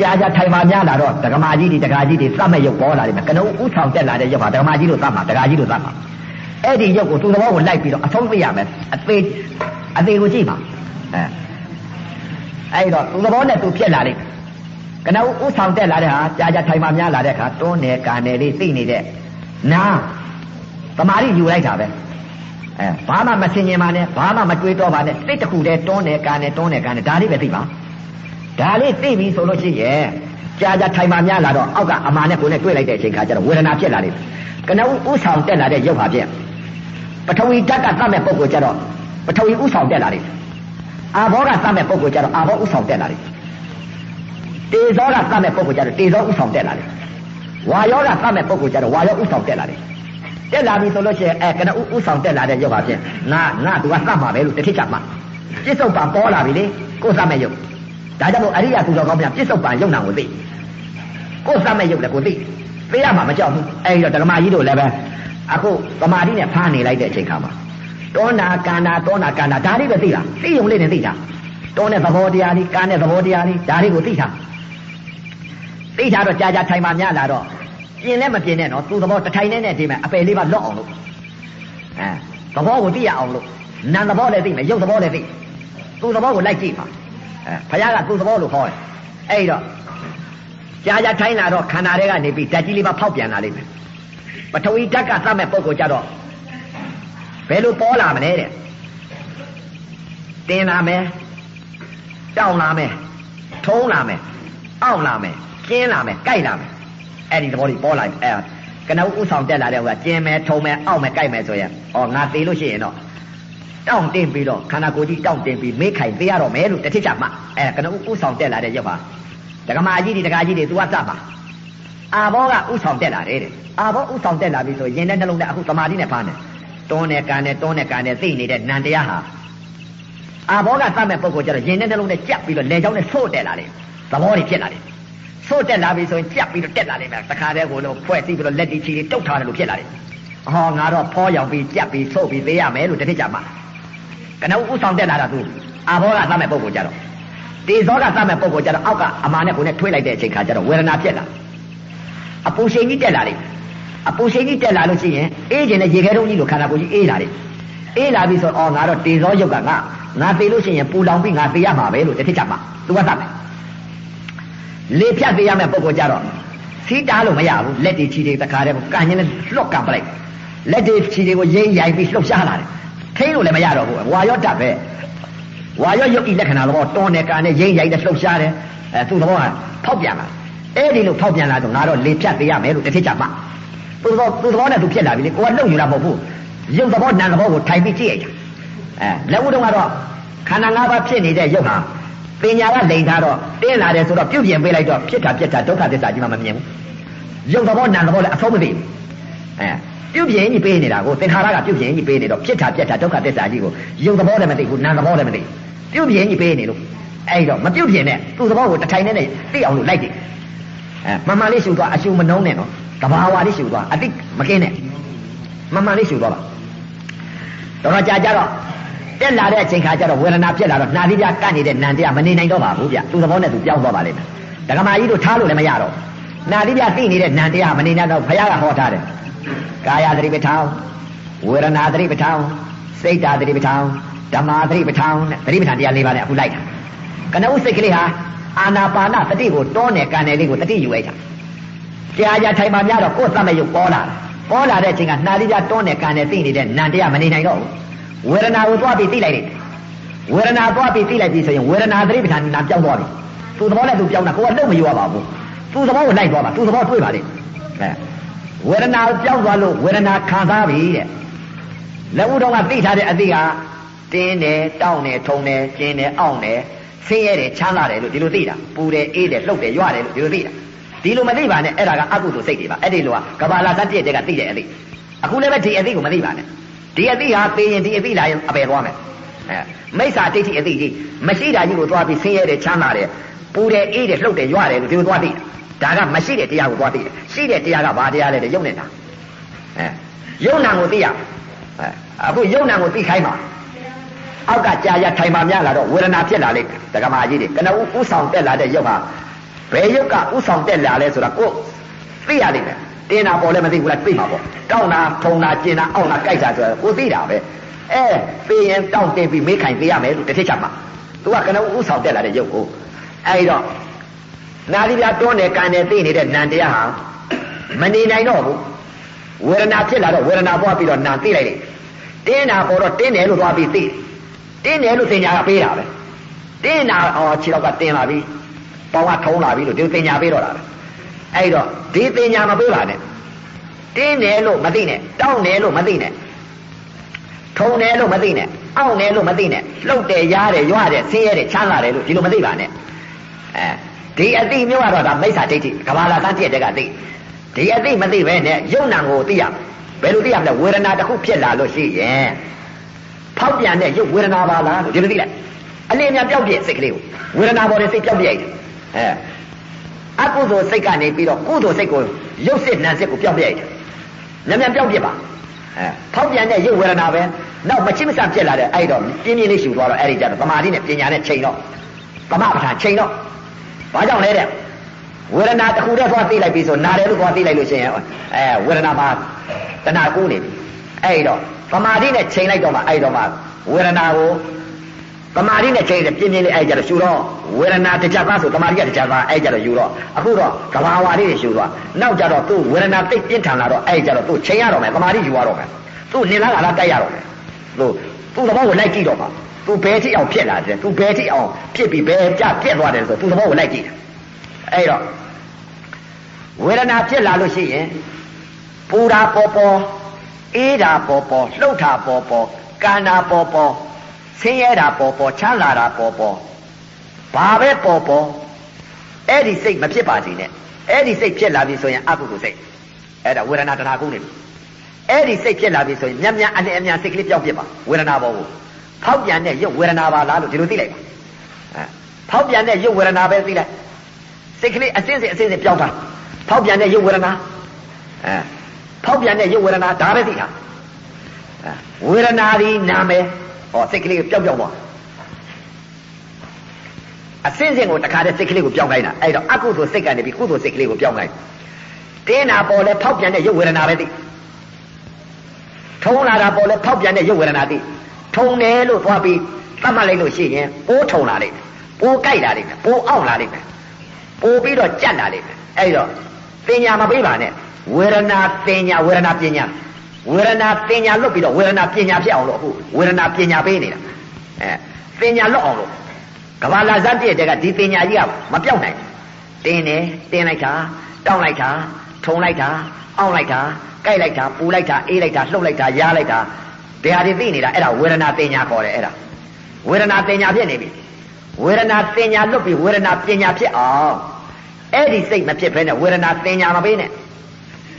ကြာကြာထိုင်မှများလာတော့ဒကမာကြီးတွေဒကာကြီးတွေသတ်မဲ့ရုပ်ပေါ်လာတယ်ကနုဥဆောင်တက်လာတဲ့ရုပ်ဟာဒကမာကြီးတို့သတ်မှာဒကာကြီးတို့သတ်မှာအဲ့ဒီရုပ်ကိုသူ့သဘောကိုလိုက်ပြီးတော့အဆုံးသိရမယ်အသေးအသေးကိုကြည့်ပါအဲအဲ့တော့သူ့သဘောနဲ့သူဖြစ်လာလိမ့်ကနဥဆောင်တက်လာတဲ့ဟာကြာကြာထိုင်မှများလာတဲ့အခါတွန်းနေကန်နေလေးသိနေတဲ့နာသမာဓိယူလိုက်တာပဲအဲဘာမှမစင်ញင်ပါနဲ့ဘာမှမတွေးတော့ပါနဲ့စိတ်တစ်ခုတည်းတွန်းနေကန်နေတွန်းနေကန်နေဒါလေးပဲသိပါ ဒါလေးသိပြီဆိုလို့ရှိရင်ကြာကြာထိုင်မှများလာတော့အောက်ကအမာနဲ့ကိုယ်နဲ့တွေ့လိုက်တဲ့အချိန်ခါကျတော့ဝေဒနာဖြစ်လာလိမ့်ကနဥဥဆောင်တက်လာတဲ့ရုပ်ဟာဖြစ်ပထဝီဓာတ်ကသတ်မဲ့ပုံကိုကျတော့ပထဝီဥဆောင်တက်လာလိမ့်အာဘောကသတ်မဲ့ပုံကိုကျတော့အာဘောဥဆောင်တက်လာလိမ့်တေဇောကသတ်မဲ့ပုဂ္ဂိုလ်ကြတော့တေဇောဥဆောင်တက်လာတယ်ဝါယောကသတ်မဲ့ပုဂ္ဂိုလ်ကြတော့ဝါယောဥဆောင်တက်လာတယ်တက်လာပြီဆိုလို့ရှိရင်အဲကနဥဥဆောင်တက်လာတဲ့ရုပ်ပါဖြင့်ငါငါသူကသတ်မှာပဲလို့တစ်ထစ်ချမှပြစ္ဆုတ်ပံပေါ်လာပြီလေကိုယ်သတ်မဲ့ရုပ် ဒါကြောင့်မို့အရိယာသူတော်ကောင်းများပြစ္ဆုတ်ပံရုပ်နာကိုသိကိုယ်သတ်မဲ့ရုပ်လည်းကိုသိသိရမှာမကြောက်ဘူးအဲဒီတော့ဓမ္မကြီးတို့လည်းပဲအခုသမာဓိနဲ့ဖားနေလိုက်တဲ့အချိန်ခါမှာတောနာကန္နာတောနာကန္နာဒါလေးပဲသိတာသိုံလေးနဲ့သိတာတောနဲ့သဘောတရားလေးကံနဲ့သဘောတရားလေးဒါလေးကိုသိတာသိထားတော့ကြာကြာထိုင်မှများလာတော့ပြင်းလည်းမပြင်းနဲ့နော်သူ့သဘောတထိုင်နဲ့နဲ့ဒီမဲ့အပယ်လေးပါလော့အောင်လို့အဲသဘောကိုသိရအောင်လို့နာမ်သဘောလည်းသိမယ်ရုပ်သဘောလည်းသိသူ့သဘောကိုလိုက်ကြည့်ပါအဲ ဘုရားကသူ့သဘောလို့ခေါ်တယ်အဲ့တော့ကြာကြာထိုင်လာတော့ခန္ဓာတွေကနေပြီးဓာတ်ကြီးလေးပါဖောက်ပြန်လာလိမ့်မယ်ပထဝီဓာတ်ကသတ်မဲ့ပုံကိုကြတော့ဘယ်လိုပေါ်လာမလဲတဲ့တင်လာမယ်တောင်းလာမယ်ထုံးလာမယ်အောင့်လာမယ်ကျင်းလာမယ်ကြိုက်လာမယ်အဲ့ဒီသဘောလေးပေါ်လာအဲကနဦးဥဆောင်တက်လာတဲ့ဟိုကကျင်းမယ်ထုံမယ်အောင့်မယ်ကြိုက်မယ်ဆိုရင်ဩငါသေးလို့ရှိရင်တော့ တောင့်တင်းပြီးတော့ခန္ဓာကိုယ်ကြီးတောင့်တင်းပြီးမေးခိုင်သေးရတော့မယ်လို့တစ်ထစ်ချမှအဲကနဦးဥဆောင်တက်လာတဲ့ရုပ်ပါဒကမာကြီးတွေဒကာကြီးတွေသူကစပါအာဘောကဥဆောင်တက်လာတယ်တဲ့အာဘောဥဆောင်တက်လာပြီဆိုရင်တဲ့နှလုံးနဲ့အခုသမာဓိနဲ့ဖားနေတွန်းနဲ့ကန်နဲ့တွန်းနဲ့ကန်နဲ့သိနေတဲ့နန္တရားဟာအာဘောကသတ်မဲ့ပုံကိုကျတော့ရင်တဲ့နှလုံးနဲ့ကြက်ပြီးတော့လေချောင်းနဲ့ဆို့တက်လာတယ်သဘောတွေဖြစ်လာတယ်ဆို့တက်လာပြီဆိုရင်ကြက်ပြီးတော့တက်လာလိမ့်မယ်တခါတည်းကိုလို့ဖွဲ့စည်းပြီးတော့လက်တီချီတွေတုတ်ထားတယ်လို့ဖြစ်လာတယ်ဟောငါတော့ဖောရောင်ပြီးကြက်ပြီးဆို့ပြီးသေးရမယ်လို့တစ်ထစ်ကြမှာ ကနဦးဥဆောင်တက်လာတာသူအာဘောကသတ်မဲ့ပုံကိုကျတော့တေဇောကသတ်မဲ့ပုံကိုကျတော့အောက်ကအမာနဲ့ကိုနဲ့ထွေးလိုက်တဲ့အချိန်ခါကျတော့ဝေဒနာဖြစ်လာအပူရှိန်ကြီးတက်လာလိမ့်အပူရှိန်ကြီးတက်လာလို့ရှိရင်အေးကျင်တဲ့ရေခဲတုံးကြီးလိုခန္ဓာကိုယ်ကြီးအေးလာတယ်အေးလာပြီဆိုအော်ငါတော့တေဇောရုပ်ကငါငါသေးလို့ရှိရင်ပူလောင်ပြီးငါသေးရမှာပဲလို့တစ်ထစ်ချက်မှာသူကသတ်မယ်လေဖြတ်သေးရမယ့်ပုံကိုကြတော့စီးတားလို့မရဘူးလက်တွေခြေတွေတခါတည်းကိုကန်ရင်လည်းလှော့ကန်ပလိုက်လက်တွေခြေတွေကိုရိမ့်ရိုက်ပြီးလှုပ်ရှားလာတယ် ထိလို့လည်းမရတော့ဘူးဝါရော့တက်ပဲဝါရော့ရုပ်ဤလက္ခဏာတော့တွန်းနေကန်နဲ့ရိမ့်ရိုက်တဲ့လှုပ်ရှားတယ်အဲသူ့သဘောကဖောက်ပြန်လာအဲ့ဒီလိုဖောက်ပြန်လာတော့ငါတော့လေဖြတ်သေးရမယ်လို့တစ်ထစ်ချက်မှာသူ့သဘောသူ့သဘောနဲ့သူဖြစ်လာပြီလေကိုကလှုပ်ယူတာမဟုတ်ဘူးရုပ်သဘောနာမ်သဘောကိုထိုင်ပြီးကြည့်ရတာအဲလက်ဦးတုံးကတော့ခန္ဓာ၅ပါးဖြစ်နေတဲ့ရုပ်ဟာပညာကလိန်ထားတော့တင်းလာတယ်ဆိုတော့ပြုတ်ပြင်ပေးလိုက်တော့ဖြစ်တာပြက်တာဒုက္ခသစ္စာကြီးမှမမြင်ဘူးရုပ်သဘောနာမ်သဘောလည်းအဆုံးမသိဘူးအဲ ပြုတ်ပြင်ကြီးပေးနေတာကိုသင်္ခါရကပြုတ်ပြင်ကြီးပေးနေတော့ဖြစ်တာပြက်တာဒုက္ခသစ္စာကြီးကိုရုပ်သဘောလည်းမသိဘူးနာမ်သဘောလည်းမသိပြုတ်ပြင်ကြီးပေးနေလို့အဲ့တော့မပြုတ်ပြင်နဲ့သူ့သဘောကိုတထိုင်နဲ့သိအောင်လို့လိုက်တယ်အဲမှန်မှန်လေးရှုသွားအရှုမနှုံးနဲ့နော်တဘာဝလေးရှုသွားအတိမကင်းနဲ့မှန်မှန်လေးရှုသွားပါတော့ကြာကြတော့တက်လာတဲ့အချိန်ခါကျတော့ဝေဒနာဖြစ်လာတော့နာသီးပြကတ်နေတဲ့နံတရားမနေနိုင်တော့ပါဘူးဗျသူသဘောနဲ့သူပြောင်းသွားပါလိမ့်မယ်ဒကမာကြီးတို့ထားလို့လည်းမရတော့နာသီးပြသိနေတဲ့နံတရားမနေနိုင်တော့ဘုရားကဟောထားတယ် ကာယသတိပဋ္ဌာန်ဝေဒနာသတိပဋ္ဌာန်စိတ်ဓာသတိပဋ္ဌာန်ဓမ္မာသတိပဋ္ဌာန်သတိပဋ္ဌာန်တရား၄ပါးနဲ့အခုလိုက်တာကနုစိတ်ကလေးဟာအာနာပါနသတိကိုတောနဲ့ကန်တယ်လေးကိုတတိယူလိုက်တာကြာကြာထိုင်မှများတော့ကိုယ်သတ်မဲ့ရုပ်ပေါ်လာပေါ်လာတဲ့အချိန်ကနှာသီးပြတောနဲ့ကန်တယ်သိနေတဲ့နံတရားမနေနိုင်တော့ဘူးဝေဒနာကိုသွားပြီးသိလိုက်တယ်ဝေဒနာသွားပြီးသိလိုက်ပြီဆိုရင်ဝေဒနာသတိပဋ္ဌာန်နာပြောင်းသွားပြီသူသဘောနဲ့သူပြောင်းတာကိုကလုံးမယူရပါဘူးသူသဘောကိုလိုက်သွားပါသူသဘောတွေးပါလေအဲ ဝေဒနာပြောင်းသွားလို့ဝေဒနာခံစားပြီတဲ့လက်ဦးတော်ကသိထားတဲ့အသိကတင်းတယ်တောင်းတယ်ထုံတယ်ကျင်းတယ်အောင့်တယ်ဆင်းရဲတယ်ချမ်းသာတယ်လို့ဒီလိုသိတာပူတယ်အေးတယ်လှုပ်တယ်ရွတယ်လို့ဒီလိုသိတာဒီလိုမသိပါနဲ့အဲ့ဒါကအကုသိုလ်စိတ်တွေပါအဲ့ဒီလိုကကဘာလာသတ္တိတဲ့ကသိတဲ့အသိအခုလည်းပဲဒီအသိကိုမသိပါနဲ့ဒီအသိဟာသိရင်ဒီအသိလာရင်အပယ်သွားမယ်အဲမိစ္ဆာဒိဋ္ဌိအသိကြီးမရှိတာကြီးကိုသွားပြီးဆင်းရဲတယ်ချမ်းသာတယ်ပူတယ်အေးတယ်လှုပ်တယ်ရွတယ်လို့ဒီလိုသွားသိ ဒါကမရှိတဲ့တရားကိုသွားသိတယ်ရှိတဲ့တရားကဘာတရားလဲတဲ့ယုံနေတာအဲယုံနာကိုသိရအဲအခုယုံနာကိုသိခိုင်းပါအောက်ကကြာရထိုင်ပါများလာတော့ဝေဒနာဖြစ်လာလိမ့်ဒကမာကြီးတွေကနဦးဥဆောင်တက်လာတဲ့ရုပ်ဟာဘယ်ရုပ်ကဥဆောင်တက်လာလဲဆိုတာကိုသိရလိမ့်မယ်တင်းတာပေါ်လည်းမသိဘူးလားသိမှာပေါ့တောင်းတာထုံတာကျင်တာအောင့်တာကြိုက်တာဆိုတာကိုသိတာပဲအဲသိရင်တောင်းတင်ပြီးမေးခိုင်သိရမယ်လို့တစ်ထစ်ချက်မှာသူကကနဦးဥဆောင်တက်လာတဲ့ရုပ်ကိုအဲဒီတော့ နာရီပြတွန်းနေကန်နေသိနေတဲ့နံတရားဟာမနေနိုင်တော့ဘူးဝေဒနာဖြစ်လာတော့ဝေဒနာပေါ်ပြီးတော့နာသိလိုက်တယ်တင်းတာပေါ်တော့တင်းတယ်လို့သွားပြီးသိတင်းတယ်လို့သင်ညာကပေးတာပဲတင်းတာအော်ခြေတော့ကတင်းလာပြီပေါင်ကထုံးလာပြီလို့ဒီသင်ညာပေးတော့တာပဲအဲ့တော့ဒီသင်ညာမပေးပါနဲ့တင်းတယ်လို့မသိနဲ့တောင်းတယ်လို့မသိနဲ့ထုံတယ်လို့မသိနဲ့အောင့်တယ်လို့မသိနဲ့လှုပ်တယ်ရားတယ်ရွာတယ်ဆင်းရဲတယ်ချမ်းသာတယ်လို့ဒီလိုမသိပါနဲ့အဲ ဒီအတိမျိုးကတော့ဒါမိစ္ဆာဒိဋ္ဌိကဘာလာသန်းတည့်တဲ့ကသိဒီအသိမသိပဲနဲ့ယုံနာကိုသိရဘယ်လိုသိရမလဲဝေဒနာတစ်ခုဖြစ်လာလို့ရှိရင်ဖောက်ပြန်တဲ့ရုပ်ဝေဒနာပါလားလို့ဒီလိုသိလိုက်အလင်းများပျောက်ပြည့်စိတ်ကလေးကိုဝေဒနာပေါ်တဲ့စိတ်ပျောက်ပြည့်ရတယ်အဲအကုသိုလ်စိတ်ကနေပြီးတော့ကုသိုလ်စိတ်ကိုရုပ်စစ်နံစစ်ကိုပျောက်ပြည့်ရတယ်မြန်မြန်ပျောက်ပြည့်ပါအဲဖောက်ပြန်တဲ့ရုပ်ဝေဒနာပဲနောက်မချစ်မဆန်ဖြစ်လာတဲ့အဲ့တော့ပြင်းပြင်းလေးရှူသွားတော့အဲ့ဒီကြတော့သမာဓိနဲ့ပညာနဲ့ချိန်တော့သမပဋ္ဌာန်ချိန်တော့ ဘာကြောင့်လဲတဲ့ဝေဒနာတစ်ခုတည်းသွားသိလိုက်ပြီဆိုနာတယ်လို့သွားသိလိုက်လို့ရှိရင်အဲဝေဒနာမှာတဏှာကူးနေပြီအဲ့တော့သမာဓိနဲ့ချိန်လိုက်တော့မှအဲ့တော့မှဝေဒနာကိုသမာဓိနဲ့ချိန်တယ်ပြင်းပြင်းလေးအဲ့ကြတော့ရှူတော့ဝေဒနာတစ်ချက်သားဆိုသမာဓိကတစ်ချက်သားအဲ့ကြတော့ယူတော့အခုတော့ကဘာဝါလေးတွေရှူသွားနောက်ကြတော့သူ့ဝေဒနာသိပြင်းထန်လာတော့အဲ့ကြတော့သူ့ချိန်ရတော့မယ်သမာဓိယူရတော့မယ်သူ့နေလားကလားတိုက်ရတော့မယ်သူသူ့သဘောကိုလိုက်ကြည့်တော့ပါ သူဘယ်ထိအောင်ဖြစ်လာတယ်သူဘယ်ထိအောင်ဖြစ်ပြီးဘယ်ကြပြက်သွားတယ်ဆိုသူ့သဘောကိုလိုက်ကြည့်တယ်အဲ့တော့ဝေဒနာဖြစ်လာလို့ရှိရင်ပူတာပေါ်ပေါ်အေးတာပေါ်ပေါ်လှုပ်တာပေါ်ပေါ်ကန္တာပေါ်ပေါ်ဆင်းရဲတာပေါ်ပေါ်ချမ်းသာတာပေါ်ပေါ်ဘာပဲပေါ်ပေါ်အဲ့ဒီစိတ်မဖြစ်ပါစေနဲ့အဲ့ဒီစိတ်ဖြစ်လာပြီဆိုရင်အကုသိုလ်စိတ်အဲ့ဒါဝေဒနာတဏှာကုန်းနေပြီအဲ့ဒီစိတ်ဖြစ်လာပြီဆိုရင်မြတ်မြတ်အနဲ့အမြန်စိတ်ကလေးပြောင်းပြစ်ပါဝေဒနာပေါ်ကို ဖောက်ပြန်တဲ့ရုပ်ဝေဒနာပါလားလို့ဒီလိုသိလိုက်ပါအဲဖောက်ပြန်တဲ့ရုပ်ဝေဒနာပဲသိလိုက်စိတ်ကလေးအစစ်စစ်အစစ်စစ်ပြောင်းသွားဖောက်ပြန်တဲ့ရုပ်ဝေဒနာအဲဖောက်ပြန်တဲ့ရုပ်ဝေဒနာဒါပဲသိတာဝေဒနာဒီနာမယ်ဟောစိတ်ကလေးကိုပျောက်ပျောက်သွားအစင်းစင်ကိုတခါတည်းစိတ်ကလေးကိုပြောင်းခိုင်းတာအဲ့တော့အကုသိုလ်စိတ်ကနေပြီးကုသိုလ်စိတ်ကလေးကိုပြောင်းခိုင်းတင်းတာပေါ်လဲဖောက်ပြန်တဲ့ရုပ်ဝေဒနာပဲသိထုံလာတာပေါ်လဲဖောက်ပြန်တဲ့ရုပ်ဝေဒနာသိ ထုံတယ်လို့သွားပြီးသတ်မှတ်လိုက်လို့ရှိရင်ပိုးထုံလာလိမ့်မယ်ပိုးကြိုက်လာလိမ့်မယ်ပိုးအောင့်လာလိမ့်မယ်ပိုးပြီးတော့ကြက်လာလိမ့်မယ်အဲ့တော့ပညာမပေးပါနဲ့ဝေဒနာပညာဝေဒနာပညာဝေဒနာပညာလွတ်ပြီးတော့ဝေဒနာပညာဖြစ်အောင်လို့အခုဝေဒနာပညာပေးနေတာအဲပညာလွတ်အောင်လို့ကဘာလာဇတ်ပြည့်တဲ့ကဒီပညာကြီးကမပြောက်နိုင်တင်းတယ်တင်းလိုက်တာတောင်းလိုက်တာထုံလိုက်တာအောင့်လိုက်တာကြိုက်လိုက်တာပူလိုက်တာအေးလိုက်တာလှုပ်လိုက်တာရားလိုက်တာ ဘယ်ဟာတွေသိနေတာအဲ့ဒါဝေဒနာပညာခေါ်တယ်အဲ့ဒါဝေဒနာပညာဖြစ်နေပြီဝေဒနာပညာလွတ်ပြီးဝေဒနာပညာဖြစ်အောင်အဲ့ဒီစိတ်မဖြစ်ဘဲနဲ့ဝေဒနာပညာမပေးနဲ့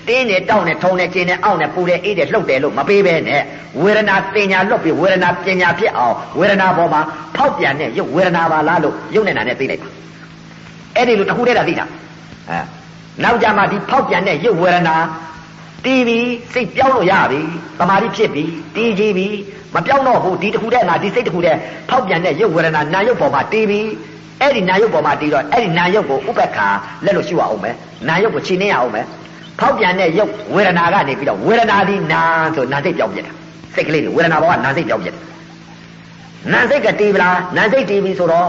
တင်းနေတောက်နေထုံနေကျင်းနေအောင့်နေပူနေအေးတယ်လှုပ်တယ်လို့မပေးဘဲနဲ့ဝေဒနာပညာလွတ်ပြီးဝေဒနာပညာဖြစ်အောင်ဝေဒနာပေါ်မှာဖောက်ပြန်တဲ့ရုပ်ဝေဒနာပါလားလို့ရုပ်နဲ့နာနဲ့သိလိုက်ပါအဲ့ဒီလိုတစ်ခုတည်းတာသိတာအဲနောက်ကြမှာဒီဖောက်ပြန်တဲ့ရုပ်ဝေဒနာ တီးပြီးစိတ်ပြောင်းလို့ရပြီတမာတိဖြစ်ပြီတီးကြည့်ပြီမပြောင်းတော့ဘူးဒီတစ်ခုတည်းငါဒီစိတ်တစ်ခုတည်းဖောက်ပြန်တဲ့ရုပ်ဝေဒနာနာရုပ်ပေါ်မှာတီးပြီးအဲ့ဒီနာယုတ်ပေါ်မှာတီးတော့အဲ့ဒီနာယုတ်ကိုဥပ္ပခါလက်လို့ရှုရအောင်မယ်နာယုတ်ကိုခြေနှင်းရအောင်မယ်ဖောက်ပြန်တဲ့ယုတ်ဝေဒနာကနေပြီးတော့ဝေဒနာဒီနာဆိုနာစိတ်ပြောင်းပြတာစိတ်ကလေးတွေဝေဒနာဘောကနာစိတ်ပြောင်းပြတာနာစိတ်ကတီးပလားနာစိတ်တီးပြီဆိုတော့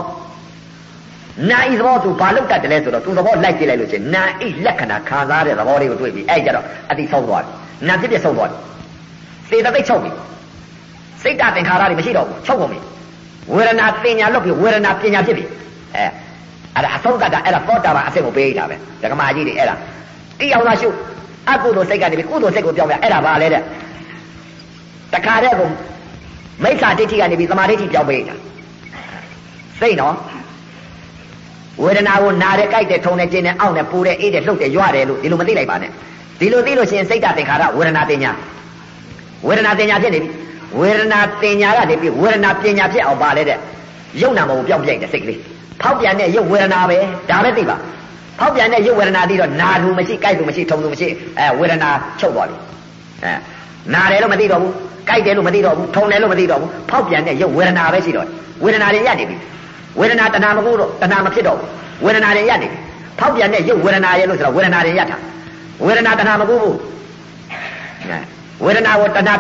နာဤသဘောသူဘာလောက်တတ်တယ်လဲဆိုတော့သူသဘောလိုက်ကြည့်လိုက်လို့ချင်းနာဤလက္ခဏာခံစားတဲ့သဘောလေးကိုတွေ့ပြီအဲ့ကြတော့အတိဆုံးသွားတယ်နာဖြစ်ဖြစ်ဆုံးသွားတယ်စေတသိက်ချုပ်ပြီစိတ်တသင်္ခါရတွေမရှိတော့ဘူးချုပ်ကုန်ပြီဝေဒနာပညာလွတ်ပြီဝေဒနာပညာဖြစ်ပြီအဲအဲ့ဒါအဆုံးကတာအဲ့ဒါသောတာပန်အစစ်ကိုပေးတာပဲဒကမာကြီးတွေအဲ့ဒါတိအောင်လားရှုအကုသိုလ်စိတ်ကနေပြီးကုသိုလ်စိတ်ကိုပြောင်းပြအဲ့ဒါပါလေတဲ့တခါတည်းကိုမိစ္ဆာဒိဋ္ဌိကနေပြီးသမာဓိဋ္ဌိပြောင်းပေးတာစိတ်နော် ဝေဒနာကိုနားတယ်ကြိုက်တယ်ထုံတယ်ကျင်းတယ်အောင့်တယ်ပူတယ်အေးတယ်လှုပ်တယ်ရွတယ်လို့ဒီလိုမသိလိုက်ပါနဲ့ဒီလိုသိလို့ရှိရင်စိတ်တသင်္ခါရဝေဒနာတင်ညာဝေဒနာတင်ညာဖြစ်နေပြီဝေဒနာတင်ညာကနေပြီးဝေဒနာပညာဖြစ်အောင်ပါလေတဲ့ယုံနာမကိုပြောင်းပြိုက်တဲ့စိတ်ကလေးဖောက်ပြန်တဲ့ရုပ်ဝေဒနာပဲဒါပဲသိပါဖောက်ပြန်တဲ့ရုပ်ဝေဒနာသိတော့နာသူမရှိကြိုက်သူမရှိထုံသူမရှိအဲဝေဒနာချုပ်သွားပြီအဲနာတယ်လို့မသိတော့ဘူးကြိုက်တယ်လို့မသိတော့ဘူးထုံတယ်လို့မသိတော့ဘူးဖောက်ပြန်တဲ့ရုပ်ဝေဒနာပဲရှိတော့ဝေဒနာတွေရပ်နေပြီ ဝေဒနာတဏှာမကူတော့တဏှာမဖြစ်တော့ဘူးဝေဒနာတွေရပ်နေပြီဖောက်ပြန်တဲ့ရုပ်ဝေဒနာရဲ့လို့ဆိုတော့ဝေဒနာတွေရတာဝေဒနာတဏှာမကူဘူးဝေဒနာကိုတဏှာ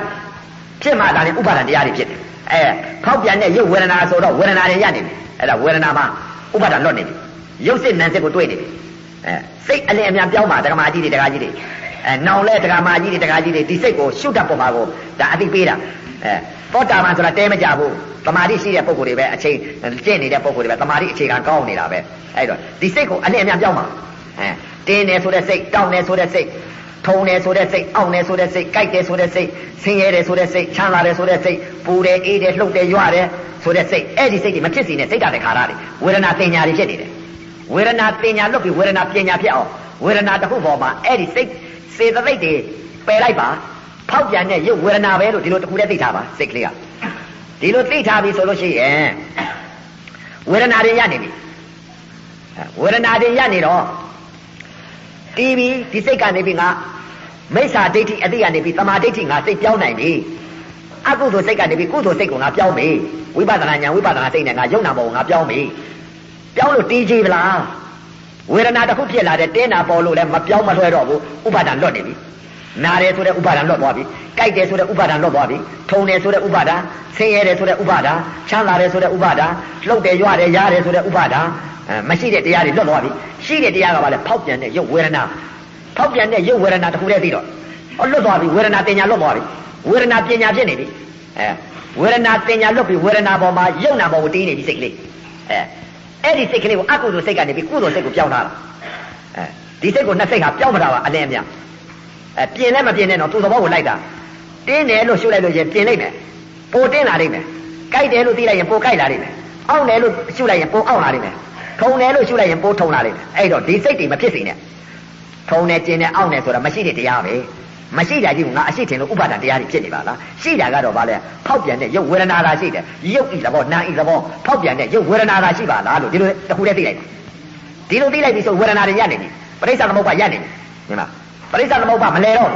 ဖြစ်မှသာလေဥပါဒံတရားတွေဖြစ်တယ်အဲဖောက်ပြန်တဲ့ရုပ်ဝေဒနာဆိုတော့ဝေဒနာတွေရနေပြီအဲ့ဒါဝေဒနာမှာဥပါဒံလွတ်နေပြီရုပ်စစ်နံစစ်ကိုတွေ့နေပြီအဲစိတ်အလင်းအမြန်ပြောင်းပါဒကမာကြီးတွေဒကာကြီးတွေအဲနောင်လဲဒကာမာကြီးတွေဒကာကြီးတွေဒီစိတ်ကိုရှုတတ်ပုံပါကိုဒါအသိပေးတာအဲ သောတာပန်ဆိုတာတဲမကြဘူးတမာတိရှိတဲ့ပုံကိုယ်တွေပဲအချိန်ကျင့်နေတဲ့ပုံကိုယ်တွေပဲတမာတိအခြေခံကောင်းနေတာပဲအဲ့တော့ဒီစိတ်ကိုအလင်းအမြန်ပြောင်းပါအဲတင်းနေဆိုတဲ့စိတ်တောင်းနေဆိုတဲ့စိတ်ထုံတယ်ဆိုတဲ့စိတ်အောင့်တယ်ဆိုတဲ့စိတ်ကြိုက်တယ်ဆိုတဲ့စိတ်ဆင်းရဲတယ်ဆိုတဲ့စိတ်ချမ်းသာတယ်ဆိုတဲ့စိတ်ပူတယ်အေးတယ်လှုပ်တယ်ရွတယ်ဆိုတဲ့စိတ်အဲ့ဒီစိတ်တွေမဖြစ်စေနဲ့စိတ်ဓာတ်တခါရတွေဝေဒနာတင်ညာတွေဖြစ်နေတယ်ဝေဒနာတင်ညာလွတ်ပြီးဝေဒနာပညာဖြစ်အောင်ဝေဒနာတစ်ခုပေါ်မှာအဲ့ဒီစိတ်စေတသိက်တွေပယ်လိုက်ပါ ဖောက်ပြန်တဲ့ရုပ်ဝေဒနာပဲလို့ဒီလိုတစ်ခုတည်းသိထားပါစိတ်ကလေးကဒီလိုသိထားပြီဆိုလို့ရှိရင်ဝေဒနာတွေရနေပြီဝေဒနာတွေရနေတော့တီးပြီးဒီစိတ်ကနေပြီးငါမိစ္ဆာဒိဋ္ဌိအတိကနေပြီးသမာဓိဋ္ဌိငါစိတ်ပြောင်းနိုင်ပြီအကုသိုလ်စိတ်ကနေပြီးကုသိုလ်စိတ်ကိုငါပြောင်းပြီဝိပဿနာဉာဏ်ဝိပဿနာစိတ်နဲ့ငါယုံနာဘောငါပြောင်းပြီပြောင်းလို့တီးကြည်ဗလားဝေဒနာတစ်ခုဖြစ်လာတဲ့တင်းနာပေါ်လို့လည်းမပြောင်းမလွှဲတော့ဘူးဥပါဒံလွတ်နေပြီ နာတယ်ဆိုတဲ့ဥပါဒံလွတ်သွားပြီကြိုက်တယ်ဆိုတဲ့ဥပါဒံလွတ်သွားပြီထုံတယ်ဆိုတဲ့ဥပါဒံဆင်းရဲတယ်ဆိုတဲ့ဥပါဒံချမ်းသာတယ်ဆိုတဲ့ဥပါဒံလှုပ်တယ်ရွတယ်ရားတယ်ဆိုတဲ့ဥပါဒံမရှိတဲ့တရားတွေလွတ်သွားပြီရှိတဲ့တရားကဘာလဲဖောက်ပြန်တဲ့ရုပ်ဝေဒနာဖောက်ပြန်တဲ့ရုပ်ဝေဒနာတစ်ခုတည်းသိတော့ဟောလွတ်သွားပြီဝေဒနာတင်ညာလွတ်သွားပြီဝေဒနာပညာဖြစ်နေပြီအဲဝေဒနာတင်ညာလွတ်ပြီဝေဒနာပေါ်မှာယုံနာပေါ်ကိုတီးနေပြီစိတ်ကလေးအဲအဲ့ဒီစိတ်ကလေးကိုအကုသိုလ်စိတ်ကနေပြီးကုသိုလ်စိတ်ကိုပြောင်းထားတာအဲဒီစိတ်ကိုနှစ်စိတ်ဟာပြောင်းမတာပါအလင်းအမြ အဲပြင်လည်းမပြင်နဲ့တော့သူ့သဘောကိုလိုက်တာတင်းတယ်လို့ရှုလိုက်လို့ရင်ပြင်လိုက်မယ်ပိုတင်းလာလိမ့်မယ်ကြိုက်တယ်လို့သိလိုက်ရင်ပိုကြိုက်လာလိမ့်မယ်အောင့်တယ်လို့ရှုလိုက်ရင်ပိုအောင့်လာလိမ့်မယ်ထုံတယ်လို့ရှုလိုက်ရင်ပိုထုံလာလိမ့်မယ်အဲ့တော့ဒီစိတ်တွေမဖြစ်စေနဲ့ထုံတယ်ကျင်တယ်အောင့်တယ်ဆိုတာမရှိတဲ့တရားပဲမရှိတာကြီးကငါအရှိထင်လို့ဥပါဒံတရားတွေဖြစ်နေပါလားရှိတာကတော့ဗာလဲဖောက်ပြန်တဲ့ရုပ်ဝေဒနာသာရှိတယ်ရုပ်ဤသဘောနာဤသဘောဖောက်ပြန်တဲ့ရုပ်ဝေဒနာသာရှိပါလားလို့ဒီလိုတခုတည်းသိလိုက်ဒီလိုသိလိုက်ပြီဆိုဝေဒနာတွေရပ်နေပြီပရိစ္ဆသမုပ္ပါရပ်နေပြီမြင်လား ပရိစ္ဆသမုပ္ပါမလဲတော့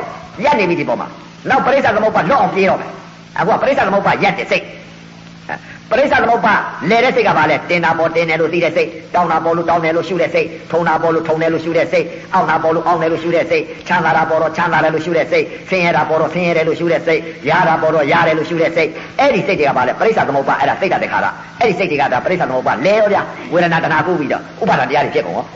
ရပ်နေပြီဒီပေါ်မှာနောက်ပရိစ္ဆသမုပ္ပါလွတ်အောင်ပြေးတော့မယ်အခုကပရိစ္ဆသမုပ္ပါရပ်တဲ့စိတ်ပရိစ္ဆသမုပ္ပါလဲတဲ့စိတ်ကဘာလဲတင်တာပေါ်တင်တယ်လို့သိတဲ့စိတ်တောင်းတာပေါ်လို့တောင်းတယ်လို့ရှုတဲ့စိတ်ထုံတာပေါ်လို့ထုံတယ်လို့ရှုတဲ့စိတ်အောင့်တာပေါ်လို့အောင့်တယ်လို့ရှုတဲ့စိတ်ချမ်းသာတာပေါ်တော့ချမ်းသာတယ်လို့ရှုတဲ့စိတ်ဆင်းရဲတာပေါ်တော့ဆင်းရဲတယ်လို့ရှုတဲ့စိတ်ရတာပေါ်တော့ရတယ်လို့ရှုတဲ့စိတ်အဲ့ဒီစိတ်တွေကဘာလဲပရိစ္ဆသမုပ္ပါအဲ့ဒါစိတ်တတခါရအဲ့ဒီစိတ်တွေကဒါပရိစ္ဆသမုပ္ပါလဲရောဗျဝေဒနာတဏှာကုပြီးတော့ဥပါဒံတရားတွေဖြစ်ကုန်ရော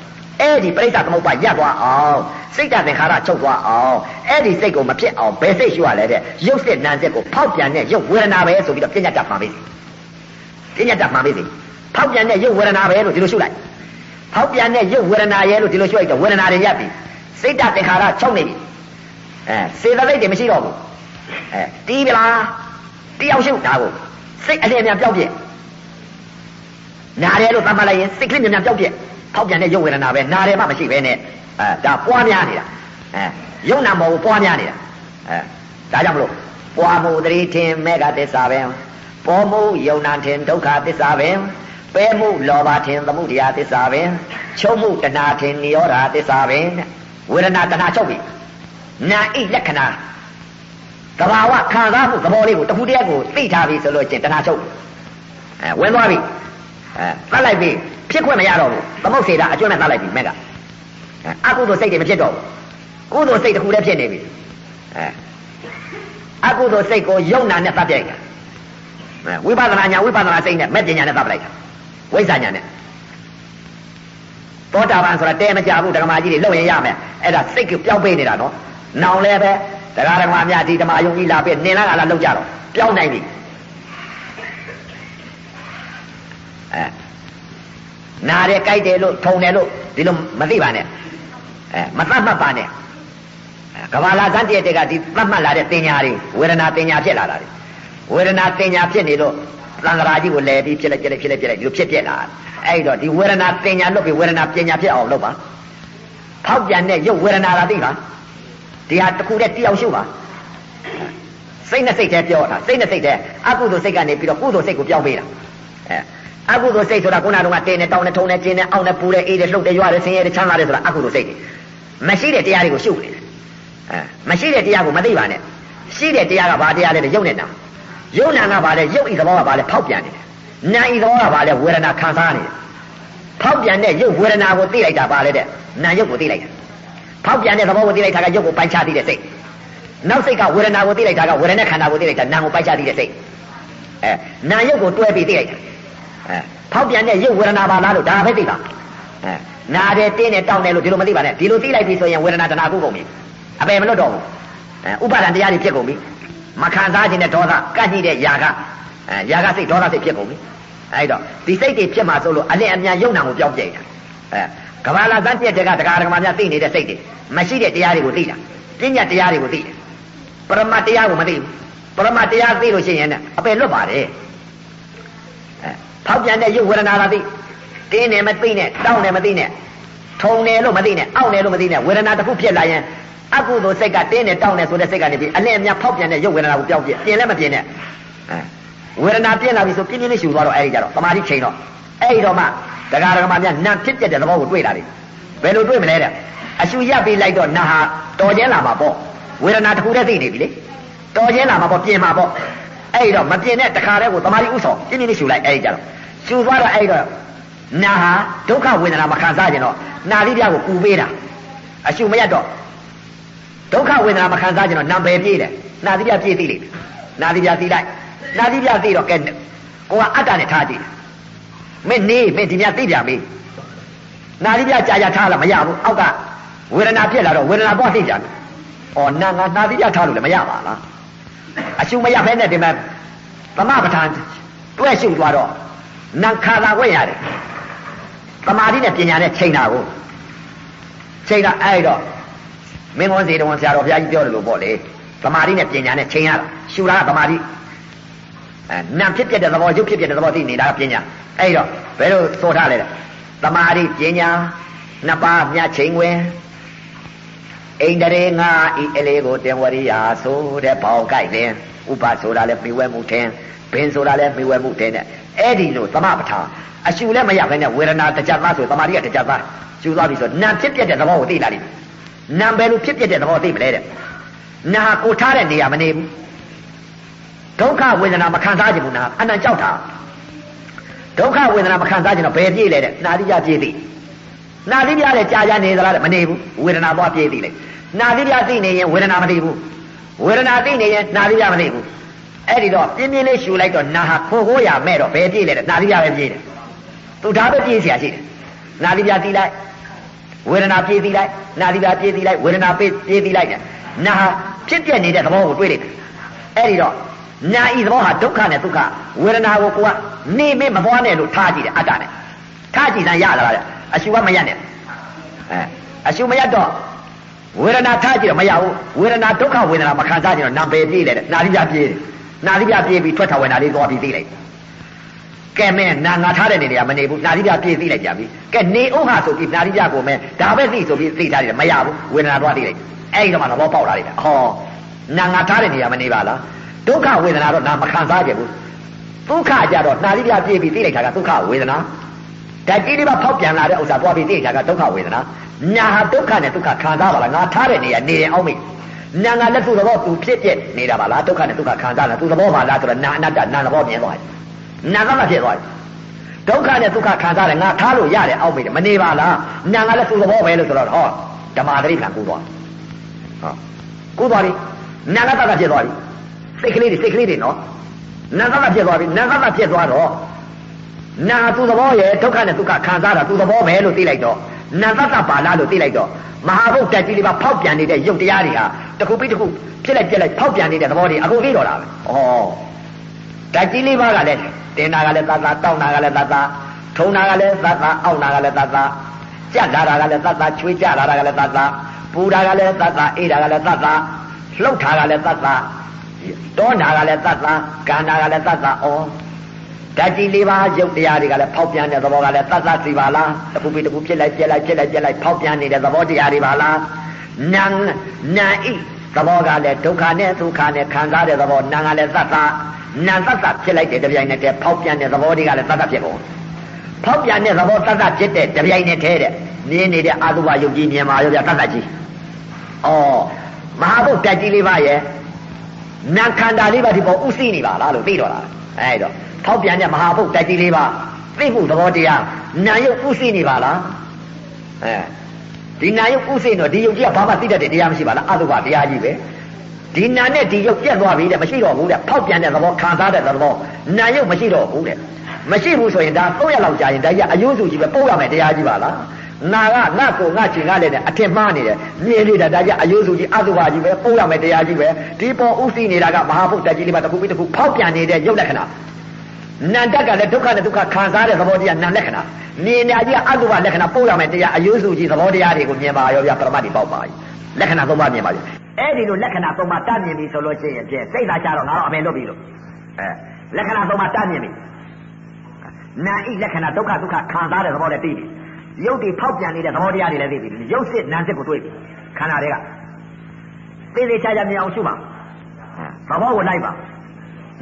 အဲ့ဒီပရိစ္ဆသမုပ္ပါရပ်သွားအောင်စိတ်တသင်္ခါရချုပ်သွားအောင်အဲ့ဒီစိတ်ကိုမဖြစ်အောင်ဘယ်စိတ်ရှုရလဲတဲ့ရုပ်စစ်နာမ်စစ်ကိုဖောက်ပြန်တဲ့ရုပ်ဝေဒနာပဲဆိုပြီးတော့ပြညတ်တာပါပြီပြညတ်တာမှန်ပြီစီဖောက်ပြန်တဲ့ရုပ်ဝေဒနာပဲလို့ဒီလိုရှုလိုက်ဖောက်ပြန်တဲ့ရုပ်ဝေဒနာရဲ့လို့ဒီလိုရှုလိုက်တော့ဝေဒနာတွေရပ်ပြီစိတ်တသင်္ခါရချုပ်နေပြီအဲစေတသိက်တွေမရှိတော့ဘူးအဲတီးပလားတယောက်ရှုဒါကိုစိတ်အလင်းအမြန်ပြောက်ပြက်နာတယ်လို့သတ်မှတ်လိုက်ရင်စိတ်ကလေးမြန်မြန်ပြောက်ပြက် ဖောက်ပြန်တဲ့ရုပ်ဝေဒနာပဲနာတယ်မှမရှိပဲနဲ့အဲဒါပွားများနေတာအဲယုံနာမောကိုပွားများနေတာအဲဒါကြောင့်မလို့ပွားမှုတတိထင်မဲ့ကသစ္စာပဲပေါ်မှုယုံနာထင်ဒုက္ခသစ္စာပင်ပဲမှုလောဘထင်သမှုတရားသစ္စာပင်ချုပ်မှုတဏှာထင်နိရောဓသစ္စာပင်ဝေဒနာတဏှာချုပ်ပြီနာဣလက္ခဏာသဘာဝခံစားမှုသဘောလေးကိုတခုတည်းကိုသိထားပြီဆိုလို့ချင်းတဏှာချုပ်အဲဝင်သွားပြီအဲသတ်လိုက်ပြီ ဖြစ်ခွင့်မရတော့ဘူးသမုတ်စေတာအကျွမ်းနဲ့သတ်လိုက်ပြီမဲ့ကအကုသိုလ်စိတ်တွေမဖြစ်တော့ဘူးကုသိုလ်စိတ်တစ်ခုတည်းဖြစ်နေပြီအဲအကုသိုလ်စိတ်ကိုယုံနာနဲ့သတ်ပြိုက်တာဝိပဿနာညာဝိပဿနာစိတ်နဲ့မဲ့ပညာနဲ့သတ်ပလိုက်တာဝိဇ္ဇာညာနဲ့သောတာပန်ဆိုတာတဲမကြဘူးဓမ္မကြီးတွေလောက်ရင်ရမယ်အဲ့ဒါစိတ်ကပျောက်ပေးနေတာနော်နောင်လည်းပဲတရားဓမ္မများဒီဓမ္မယုံကြီးလာပြီနင်လာကလာလောက်ကြတော့ပျောက်နိုင်ပြီအဲ နာတယ်ကြိုက်တယ်လို့ထုံတယ်လို့ဒီလိုမသိပါနဲ့အဲမသတ်မှတ်ပါနဲ့ကဘာလာဇန်တည့်တဲ့ကဒီသတ်မှတ်လာတဲ့တင်ညာတွေဝေဒနာတင်ညာဖြစ်လာတာတွေဝေဒနာတင်ညာဖြစ်နေလို့သံဃာကြီးကိုလဲပြီးဖြစ်လိုက်ဖြစ်လိုက်ဖြစ်လိုက်ဖြစ်လိုက်ဒီလိုဖြစ်ပြက်လာအဲ့တော့ဒီဝေဒနာတင်ညာလွတ်ပြီးဝေဒနာပညာဖြစ်အောင်လုပ်ပါဖောက်ပြန်တဲ့ရုပ်ဝေဒနာလာသိပါဒီဟာတခုတည်းတယောက်ရှုပါစိတ်နဲ့စိတ်တည်းပြောတာစိတ်နဲ့စိတ်တည်းအကုသိုလ်စိတ်ကနေပြီးတော့ကုသိုလ်စိတ်ကိုပြောင်းပေးတာအဲ အကုသိုလ်စိတ်ဆိုတာခုနကတင်းနဲ့တောင်းနဲ့ထုံနဲ့ကျင်းနဲ့အောင့်နဲ့ပူနဲ့အေးနဲ့လှုပ်တယ်ရွတယ်ဆင်းရဲတယ်ချမ်းသာတယ်ဆိုတာအကုသိုလ်စိတ်တွေမရှိတဲ့တရားတွေကိုရှုနေတယ်အဲမရှိတဲ့တရားကိုမသိပါနဲ့ရှိတဲ့တရားကဘာတရားလဲရုပ်နဲ့တာယုံနာကဘာလဲရုပ်ဤသဘောကဘာလဲဖောက်ပြန်နေတယ်နာဤသဘောကဘာလဲဝေဒနာခံစားနေတယ်ဖောက်ပြန်တဲ့ရုပ်ဝေဒနာကိုသိလိုက်တာပါလေတဲ့နာရုပ်ကိုသိလိုက်တာဖောက်ပြန်တဲ့သဘောကိုသိလိုက်တာကရုပ်ကိုပိုက်ချသိတဲ့စိတ်နောက်စိတ်ကဝေဒနာကိုသိလိုက်တာကဝေဒနာခန္ဓာကိုသိလိုက်တာနာကိုပိုက်ချသိတဲ့စိတ်အဲနာရုပ်ကိုတွဲပြီးသိလိုက်တာ အဲဖောက်ပြန်တဲ့ရုပ်ဝေဒနာပါလားလို့ဒါပဲသိပါအဲနာတယ်တင်းတယ်တောင်းတယ်လို့ဒီလိုမသိပါနဲ့ဒီလိုသိလိုက်ပြီဆိုရင်ဝေဒနာတဏှာကုကုန်ပြီအပေမလွတ်တော့ဘူးအဲဥပါဒံတရားတွေဖြစ်ကုန်ပြီမခံစားခြင်းနဲ့ဒေါသကတ်ကြည့်တဲ့ຢာကအဲຢာကစိတ်ဒေါသစိတ်ဖြစ်ကုန်ပြီအဲ့တော့ဒီစိတ်တွေဖြစ်မှာဆိုလို့အလင်းအမြန်ယုံနာကိုပြောင်းပြိုင်တာအဲကဘာလာသန်းပြက်ကတရားဓမ္မများသိနေတဲ့စိတ်တွေမရှိတဲ့တရားတွေကိုသိတာပညာတရားတွေကိုသိတယ်ပရမတရားကိုမသိဘူးပရမတရားသိလို့ရှိရင်အပယ်လွတ်ပါတယ်အဲ ဖောက်ပြန်တဲ့ယုတ်ဝေဒနာသာသိတင်းတယ်မသိနဲ့တောင်းတယ်မသိနဲ့ထုံတယ်လို့မသိနဲ့အောင့်တယ်လို့မသိနဲ့ဝေဒနာတစ်ခုဖြစ်လာရင်အကုသိုလ်စိတ်ကတင်းတယ်တောင်းတယ်ဆိုတဲ့စိတ်ကနေပြီးအလင်းအမြန်ဖောက်ပြန်တဲ့ယုတ်ဝေဒနာကိုပြောင်းပြပြင်လည်းမပြင်နဲ့အဲဝေဒနာပြင်းလာပြီဆိုပြင်းပြင်းလေးရှူသွားတော့အဲဒီကြတော့တမာတိချိန်တော့အဲဒီတော့မှတရားဓမ္မများနံဖြစ်တဲ့သဘောကိုတွေ့လာတယ်ဘယ်လိုတွေ့မလဲတဲ့အရှူရပြီးလိုက်တော့နာဟာတော်ကျဲလာမှာပေါ့ဝေဒနာတစ်ခုတည်းသိနေပြီလေတော်ကျဲလာမှာပေါ့ပြင်မှာပေါ့ အဲ့တော့မပြင်တဲ့တခါတည်းကိုတမာတိဥဆောင်ပြင်းပြင်းလေးရှူလိုက်အဲ့ဒီကြတော့ရှူသွားတော့အဲ့တော့နာဟာဒုက္ခဝေဒနာမခံစားကြတော့နာလိပြကိုပူပေးတာအရှူမရတော့ဒုက္ခဝေဒနာမခံစားကြတော့နံပယ်ပြေးတယ်နာလိပြပြေးသိလိမ့်မယ်နာလိပြသိလိုက်နာလိပြသိတော့ကဲကိုကအတ္တနဲ့ထားကြည့်မင်းနေမင်းဒီမြသိပြန်ပြီနာလိပြကြာကြာထားလားမရဘူးအောက်ကဝေဒနာပြက်လာတော့ဝေဒနာပွားသိကြတယ်။အော်နာငါနာလိပြထားလို့လည်းမရပါလား။ အရှုမရဖဲနဲ့ဒီမဲ့သမပဋ္ဌာန်တွဲရှုသွားတော့နံခါသာဝဲရတယ်။တမာတိနဲ့ပညာနဲ့ချိန်တာကိုချိန်တာအဲ့တော့မင်းဝန်စီတော်ဆရာတော်ဘုရားကြီးပြောတယ်လို့ပေါ့လေ။တမာတိနဲ့ပညာနဲ့ချိန်ရတာရှုတာကတမာတိအဲနံဖြစ်ပြတဲ့သဘောရုပ်ဖြစ်ပြတဲ့သဘောသိနေတာကပညာအဲ့တော့ဘယ်လိုဆိုထားလဲတမာတိပညာနှစ်ပါးမြတ်ချိန်ဝင် အိန္ဒြေငါဤအလေးကိုတင်ဝရိယာဆိုတဲ့ပေါင်ကြိုက်တယ်ဥပဆိုတာလဲမိဝဲမှုထင်ဘင်းဆိုတာလဲမိဝဲမှုထင်တဲ့အဲ့ဒီလိုသမပဋ္ဌာန်အရှုလည်းမရဘဲနဲ့ဝေဒနာတကြသားဆိုတမာတိကတကြသားရှုသွားပြီဆိုနာဖြစ်ပြတဲ့သဘောကိုသိလာလိမ့်မယ်နာဘယ်လိုဖြစ်ပြတဲ့သဘောသိမလဲတဲ့နာကိုထားတဲ့နေရာမနေဘူးဒုက္ခဝေဒနာမခံစားကြဘူးနာအနံကြောက်တာဒုက္ခဝေဒနာမခံစားကြတော့ဘယ်ပြေးလဲတဲ့နာတိကြပြေးသိ နာတိပြတဲ့ကြာကြာနေသလားတဲ့မနေဘူးဝေဒနာသွားပြေးသိလေနာတိပြသိနေရင်ဝေဒနာမသိဘူးဝေဒနာသိနေရင်နာတိပြမသိဘူးအဲ့ဒီတော့ပြင်းပြင်းလေးရှူလိုက်တော့နာဟာခိုးခိုးရမဲ့တော့ဘယ်ပြေးလဲတဲ့နာတိပြပဲပြေးတယ်သူဒါပဲပြေးเสียရှိတယ်နာတိပြသိလိုက်ဝေဒနာပြေးသိလိုက်နာတိပြပြေးသိလိုက်ဝေဒနာပြေးပြေးသိလိုက်တယ်နာဟာဖြစ်ပြနေတဲ့သဘောကိုတွေးလိုက်အဲ့ဒီတော့ညာဤသဘောဟာဒုက္ခနဲ့ဒုက္ခဝေဒနာကိုကိုကနေမေမသွားနဲ့လို့ထားကြည့်တယ်အတ္တနဲ့ထားကြည့်တိုင်းရလာတယ် အရှုကမရနဲ့အဲအရှုမရတော့ဝေဒနာထားကြည့်တော့မရဘူးဝေဒနာဒုက္ခဝေဒနာမခံစားကြတော့နာပယ်ပြေးတယ်နာတိပြပြေးတယ်နာတိပြပြေးပြီးထွက်ထဝင်တာလေးသွားပြီးသိလိုက်ကဲမဲနာငါထားတဲ့နေနေကမနေဘူးနာတိပြပြေးသိလိုက်ကြပြီကဲနေဥဟာဆိုပြီးနာတိပြကိုမဲဒါပဲသိဆိုပြီးသိထားတယ်မရဘူးဝေဒနာသွားသိလိုက်အဲ့ဒီတော့မှသဘောပေါက်လာတယ်ဟောနာငါထားတဲ့နေရာမနေပါလားဒုက္ခဝေဒနာတော့နာမခံစားကြဘူးဒုက္ခကြတော့နာတိပြပြေးပြီးသိလိုက်တာကဒုက္ခဝေဒနာ ဓာတ်ကြီးလေးပါဖောက်ပြန်လာတဲ့ဥစ္စာသွားပြီးသိလိုက်တာကဒုက္ခဝေဒနာနာဟာဒုက္ခနဲ့ဒုက္ခခံစားပါလားငါထားတဲ့နေရာနေတယ်အောင်မိနာငါလက်သူသဘောသူဖြစ်ပြနေတာပါလားဒုက္ခနဲ့ဒုက္ခခံစားလားသူသဘောပါလားဆိုတော့နာအနတ္တနာသဘောမြင်သွားတယ်နာကမှဖြစ်သွားတယ်ဒုက္ခနဲ့ဒုက္ခခံစားတယ်ငါထားလို့ရတယ်အောက်မိတယ်မနေပါလားနာငါလက်သူသဘောပဲလို့ဆိုတော့ဟောဓမ္မသတိကကူသွားဟောကူသွားပြီနာကတ္တကဖြစ်သွားပြီစိတ်ကလေးတွေစိတ်ကလေးတွေနော်နာကတ္တဖြစ်သွားပြီနာကတ္တဖြစ်သွားတော့ နာသူသဘောရဲ့ဒုက္ခနဲ့ဒုက္ခခံစားတာသူသဘောပဲလို့သိလိုက်တော့နာသတ္တပါလားလို့သိလိုက်တော့မဟာဘုတ်တက်ကြီးလေးပါဖောက်ပြန်နေတဲ့ရုပ်တရားတွေဟာတစ်ခုပြီးတစ်ခုဖြစ်လိုက်ပြက်လိုက်ဖောက်ပြန်နေတဲ့သဘောတွေအခုသိတော့တာပဲ။ဩတက်ကြီးလေးပါကလည်းတင်နာကလည်းသတ်သားတောက်နာကလည်းသတ်သားထုံနာကလည်းသတ်သားအောက်နာကလည်းသတ်သားကြက်လာတာကလည်းသတ်သားချွေးကြလာတာကလည်းသတ်သားပူတာကလည်းသတ်သားအေးတာကလည်းသတ်သားလှုပ်တာကလည်းသတ်သားတောနာကလည်းသတ်သားကန္နာကလည်းသတ်သားဩ ဓာတ်ကြီးလေးပါးရုပ်တရားတွေကလည်းဖောက်ပြန်တဲ့သဘောကလည်းသတ်သတ်စီပါလားတခုပြီးတခုဖြစ်လိုက်ပြက်လိုက်ပြက်လိုက်ပြက်လိုက်ဖောက်ပြန်နေတဲ့သဘောတရားတွေပါလားနာနာဤသဘောကလည်းဒုက္ခနဲ့ဒုက္ခနဲ့ခံစားတဲ့သဘောနာကလည်းသတ်သတ်နာသတ်သတ်ဖြစ်လိုက်တဲ့တပြိုင်နက်တည်းဖောက်ပြန်တဲ့သဘောတွေကလည်းသတ်သတ်ဖြစ်ကုန်ဖောက်ပြန်တဲ့သဘောသတ်သတ်ဖြစ်တဲ့တပြိုင်နက်တည်းတဲ့နင်းနေတဲ့အာသုဘယုတ်ကြီးမြန်မာရောပြသတ်သတ်ကြီးဩမဟာဘုတ်တက်ကြီးလေးပါရဲ့နာခန္ဓာလေးပါဒီပေါ်ဥသိနေပါလားလို့သိတော့တာအဲ့တော့ ဖောက်ပြန်တဲ့မဟာဘုတ်တိုက်ကြီးလေးပါသိမှုသဘောတရားနာယုတ်ဥသိနေပါလားအဲဒီနာယုတ်ဥသိတော့ဒီယုတ်ကြီးကဘာမှသိတတ်တဲ့တရားမရှိပါလားအတုပတရားကြီးပဲဒီနာနဲ့ဒီယုတ်ပြတ်သွားပြီတဲ့မရှိတော့ဘူးတဲ့ဖောက်ပြန်တဲ့သဘောခံစားတဲ့သဘောနာယုတ်မရှိတော့ဘူးတဲ့မရှိဘူးဆိုရင်ဒါ၃ရက်လောက်ကြာရင်ဒါကြီးအယုစုကြီးပဲပို့ရမယ်တရားကြီးပါလားနာကငါကိုငါချင်ကားလည်းအထင်မှားနေတယ်မြင်နေတာဒါကြီးအယုစုကြီးအတုပါကြီးပဲပို့ရမယ်တရားကြီးပဲဒီပေါ်ဥသိနေတာကမဟာဘုဒ္ဓကြီးလေးပါတစ်ခုပြီးတစ်ခုဖောက်ပြန်နေတဲ့ယုတ်လက္ခဏာ နန္တကလည်းဒုက္ခနဲ့ဒုက္ခခံစားတဲ့သဘောတရားနံလက္ခဏာမြင်ညာကြီးအတုပါလက္ခဏာပို့ရမယ်တရားအယုစုကြီးသဘောတရားတွေကိုမြင်ပါရောဗျပရမတ်တွေပေါက်ပါပြီလက္ခဏာသုံးပါမြင်ပါပြီအဲ့ဒီလိုလက္ခဏာသုံးပါတတ်မြင်ပြီဆိုလို့ရှိရင်ဖြင့်စိတ်သာကြတော့ငါတော့အမေလွတ်ပြီလို့အဲလက္ခဏာသုံးပါတတ်မြင်ပြီနာဣလက္ခဏာဒုက္ခဒုက္ခခံစားတဲ့သဘောနဲ့သိပြီရုပ်တွေဖောက်ပြန်နေတဲ့သဘောတရားတွေလည်းသိပြီရုပ်စစ်နာစစ်ကိုတွေ့ပြီခန္ဓာတွေကသိသိချာချာမြင်အောင်ရှုပါသဘောကိုလိုက်ပါ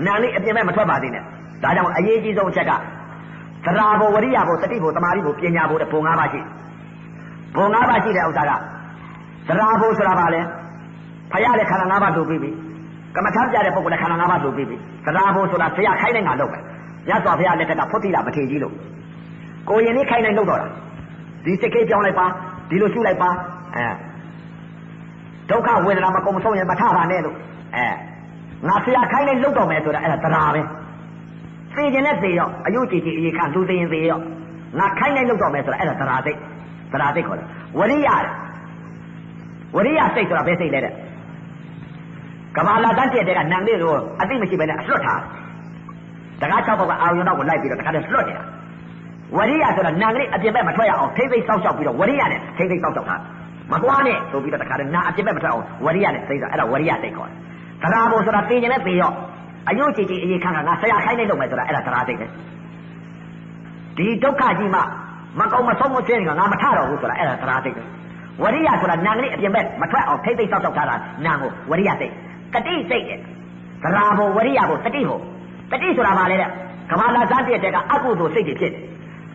နာလေးအပြင်မဲ့မထွက်ပါသေးနဲ့ ဒါကြောင့်အရေးကြီးဆုံးအချက်ကသရာဘဝရိယဘတတိဘတမာရိဘပညာဘတဲ့ဘုံ၅ပါးရှိဘုံ၅ပါးရှိတဲ့ဥစ္စာကသရာဘဆိုတာပါလေဖရတဲ့ခန္ဓာ၅ပါးဆိုပြီးပြီကမ္မထမ်းပြတဲ့ပုဂ္ဂိုလ်လည်းခန္ဓာ၅ပါးဆိုပြီးပြီသရာဘဆိုတာဆရာခိုင်းတဲ့ငါလုပ်ပဲမြတ်စွာဘုရားလက်ကကဖွတ်တိလာမထေကြီးလို့ကိုရင်လေးခိုင်းနိုင်လုပ်တော့တာဒီစိတ်ကိပြောင်းလိုက်ပါဒီလိုရှုလိုက်ပါအဲဒုက္ခဝေဒနာမကုန်မဆုံးရင်မထပါနဲ့လို့အဲငါဆရာခိုင်းလိုက်လုပ်တော့မယ်ဆိုတာအဲ့ဒါသရာပဲ သိခြင်းနဲ့သိရောအယုကြည်ကြည်အေးခံသူသိရင်သိရောငါခိုင်းလိုက်လုပ်တော့မယ်ဆိုတာအဲ့ဒါသရာသိသရာသိခေါ်တယ်ဝရိယတဲ့ဝရိယစိတ်ဆိုတာဘယ်စိတ်လဲတဲ့ကဘာလာတန်းကျက်တဲ့ကနံလေးကိုအသိမရှိဘဲနဲ့အလွတ်ထားတကား၆ပေါက်ကအာယုံတော့ကိုလိုက်ပြီးတော့တခါတည်းလွတ်နေတာဝရိယဆိုတာနံကလေးအပြင်ဘက်မထွက်ရအောင်ထိမ့်သိမ့်စောက်ရှောက်ပြီးတော့ဝရိယနဲ့ထိမ့်သိမ့်စောက်ရှောက်ထားမသွားနဲ့ဆိုပြီးတော့တခါတည်းနာအပြင်ဘက်မထွက်အောင်ဝရိယနဲ့သိမ့်တာအဲ့ဒါဝရိယစိတ်ခေါ်တယ်တရားဘုံဆိုတာသိရင်လည်းသိရော အယုတ်ကြည်ကြည်အေးခန့်ခန့်ငါဆရာခိုင်းနေလို့မယ်ဆိုတာအဲ့ဒါတရားစိတ်ပဲဒီဒုက္ခကြီးမှမကောင်းမဆုံးမချင်းကငါမထတော့ဘူးဆိုတာအဲ့ဒါတရားစိတ်ပဲဝရိယဆိုတာနာကလေးအပြင်ဘက်မထွက်အောင်ထိမ့်သိမ့်စောက်ရှောက်ထားတာနာကိုဝရိယစိတ်တတိစိတ်တဲ့တရားဘုံဝရိယဘုံတတိဘုံတတိဆိုတာဘာလဲတဲ့ကမ္ဘာလာစားတဲ့တက်ကအကုသိုလ်စိတ်တွေဖြစ်တယ်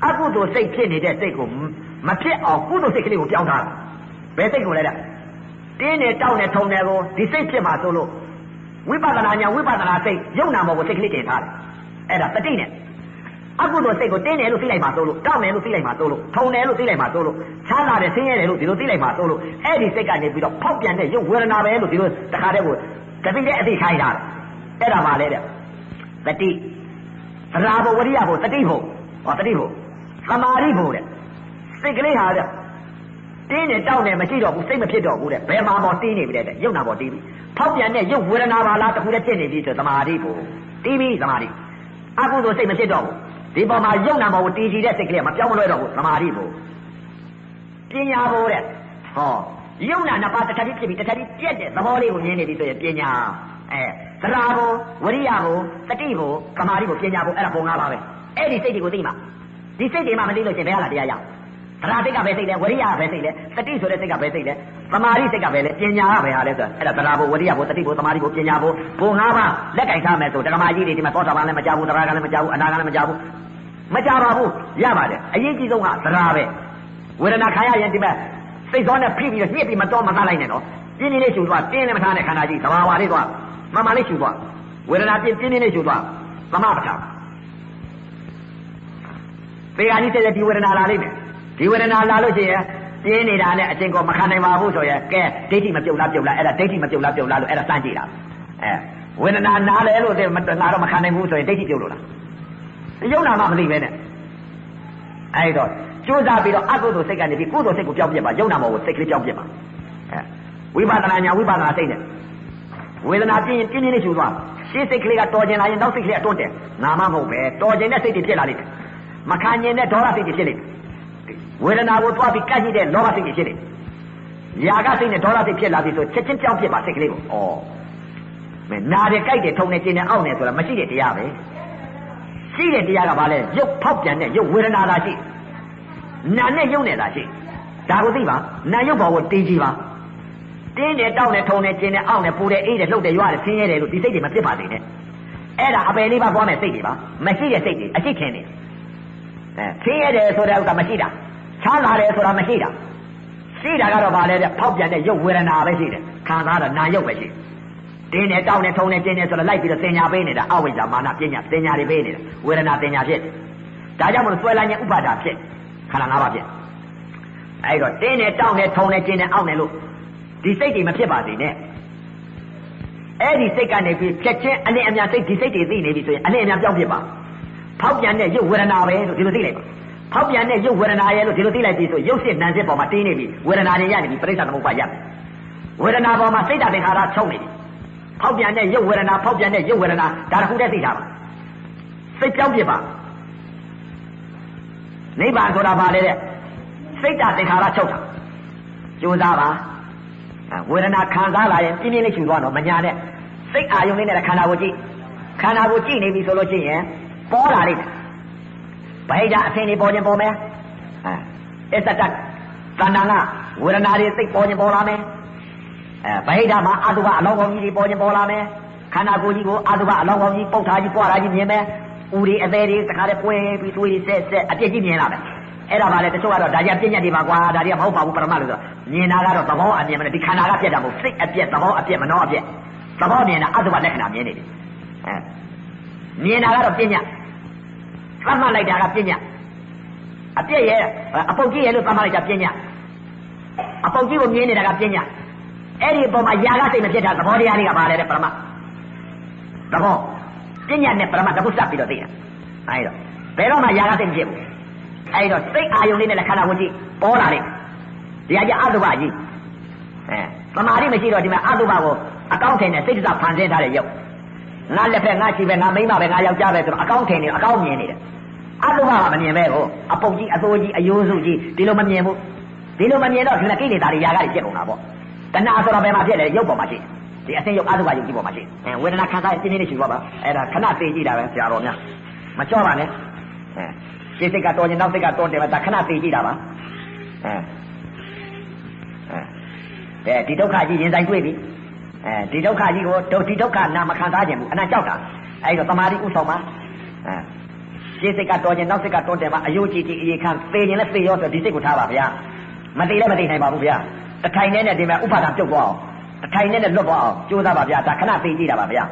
အကုသိုလ်စိတ်ဖြစ်နေတဲ့စိတ်ကိုမဖြစ်အောင်ကုသိုလ်စိတ်ကလေးကိုပြောင်းထားတာဘယ်စိတ်ကိုလဲတဲ့တင်းနေတောက်နေထုံနေကိုဒီစိတ်ဖြစ်မှာဆိုလို့ ဝိပဿနာညာဝိပဿနာစိတ်ယုံနာမောကိုစိတ်ကလေးတင်ထားတယ်အဲ့ဒါတတိနဲ့အကုသိုလ်စိတ်ကိုတင်းတယ်လို့သိလိုက်မှာဆိုလို့တောက်တယ်လို့သိလိုက်မှာဆိုလို့ထုံတယ်လို့သိလိုက်မှာဆိုလို့ချမ်းသာတယ်ဆင်းရဲတယ်လို့ဒီလိုသိလိုက်မှာဆိုလို့အဲ့ဒီစိတ်ကနေပြီးတော့ဖောက်ပြန်တဲ့ယုတ်ဝေဒနာပဲလို့ဒီလိုတခါတည်းကိုတတိနဲ့အသိခိုင်းတာအဲ့ဒါပါလေတဲ့တတိသရာဘဝရိယဘတတိဘုံဟောတတိဘုံသမာဓိဘုံတဲ့စိတ်ကလေးဟာတဲ့ တင်းနေတောက်နေမရှိတော့ဘူးစိတ်မဖြစ်တော့ဘူးတဲ့ဘယ်မှာမောတင်းနေပြီတဲ့ရုပ်နာပေါ်တင်းပြီဖောက်ပြန်တဲ့ရုပ်ဝေဒနာပါလားတခုတည်းဖြစ်နေပြီဆိုသမာဓိဘုံတင်းပြီသမာဓိအကုသိုလ်စိတ်မဖြစ်တော့ဘူးဒီပေါ်မှာရုပ်နာပေါ်ကိုတည်ကြည်တဲ့စိတ်ကလေးမပြောင်းမလဲတော့ဘူးသမာဓိဘုံပညာဘုံတဲ့ဟောရုပ်နာနှစ်ပါးတစ်ထပ်ဖြစ်ပြီးတစ်ထပ်ပြက်တဲ့သဘောလေးကိုမြင်နေပြီဆိုရင်ပညာအဲသရာဘုံဝရိယဘုံတတိဘုံသမာဓိဘုံပညာဘုံအဲ့ဒါဘုံငါးပါပဲအဲ့ဒီစိတ်တွေကိုသိမှာဒီစိတ်တွေမှမသိလို့ရှင်ဘယ်ဟာလားတရားရသ ရာစိတ်ကပဲစိတ်လဲဝရိယပဲစိတ်လဲတတိဆိုတဲ့စိတ်ကပဲစိတ်လဲသမာဓိစိတ်ကပဲလဲပညာကပဲဟာလဲဆိုအဲ့ဒါသရာဘုံဝရိယဘုံတတိဘုံသမာဓိဘုံပညာဘုံဘုံငါးပါးလက်ကင်ထားမယ်ဆိုတက္ကမကြီးတွေဒီမှာသောတာပန်လည်းမကြဘူးသရာကလည်းမကြဘူးအနာကလည်းမကြဘူးမကြပါဘူးရပါတယ်အရေးကြီးဆုံးကသရာပဲဝေဒနာခံရရင်ဒီမဲ့စိတ်သောနဲ့ဖိပြီးတော့ညှစ်ပြီးမတော်မသားလိုက်နဲ့နော်ပြင်းနေလေးရှူသွားတင်းလည်းမထားနဲ့ခန္ဓာကြီးသဘာဝလေးသွားမမလေးရှူသွားဝေဒနာပြင်းပြင်းနေလေးရှူသွားသမပဋ္ဌာန်ပေဂာကြီးတဲ့ဒီဝေဒနာလာလိမ့်မယ် ဒီဝေဒနာလာလို့ရှိရင်ပြင်းနေတာနဲ့အချင်းကောမခံနိုင်ပါဘူးဆိုရင်ကဲဒိဋ္ဌိမပြုတ်လားပြုတ်လားအဲ့ဒါဒိဋ္ဌိမပြုတ်လားပြုတ်လားလို့အဲ့ဒါစမ်းကြည့်တာအဲဝေဒနာနားလဲလို့တဲ့ငါတော့မခံနိုင်ဘူးဆိုရင်ဒိဋ္ဌိပြုတ်လို့လားယုံနာမှမသိပဲနဲ့အဲ့တော့ကြိုးစားပြီးတော့အကုသိုလ်စိတ်ကနေပြီးကုသိုလ်စိတ်ကိုပြောင်းပြစ်ပါယုံနာမောကိုစိတ်ကလေးပြောင်းပြစ်ပါအဲဝိပဿနာညာဝိပဿနာစိတ်နဲ့ဝေဒနာပြင်းရင်ပြင်းပြင်းလေးရှူသွားရှင်းစိတ်ကလေးကတော်ကျင်လာရင်နောက်စိတ်ကလေးကတွန်းတယ်ငါမှမဟုတ်ပဲတော်ကျင်တဲ့စိတ်တွေဖြစ်လာလိမ့်မယ်မခံကျင်တဲ့ဒေါသစိတ်တွေဖြစ်လိမ့်မယ် ဝေဒနာကိုသွားပြီးကတ်ကြည့်တဲ့လောဘစိတ်တွေဖြစ်လိမ့်မယ်ຢာကစိတ်နဲ့ဒေါသစိတ်ဖြစ်လာပြီဆိုချက်ချင်းပြောင်းပြစ်ပါစိတ်ကလေးကိုဩမင်းနာတယ်ကြိုက်တယ်ထုံတယ်ကျင်တယ်အောင့်တယ်ဆိုတာမရှိတဲ့တရားပဲရှိတဲ့တရားကဘာလဲရုပ်ဖောက်ပြန်တဲ့ရုပ်ဝေဒနာသာရှိနာနဲ့ရုပ်နဲ့သာရှိဒါကိုသိပါနာရုပ်ဘောကိုတင်းကြည့်ပါတင်းတယ်တောက်တယ်ထုံတယ်ကျင်တယ်အောင့်တယ်ပူတယ်အေးတယ်လှုပ်တယ်ရွာတယ်ဆင်းရဲတယ်လို့ဒီစိတ်တွေမဖြစ်ပါသေးနဲ့အဲ့ဒါအပယ်လေးပါသွားမယ်စိတ်တွေပါမရှိတဲ့စိတ်တွေအရှိခင်နေအဲဆင်းရဲတယ်ဆိုတဲ့ဥစ္စာမရှိတာ ချမ်းသာတယ်ဆိုတာမရှိတာရှိတာကတော့ဗာလဲတဲ့ဖောက်ပြန်တဲ့ရုပ်ဝေဒနာပဲရှိတယ်ခံစားတာနာရုပ်ပဲရှိတင်းတယ်တောက်တယ်ထုံတယ်ကျင်တယ်ဆိုတော့လိုက်ပြီးတော့သင်ညာပေးနေတာအဝိဇ္ဇာမာနပညာသင်ညာတွေပေးနေတာဝေဒနာသင်ညာဖြစ်ဒါကြောင့်မလို့ဆွဲလိုက်ရင်ဥပါဒါဖြစ်ခန္ဓာ၅ပါးဖြစ်အဲ့တော့တင်းနဲ့တောင်းနဲ့ထုံနဲ့ကျင်းနဲ့အောင့်နဲ့လို့ဒီစိတ်တွေမဖြစ်ပါစေနဲ့အဲ့ဒီစိတ်ကနေပြီးဖြက်ချင်းအလင်းအများစိတ်ဒီစိတ်တွေသိနေပြီဆိုရင်အလင်းအများပြောင်းဖြစ်ပါဖောက်ပြန်တဲ့ရုပ်ဝေဒနာပဲလို့ဒီလိုသိလိုက်ပါ ဖောက်ပြန်တဲ့ရုပ်ဝေဒနာရဲ့လို့ဒီလိုသိလိုက်ပြီဆိုရုပ်စစ်နာစစ်ပေါ်မှာတင်းနေပြီဝေဒနာတွေရနေပြီပြိဿသမုပ္ပါရပြီဝေဒနာပေါ်မှာစိတ်ဓာတ်သင်္ခါရချုပ်နေပြီဖောက်ပြန်တဲ့ရုပ်ဝေဒနာဖောက်ပြန်တဲ့ရုပ်ဝေဒနာဒါတခုတည်းသိတာပါစိတ်ပြောင်းဖြစ်ပါနိဗ္ဗာန်ဆိုတာဘာလဲတဲ့စိတ်ဓာတ်သင်္ခါရချုပ်တာကြိုးစားပါဝေဒနာခံစားလာရင်ပြင်းပြင်းလေးချူသွားတော့မညာနဲ့စိတ်အာယုံလေးနဲ့ခန္ဓာကိုကြည့်ခန္ဓာကိုကြည့်နေပြီဆိုလို့ရှိရင်ပေါ်လာလိမ့်မယ် ဗိဓာအထင်တွေပေါ်ခြင်းပေါ်မယ်အဲအစ္စတတဏ္ဍာကဝေဒနာတွေစိတ်ပေါ်ခြင်းပေါ်လာမယ်အဲဗိဓာမှာအတုပအလောင်းကောင်းကြီးတွေပေါ်ခြင်းပေါ်လာမယ်ခန္ဓာကိုယ်ကြီးကိုအတုပအလောင်းကောင်းကြီးပုတ်ထားကြီးပွားထားကြီးမြင်မယ်ဦးတွေအသေးတွေတခါတည်းပွဲပြီးသွေးဆက်ဆက်အပြစ်ကြီးမြင်လာမယ်အဲ့ဒါပါလေတချို့ကတော့ဒါကြီးပြည့်ညက်တွေပါကွာဒါတွေကမဟုတ်ပါဘူးပရမလို့ဆိုမြင်တာကတော့သဘောအမြင်မနဲ့ဒီခန္ဓာကပြက်တာမဟုတ်စိတ်အပြက်သဘောအပြက်မနှောအပြက်သဘောမြင်တာအတုပလက္ခဏာမြင်နေတယ်အဲမြင်တာကတော့ပြည့်ညက် သတ်မှတ်လိုက်တာကပြည့်ညက်အပြက်ရဲ့အပုတ်ကြီးရဲ့လို့သတ်မှတ်လိုက်တာပြည့်ညက်အပုတ်ကြီးကိုမြင်နေတာကပြည့်ညက်အဲ့ဒီအပေါ်မှာຢာကစိတ်မဖြစ်တာသဘောတရားတွေကပါလေတဲ့ပရမသဘောပညာနဲ့ပရမတခုစပ်ပြီးတော့သိတာအဲဒီတော့ဘယ်တော့မှຢာကစိတ်မဖြစ်ဘူးအဲဒီတော့စိတ်အာယုန်လေးနဲ့ခန္ဓာကိုယ်ကြီးပေါ်လာတယ်ဒီအကြအတုပကြီးအဲသမာဓိမရှိတော့ဒီမှာအတုပကိုအကောင့်ထင်နဲ့စိတ်တဖန်ဆင်းထားတဲ့ရုပ်ငါလက်ဖက်ငါရှိပဲငါမိမပဲငါယောက်ျားပဲဆိုတော့အကောင့်ထင်နေအကောင့်မြင်နေတယ် အတုပကမမြင်ပဲကိုအပုတ်ကြီးအသိုးကြီးအယိုးစုကြီးဒီလိုမမြင်ဘူးဒီလိုမမြင်တော့ဒီကိလေသာတွေຢာကတွေဖြစ်ကုန်တာပေါ့တဏှာဆိုတော့ဘယ်မှာဖြစ်လဲရုပ်ပေါ်မှာရှိဒီအသိရုပ်အတုပယုတ်ကြီးပေါ်မှာရှိအဲဝေဒနာခံစားရင်ပြင်းပြင်းလေးရှိသွားပါအဲ့ဒါခဏသိကြည့်တာပဲဆရာတော်များမကြောက်ပါနဲ့အဲရှင်းစိတ်ကတော်ရင်နောက်စိတ်ကတော်တယ်ပဲဒါခဏသိကြည့်တာပါအဲအဲဒီဒုက္ခကြီးရင်ဆိုင်တွေ့ပြီအဲဒီဒုက္ခကြီးကိုဒုဒီဒုက္ခနာမခံစားခြင်းဘူးအနံ့ကြောက်တာအဲဒီတော့တမာတိဥဆောင်ပါအဲ ရှင်းစိတ်ကတော်ရင်နောက်စိတ်ကတော်တယ်ပါအယုတ်ကြည့်ကြည့်အေးခံသိရင်လည်းသိရောဆိုဒီစိတ်ကိုထားပါဗျာမသိလည်းမသိနိုင်ပါဘူးဗျာတထိုင်နဲ့နဲ့ဒီမဲ့ဥပါဒံပြုတ်သွားအောင်တထိုင်နဲ့နဲ့လွတ်သွားအောင်ကြိုးစားပါဗျာဒါခဏသိကြည့်တာပါဗျာ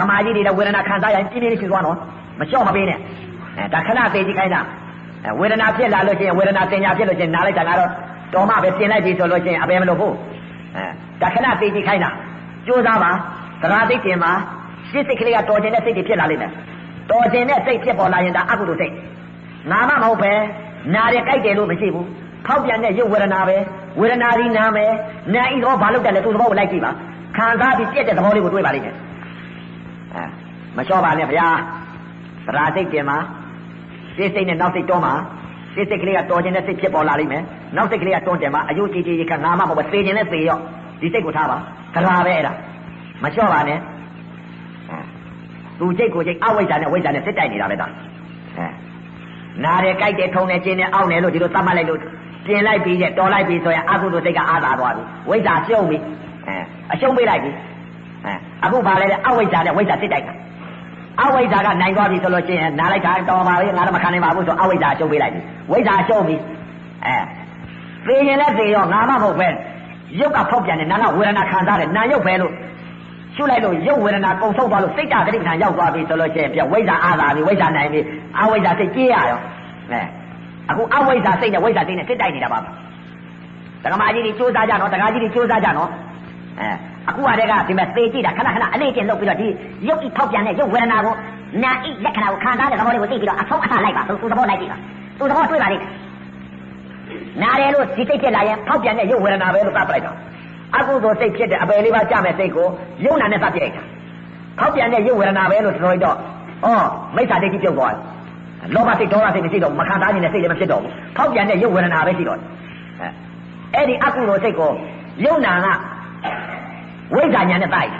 ဓမ္မကြီးတွေလည်းဝေဒနာခံစားရင်ပြင်းပြင်းလေးရှိသွားတော့မလျှော့မပေးနဲ့အဲဒါခဏသိကြည့်ခိုင်းတာအဲဝေဒနာဖြစ်လာလို့ရှိရင်ဝေဒနာတင်ညာဖြစ်လို့ရှိရင်နားလိုက်တာကတော့တော်မှပဲပြင်လိုက်ပြီဆိုလို့ရှိရင်အပေမလို့ဘူးအဲဒါခဏသိကြည့်ခိုင်းတာကြိုးစားပါသရာသိတင်ပါစိတ်စိတ်ကလေးကတော်ခြင်းတဲ့စိတ်တွေဖြစ်လာလိမ့်မယ် တော်ခြင်းတဲ့စိတ်ဖြစ်ပေါ်လာရင်ဒါအကုသိုလ်စိတ်ငါမှမဟုတ်ပဲနားရကြိုက်တယ်လို့မရှိဘူးဖောက်ပြန်တဲ့ရုပ်ဝေဒနာပဲဝေဒနာဒီနာမယ်နာဤတော့ဘာလို့တက်လဲသူ့သဘောကိုလိုက်ကြည့်ပါခံစားပြီးပြက်တဲ့သဘောလေးကိုတွေးပါလိမ့်မယ်အဲမလျှော့ပါနဲ့ဗျာသရာစိတ်တင်မှာစိတ်စိတ်နဲ့နောက်စိတ်တွန်းမှာစိတ်စိတ်ကလေးကတော်ခြင်းနဲ့စိတ်ဖြစ်ပေါ်လာလိမ့်မယ်နောက်စိတ်ကလေးကတွန်းတယ်မှာအယုတ်ကြည်ကြည်ကငါမှမဟုတ်ပဲသေခြင်းနဲ့သေရော့ဒီစိတ်ကိုထားပါသရာပဲအဲ့ဒါမလျှော့ပါနဲ့ သူစိတ်ကိုစိတ်အဝိဇ္ဇာနဲ့ဝိဇ္ဇာနဲ့စစ်တိုက်နေတာပဲဒါအဲနားတယ်ကြိုက်တယ်ထုံတယ်ကျင်းတယ်အောက်တယ်လို့ဒီလိုသတ်မှတ်လိုက်လို့ပြင်လိုက်ပြီးတဲ့တော်လိုက်ပြီးဆိုရင်အကုသိုလ်စိတ်ကအာသာသွားပြီဝိဇ္ဇာရှုံးပြီအဲအရှုံးပေးလိုက်ပြီအဲအခုဘာလဲတဲ့အဝိဇ္ဇာနဲ့ဝိဇ္ဇာစစ်တိုက်တာအဝိဇ္ဇာကနိုင်သွားပြီဆိုလို့ရှိရင်နားလိုက်တာတော်ပါပြီငါတော့မခံနိုင်ပါဘူးဆိုအဝိဇ္ဇာရှုံးပေးလိုက်ပြီဝိဇ္ဇာရှုံးပြီအဲသိရင်လည်းသိရောငါမှမဟုတ်ပဲရုပ်ကဖောက်ပြန်တယ်နာကဝေဒနာခံစားတယ်နာရုပ်ပဲလို့ ရှုလိုက်လို့ရုပ်ဝေဒနာကုံဆုံးသွားလို့စိတ်ဓာတ်တိဋ္ဌာန်ရောက်သွားပြီဆိုလို့ရှိရင်ပြဝိဇ္ဇာအာသာပြီဝိဇ္ဇာနိုင်ပြီအဝိဇ္ဇာစိတ်ကြေးရရောအဲအခုအဝိဇ္ဇာစိတ်နဲ့ဝိဇ္ဇာစိတ်နဲ့စစ်တိုက်နေတာပါဒကမာကြီးတွေစူးစမ်းကြနော်ဒကာကြီးတွေစူးစမ်းကြနော်အဲအခုကတည်းကဒီမဲ့သေကြည့်တာခဏခဏအလေးကျင့်လုပ်ပြီးတော့ဒီရုပ်ဤထောက်ပြန်တဲ့ရုပ်ဝေဒနာကိုနာဤလက္ခဏာကိုခံစားတဲ့သဘောလေးကိုသိပြီးတော့အဆုံးအထလိုက်ပါသူသဘောလိုက်ကြည့်ပါသူသဘောတွေ့ပါလိမ့်မယ်နားတယ်လို့ဒီစိတ်ဖြစ်လာရင်ဖောက်ပြန်တဲ့ရုပ်ဝေဒနာပဲလို့သတ်ပလိုက်တော့ အကုသိုလ်စိတ်ဖြစ်တဲ့အပယ်လေးပါကြမဲ့စိတ်ကိုယုံနာနဲ့သတ်ပြလိုက်တာဖောက်ပြန်တဲ့ရုပ်ဝေဒနာပဲလို့ဆိုတော့ဩမိစ္ဆာဒိဋ္ဌိပြုတ်သွားတယ်လောဘစိတ်ဒေါသစိတ်မရှိတော့မခံစားနိုင်တဲ့စိတ်လည်းမဖြစ်တော့ဘူးဖောက်ပြန်တဲ့ရုပ်ဝေဒနာပဲရှိတော့တယ်အဲ့ဒီအကုသိုလ်စိတ်ကိုယုံနာကဝိဇ္ဇာညာနဲ့တိုက်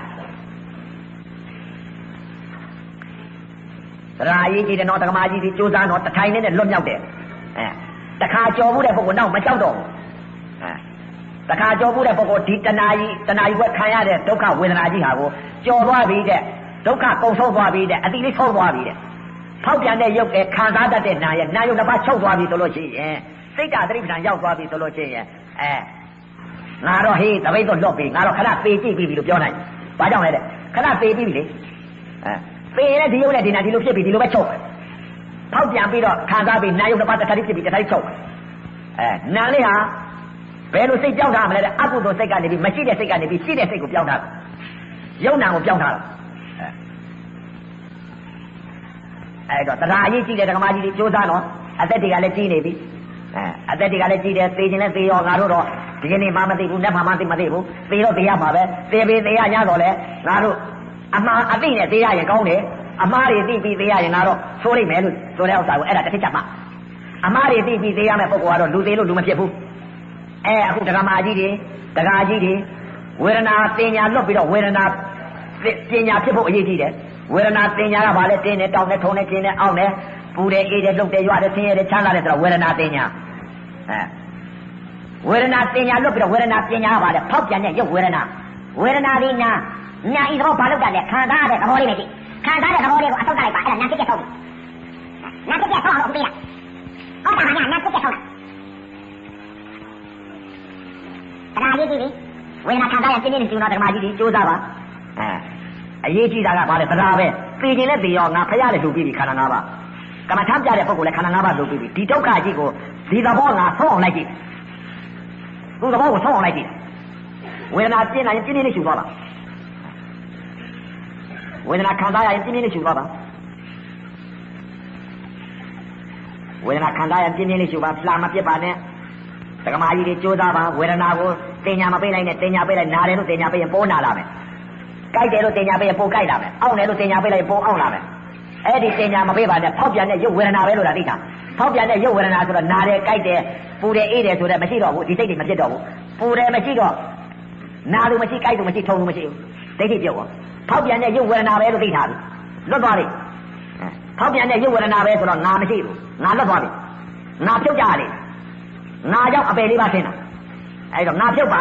တာရာကြီးကြီးတဲ့နော်တက္ကမကြီးဒီစူးစမ်းတော့တထိုင်နဲ့လွတ်မြောက်တယ်အဲတခါကြော်မှုတဲ့ပုဂ္ဂိုလ်နောက်မကြောက်တော့ဘူးအဲ တခါကြော်မှုတဲ့ပုဂ္ဂိုလ်ဒီတဏှာကြီးတဏှာကြီးကခံရတဲ့ဒုက္ခဝေဒနာကြီးဟာကိုကြော်သွားပြီတဲ့ဒုက္ခကုံဆုံးသွားပြီတဲ့အတိလေးဆုံးသွားပြီတဲ့ဖောက်ပြန်တဲ့ရုပ်ကခံစားတတ်တဲ့နာရဲ့နာယုတ်တစ်ပါးချုပ်သွားပြီဆိုလို့ရှိရင်စိတ်ဓာတ်တိပ္ပံရောက်သွားပြီဆိုလို့ရှိရင်အဲငါတော့ဟေးတပိတ်တော့လွတ်ပြီငါတော့ခဏပေကြည့်ပြီလို့ပြောနိုင်ဘာကြောင့်လဲတဲ့ခဏပေပြီလေအဲပေရင်လည်းဒီရုပ်နဲ့ဒီနာဒီလိုဖြစ်ပြီဒီလိုပဲချုပ်ပဲဖောက်ပြန်ပြီးတော့ခံစားပြီးနာယုတ်တစ်ပါးတစ်ခါတည်းဖြစ်ပြီးတစ်ခါတည်းချုပ်အဲနာလေးဟာ ဘယ်လိုစိတ်ပြောင်းထားမလဲတဲ့အကုသိုလ်စိတ်ကနေပြီးမရှိတဲ့စိတ်ကနေပြီးရှိတဲ့စိတ်ကိုပြောင်းထားတယ်ယုံနာကိုပြောင်းထားတာအဲအဲ့တော့တရားအရေးကြီးတဲ့ဓမ္မကြီးတွေစူးစမ်းတော့အသက်တွေကလည်းကြီးနေပြီအဲအသက်တွေကလည်းကြီးတယ်သေခြင်းလည်းသေရောငါတို့တော့ဒီကနေ့မှမသိဘူးလက်မှမသိမသိဘူးသေတော့သေရမှာပဲသေပေသေရညတော့လေငါတို့အမှားအသိနဲ့သေရရင်ကောင်းတယ်အမှားတွေသိပြီးသေရရင်ငါတော့ဆိုးလိမ့်မယ်လို့ဆိုတဲ့ဥစ္စာကိုအဲ့ဒါတစ်ခါချက်မှအမှားတွေသိပြီးသေရမယ့်ပုဂ္ဂိုလ်ကတော့လူသေးလို့လူမဖြစ်ဘူး အဲအခုဒကာမကြီးတွေဒကာကြီးတွေဝေဒနာပညာလွတ်ပြီးတော့ဝေဒနာပညာဖြစ်ဖို့အရေးကြီးတယ်ဝေဒနာပညာကဘာလဲတင်းနေတောင်းနေထုံနေကျင်းနေအောင်းနေပူတယ်အေးတယ်လှုပ်တယ်ရွတယ်ဆင်းရဲတယ်ချမ်းသာတယ်ဆိုတော့ဝေဒနာပညာအဲဝေဒနာပညာလွတ်ပြီးတော့ဝေဒနာပညာကဘာလဲဖောက်ပြန်တဲ့ရုပ်ဝေဒနာဝေဒနာဒီနာညာဤတော့ဘာလို့တတ်လဲခံစားရတဲ့သဘောလေးပဲကြည့်ခံစားတဲ့သဘောလေးကိုအဆုတ်လိုက်ပါအဲ့ဒါနာဖြစ်တဲ့ထုတ်နာဖြစ်တဲ့ထုတ်အောင်ပြရဟုတ်တာပါညာနာဖြစ်တဲ့ ထုတ်တရားကြီးကြီးဝေဒနာခံစားရပြင်းပြင်းကျူတော့ဓမ္မကြီးကြီးစူးစမ်းပါအဲအရေးကြီးတာကဘာလဲတရားပဲသိခြင်းနဲ့သိရောငါဖရလည်းလူပြီးပြီခန္ဓာ၅ပါးကမ္မထမ်းပြတဲ့ပုဂ္ဂိုလ်လည်းခန္ဓာ၅ပါးလူပြီးပြီဒီဒုက္ခကြီးကိုဒီသဘောငါဆုံးအောင်လိုက်ကြည့်သူ့သဘောကိုဆုံးအောင်လိုက်ကြည့်ဝေဒနာပြင်းလာရင်ပြင်းပြင်းလေးရှူသွားပါဝေဒနာခံစားရရင်ပြင်းပြင်းလေးရှူသွားပါဝေဒနာခံစားရပြင်းပြင်းလေးရှူပါဖလာမပြစ်ပါနဲ့ တက္ကမကြီးတွေကြိုးစားပါဝေဒနာကိုတင်ညာမပေးလိုက်နဲ့တင်ညာပေးလိုက်နာတယ်လို့တင်ညာပေးရင်ပိုးနာလာမယ်ကြိုက်တယ်လို့တင်ညာပေးရင်ပိုးကြိုက်လာမယ်အောင့်တယ်လို့တင်ညာပေးလိုက်ပိုးအောင့်လာမယ်အဲ့ဒီတင်ညာမပေးပါနဲ့ဖောက်ပြန်တဲ့ရုပ်ဝေဒနာပဲလို့လားသိတာဖောက်ပြန်တဲ့ရုပ်ဝေဒနာဆိုတော့နာတယ်ကြိုက်တယ်ပူတယ်အေးတယ်ဆိုတော့မရှိတော့ဘူးဒီစိတ်တွေမဖြစ်တော့ဘူးပူတယ်မရှိတော့နာလို့မရှိကြိုက်လို့မရှိထုံလို့မရှိဘူးဒိဋ္ဌိပြုတ်သွားဖောက်ပြန်တဲ့ရုပ်ဝေဒနာပဲလို့သိထားပြီလွတ်သွားပြီဖောက်ပြန်တဲ့ရုပ်ဝေဒနာပဲဆိုတော့ငါမရှိဘူးငါလွတ်သွားပြီငါဖြုတ်ကြရတယ် ငါကြောင့်အပယ်လေးပါဆင်းတာအဲ့တော့ငါဖြုတ်ပါ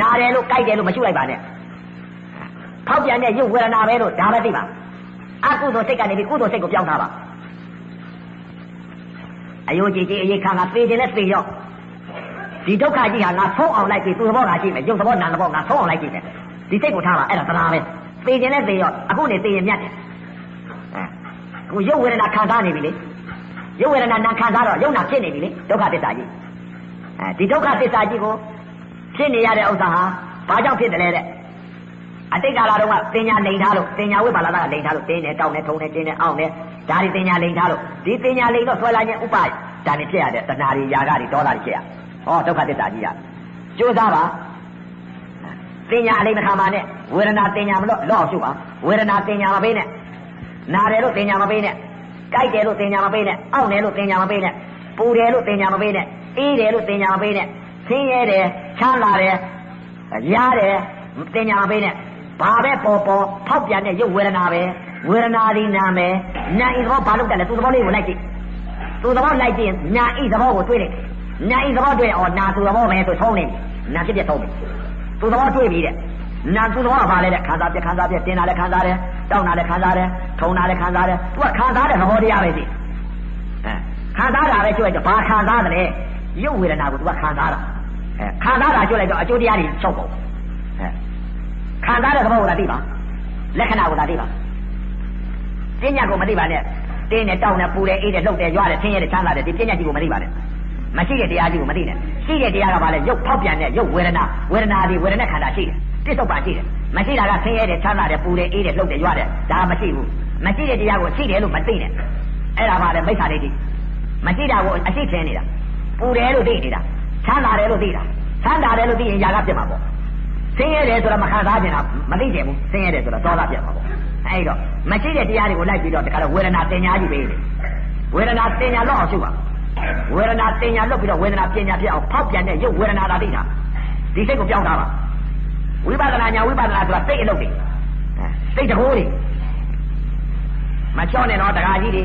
နာတယ်လို့ကြိုက်တယ်လို့မရှိလိုက်ပါနဲ့ဖောက်ပြန်တဲ့ရုပ်ဝေဒနာပဲလို့ဒါပဲသိပါအကုသိုလ်စိတ်ကနေပြီးကုသိုလ်စိတ်ကိုပြောင်းထားပါအယုံကြည်ကြည်အရေးခံကသေတယ်လဲသေရောဒီဒုက္ခကြီးဟာငါဆုံးအောင်လိုက်ပြီသူသဘောငါရှိမယ်ရုပ်သဘောနာသဘောငါဆုံးအောင်လိုက်ပြီဒီစိတ်ကိုထားပါအဲ့ဒါသနာပဲသေတယ်လဲသေရောအခုနေသေရင်မြတ်တယ်အခုရုပ်ဝေဒနာခံစားနေပြီလေရုပ်ဝေဒနာနာခံစားတော့ရုပ်နာဖြစ်နေပြီလေဒုက္ခသစ္စာကြီး အဲဒီဒုက္ခသစ္စာကြီးကိုဖြစ်နေရတဲ့ဥစ္စာဟာဘာကြောင့်ဖြစ်တယ်လဲတဲ့အတိတ်ကာလတုန်းကတင်ညာလိန်ထားလို့တင်ညာဝိပါလာတာကလိန်ထားလို့တင်းနေတောင်းနေထုံနေတင်းနေအောင့်နေဒါတွေတင်ညာလိန်ထားလို့ဒီတင်ညာလိန်တော့ဆွဲလာခြင်းဥပဒါတွေဖြစ်ရတဲ့တဏှာတွေຢာကတွေဒေါသတွေဖြစ်ရဟောဒုက္ခသစ္စာကြီးရကြိုးစားပါတင်ညာအလိန်မခံပါနဲ့ဝေဒနာတင်ညာမလို့လော့အောင်ရှုပါဝေဒနာတင်ညာမပေးနဲ့နာတယ်လို့တင်ညာမပေးနဲ့ကြိုက်တယ်လို့တင်ညာမပေးနဲ့အောင့်တယ်လို့တင်ညာမပေးနဲ့ပူတယ်လို့တင်ညာမပေးနဲ့ အေးတယ်လို့တင်ညာမပေးနဲ့ဆင်းရဲတယ်ချမ်းသာတယ်ရားတယ်တင်ညာမပေးနဲ့ဘာပဲပေါ်ပေါ်ဖောက်ပြန်တဲ့ရုပ်ဝေဒနာပဲဝေဒနာဒီနာမယ်နာဤသဘောဘာလို့တက်လဲသူသဘောလေးကိုလိုက်ကြည့်သူသဘောလိုက်ကြည့်နာဤသဘောကိုတွေးလိုက်နာဤသဘောတွေးအော်နာသူသဘောပဲဆိုထုံးနေနာဖြစ်ပြထုံးနေသူသဘောတွေးပြီးတဲ့နာသူသဘောကဘာလဲတဲ့ခံစားပြခံစားပြတင်တာလည်းခံစားတယ်တောင်းတာလည်းခံစားတယ်ထုံတာလည်းခံစားတယ်သူကခံစားတဲ့သဘောတရားပဲစီအဲခံစားတာပဲကျွတ်ကြဘာခံစားတယ် ရုပ်ဝေဒနာကိုသူကခံစားတာအဲခံစားတာကျွတ်လိုက်တော့အကျိုးတရားတွေချုပ်ကုန်အဲခံစားတဲ့သဘောကိုသာသိပါလက္ခဏာကိုသာသိပါပညာကိုမသိပါနဲ့တင်းနဲ့တောင်းနဲ့ပူတယ်အေးတယ်လှုပ်တယ်ရွာတယ်ဆင်းရဲတယ်ချမ်းသာတယ်ဒီပညာကြီးကိုမသိပါနဲ့မရှိတဲ့တရားကြီးကိုမသိနဲ့ရှိတဲ့တရားကဘာလဲရုပ်ဖောက်ပြန်တဲ့ရုပ်ဝေဒနာဝေဒနာဒီဝေဒနာခန္ဓာရှိတယ်ပြစ္ဆုတ်ပါရှိတယ်မရှိတာကဆင်းရဲတယ်ချမ်းသာတယ်ပူတယ်အေးတယ်လှုပ်တယ်ရွာတယ်ဒါမရှိဘူးမရှိတဲ့တရားကိုရှိတယ်လို့မသိနဲ့အဲ့ဒါပါလေမိစ္ဆာဒိဋ္ဌိမရှိတာကိုအရှိထင်နေတာ ပူတယ်လို့သိနေတာချမ်းသာတယ်လို့သိတာချမ်းသာတယ်လို့သိရင်ຢာကပြတ်မှာပေါ့ဆင်းရဲတယ်ဆိုတော့မခံစားကျင်တာမသိကြဘူးဆင်းရဲတယ်ဆိုတော့သောတာပြတ်မှာပေါ့အဲ့တော့မရှိတဲ့တရားတွေကိုလိုက်ပြီးတော့တခါတော့ဝေဒနာတင်ညာကြီးပေးတယ်ဝေဒနာတင်ညာလို့အောင်ရှုပါဝေဒနာတင်ညာလွတ်ပြီးတော့ဝေဒနာပညာဖြစ်အောင်ဖောက်ပြန်တဲ့ရုပ်ဝေဒနာသာသိတာဒီစိတ်ကိုပြောင်းတာပါဝိပဿနာညာဝိပဿနာဆိုတာစိတ်အလုပ်တွေစိတ်တကိုးတွေမချော့နဲ့တော့တရားကြီးတွေ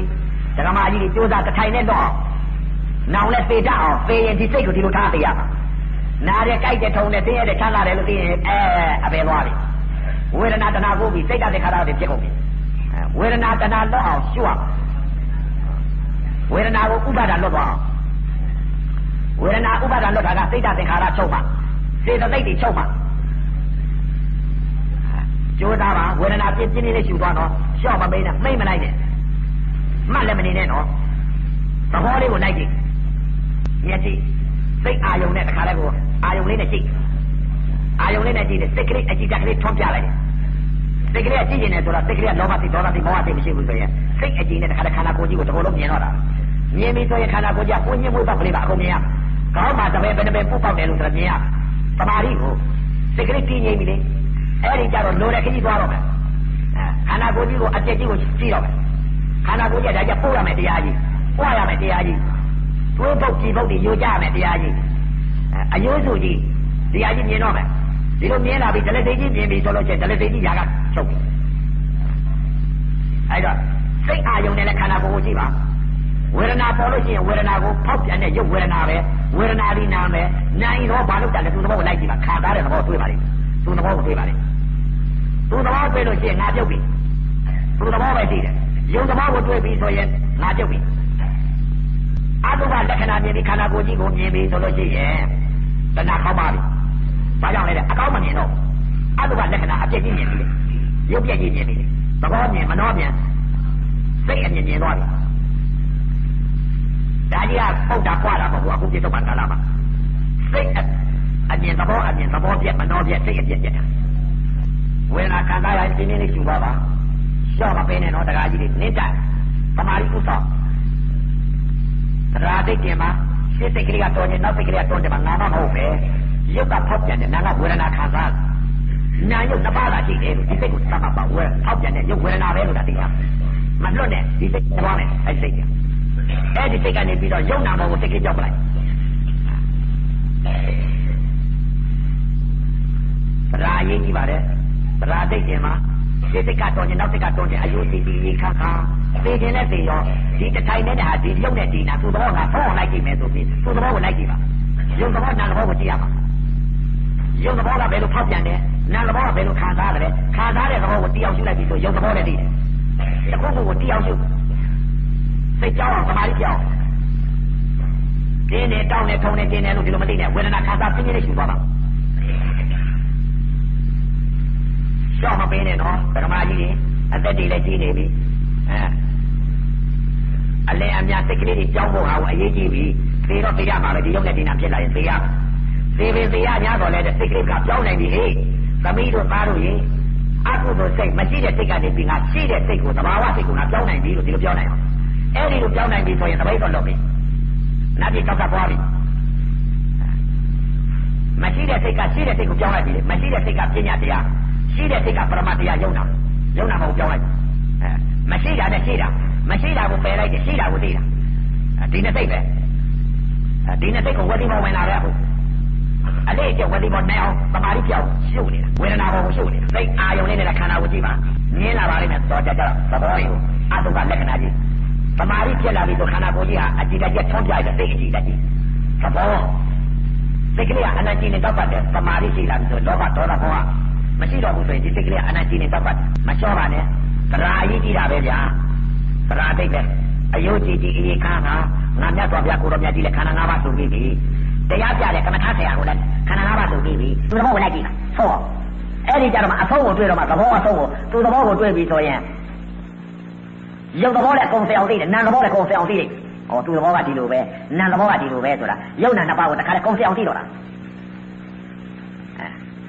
တရားမကြီးတွေစူးစမ်းတထိုင်နဲ့တော့ နောင်နဲ့ပေတတ်အောင်ပေရင်ဒီစိတ်ကိုဒီလိုထားပေးရမှာနားရဲကြိုက်တဲ့ထုံနဲ့တင်းရတဲ့ချမ်းသာတယ်လို့သိရင်အဲအပေသွားပြီဝေဒနာတဏှာကိုပြီးစိတ်တတဲ့ခါတော့ဖြစ်ကုန်ပြီဝေဒနာတဏှာလွတ်အောင်ရှုရဝေဒနာကိုဥပါဒလွတ်သွားအောင်ဝေဒနာဥပါဒလွတ်တာကစိတ်တသင်္ခါရချုပ်ပါစေတသိက်တွေချုပ်ပါကြိုးစားပါဝေဒနာပြင်းပြင်းလေးရှူသွားတော့ရှော့မပေးနဲ့မိတ်မလိုက်နဲ့မှတ်လည်းမနေနဲ့နော်သဘောလေးကိုလိုက်ကြည့် မျက်စိစိတ်အာယုံနဲ့တခါလဲကိုအာယုံလေးနဲ့ကြည့်အာယုံလေးနဲ့ကြည့်တယ်စိတ်ကလေးအကြည့်တက်ကလေးထွန်းပြလိုက်တယ်စိတ်ကလေးကကြည့်နေတယ်ဆိုတော့စိတ်ကလေးကလောဘစိတ်ဒေါသစိတ်မောဟစိတ်မရှိဘူးဆိုရင်စိတ်အကြည့်နဲ့တခါတခါနာကိုကြီးကိုတဘောလုံးမြင်တော့တာမြင်ပြီဆိုရင်ခန္ဓာကိုယ်ကြီးကကိုညစ်ဖို့တော့ကလေးပါအကုန်မြင်ရကောင်းမှတပည့်ဘယ်နှပည့်ပူပေါက်တယ်လို့ဆိုတော့မြင်ရသမာဓိကိုစိတ်ကလေးကြည့်နေပြီလေအဲ့ဒီကြတော့လိုတဲ့ခကြီးသွားတော့မယ်ခန္ဓာကိုယ်ကြီးကိုအပြည့်ကြီးကိုကြည့်တော့မယ်ခန္ဓာကိုယ်ကြီးကဒါကြပို့ရမယ်တရားကြီးပွားရမယ်တရားကြီး တွေးပုတ်ကြည့်ပုတ်ဒီယိုကြရမယ်တရားကြီးအယိုးစုကြီးတရားကြီးမြင်တော့မယ်ဒီလိုမြင်လာပြီဒလသိကြီးမြင်ပြီဆိုလို့ချင်းဒလသိကြီးຢာကချုပ်ပြီအဲ့တော့စိတ်အာယုံနဲ့လည်းခန္ဓာကိုယ်ကိုကြည့်ပါဝေဒနာပေါ်လို့ရှိရင်ဝေဒနာကိုဖောက်ပြန်တဲ့ရုပ်ဝေဒနာပဲဝေဒနာဒီနာမယ်နိုင်တော့ဘာလို့တလဲသူသဘောကိုလိုက်ကြည့်ပါခါသားတဲ့သဘောတွေ့ပါလိမ့်သူသဘောကိုတွေ့ပါလိမ့်သူသဘောတွေ့လို့ရှိရင်ငါပြုတ်ပြီသူသဘောပဲရှိတယ်ရုပ်သဘောကိုတွေ့ပြီဆိုရင်ငါပြုတ်ပြီ အတုကလက္ခဏာမြင်ပြီးခန္ဓာကိုယ်ကြီးကိုမြင်ပြီဆိုလို့ရှိရင်တဏှာခေါင်းပါပြီဘာကြောင့်လဲတဲ့အကောင်းမမြင်တော့အတုကလက္ခဏာအပြည့်ကြီးမြင်ပြီရုပ်ပြည့်ကြီးမြင်ပြီသဘောမြင်မနှောမြင်စိတ်အမြင်မြင်သွားပြီဒါကြီးကပုတ်တာကွာတာမဟုတ်ဘူးအခုပြစ်တော့မှကာလမှာစိတ်အမြင်သဘောအမြင်သဘောပြက်မနှောပြက်စိတ်အပြက်ပြက်တာဝေဒနာခံစားရရင်ပြင်းပြင်းလေးရှူပါပါရှော့မပေးနဲ့တော့တရားကြီးတွေနစ်တသမာဓိဥသောတ ရားသိကျင်မှာစိတ်စိတ်ကလေးကတော်နေနောက်စိတ်ကလေးကတော်တယ်မှာငါမမဟုတ်ပဲရုပ်ကဖောက်ပြန်တယ်နာကဝေဒနာခံစားနာယုတ်တစ်ပါးသာရှိတယ်လို့ဒီစိတ်ကိုသတ်မှတ်ပါဝေဖောက်ပြန်တဲ့ရုပ်ဝေဒနာပဲလို့ဒါသိရမလွတ်နဲ့ဒီစိတ်သွားမယ်အဲ့စိတ်ကအဲ့ဒီစိတ်ကနေပြီးတော့ယုံနာမောကိုစိတ်ကလေးကြောက်ပလိုက်တရားရေးကြည့်ပါလေတရားသိကျင်မှာစိတ်စိတ်ကတော့ညနောက်စိတ်ကတော့ညအယုစီတီခါခါ သိခြင်းနဲ့သိရောဒီတထိုင်နဲ့ဟာဒီရုပ်နဲ့ဒီနာသူ့သဘောကဖောင်းလိုက်ကြည့်မယ်ဆိုပြီးသူ့သဘောကိုလိုက်ကြည့်ပါယုံသဘောနာသဘောကိုကြည့်ရမှာယုံသဘောကဘယ်လိုဖောက်ပြန်တယ်နာသဘောကဘယ်လိုခံစားတယ်ခံစားတဲ့သဘောကိုတရားရှုလိုက်ပြီဆိုယုံသဘောနဲ့သိတယ်တခုခုကိုတရားရှုစိတ်ကြောက်အောင်သမာဓိကြောက်ပြင်းနေတောင်းနေထုံနေကျင်းနေလို့ဒီလိုမသိနဲ့ဝေဒနာခံစားပြင်းပြင်းလေးရှုသွားပါရှော့မပေးနဲ့နော်ပရမကြီးတွေအသက်တွေလည်းကြီးနေပြီအဲ အလဲအမြစိတ်ကလေးတွေကြောင်းဖို့ဟာကိုအရေးကြီးပြီသေတော့သေရမှာပဲဒီရုပ်နဲ့ဒီနာဖြစ်လာရင်သေရသေပင်သေရ냐တော့လဲစိတ်ကလေးကပြောင်းနိုင်ပြီဟေ့သမီးတို့သားတို့ရင်အကုသိုလ်စိတ်မရှိတဲ့စိတ်ကနေပြီးငါရှိတဲ့စိတ်ကိုသဘာဝစိတ်ကိုငါပြောင်းနိုင်ပြီလို့ဒီလိုပြောနိုင်အောင်အဲ့ဒီလိုပြောင်းနိုင်ပြီဆိုရင်သပိတ်တော့လုပ်ပြီနတ်ပြည်တောက်ကပွားပြီမရှိတဲ့စိတ်ကရှိတဲ့စိတ်ကိုပြောင်းလိုက်ပြီမရှိတဲ့စိတ်ကပညာတရားရှိတဲ့စိတ်ကပရမတရားယုံနာယုံနာမဟုတ်ပြောင်းလိုက်အဲမရှိတာနဲ့ရှိတာ မရှိတာကိုပယ်လိုက်တယ်ရှိတာကိုသိတာဒီနှစ်စိတ်ပဲဒီနှစ်စိတ်ကိုဝတိမောဝင်လာတဲ့အခုအလေးကျဝတိမောနဲ့အောင်သမာဓိပြောင်းရှုပ်နေတာဝေဒနာပေါ်ကိုရှုပ်နေတာစိတ်အာယုံလေးနဲ့ခန္ဓာကိုကြည့်ပါမြင်လာပါလိမ့်မယ်တော့ကြကြတော့သဘောလေးကိုအတုကလက္ခဏာကြီးသမာဓိဖြစ်လာပြီဆိုခန္ဓာကိုယ်ကြီးဟာအကြည့်တကျထွန်းပြတဲ့စိတ်အကြည့်တကြီးသဘောစိတ်ကလေးကအနန္တကြီးနဲ့တောက်ပတ်တယ်သမာဓိရှိလာပြီဆိုလောဘဒေါသဘောကမရှိတော့ဘူးဆိုရင်ဒီစိတ်ကလေးအနန္တကြီးနဲ့တောက်ပတ်မလျှော့ပါနဲ့တရားအရေးကြီးတာပဲဗျာ တရားသိပဲအယုတ်ကြည်ကြည်အေးခါဟာငါမြတ်စွာဘုရားကိုရောမြတ်ကြီးလည်းခန္ဓာ၅ပါးဆိုပြီးပြီတရားပြတဲ့ကမ္မထာဆရာကိုလည်းခန္ဓာ၅ပါးဆိုပြီးပြီသူသဘောကိုလိုက်ကြည့်ပါဟုတ်အဲ့ဒီကြတော့မှအဆုံးကိုတွေ့တော့မှသဘောအဆုံးကိုသူသဘောကိုတွေ့ပြီဆိုရင်ရုပ်သဘောနဲ့ကုံစအောင်သိတယ်နာမ်သဘောနဲ့ကုံစအောင်သိတယ်ဟောသူသဘောကဒီလိုပဲနာမ်သဘောကဒီလိုပဲဆိုတာရုပ်နာနှစ်ပါးကိုတခါတည်းကုံစအောင်သိတော့တာ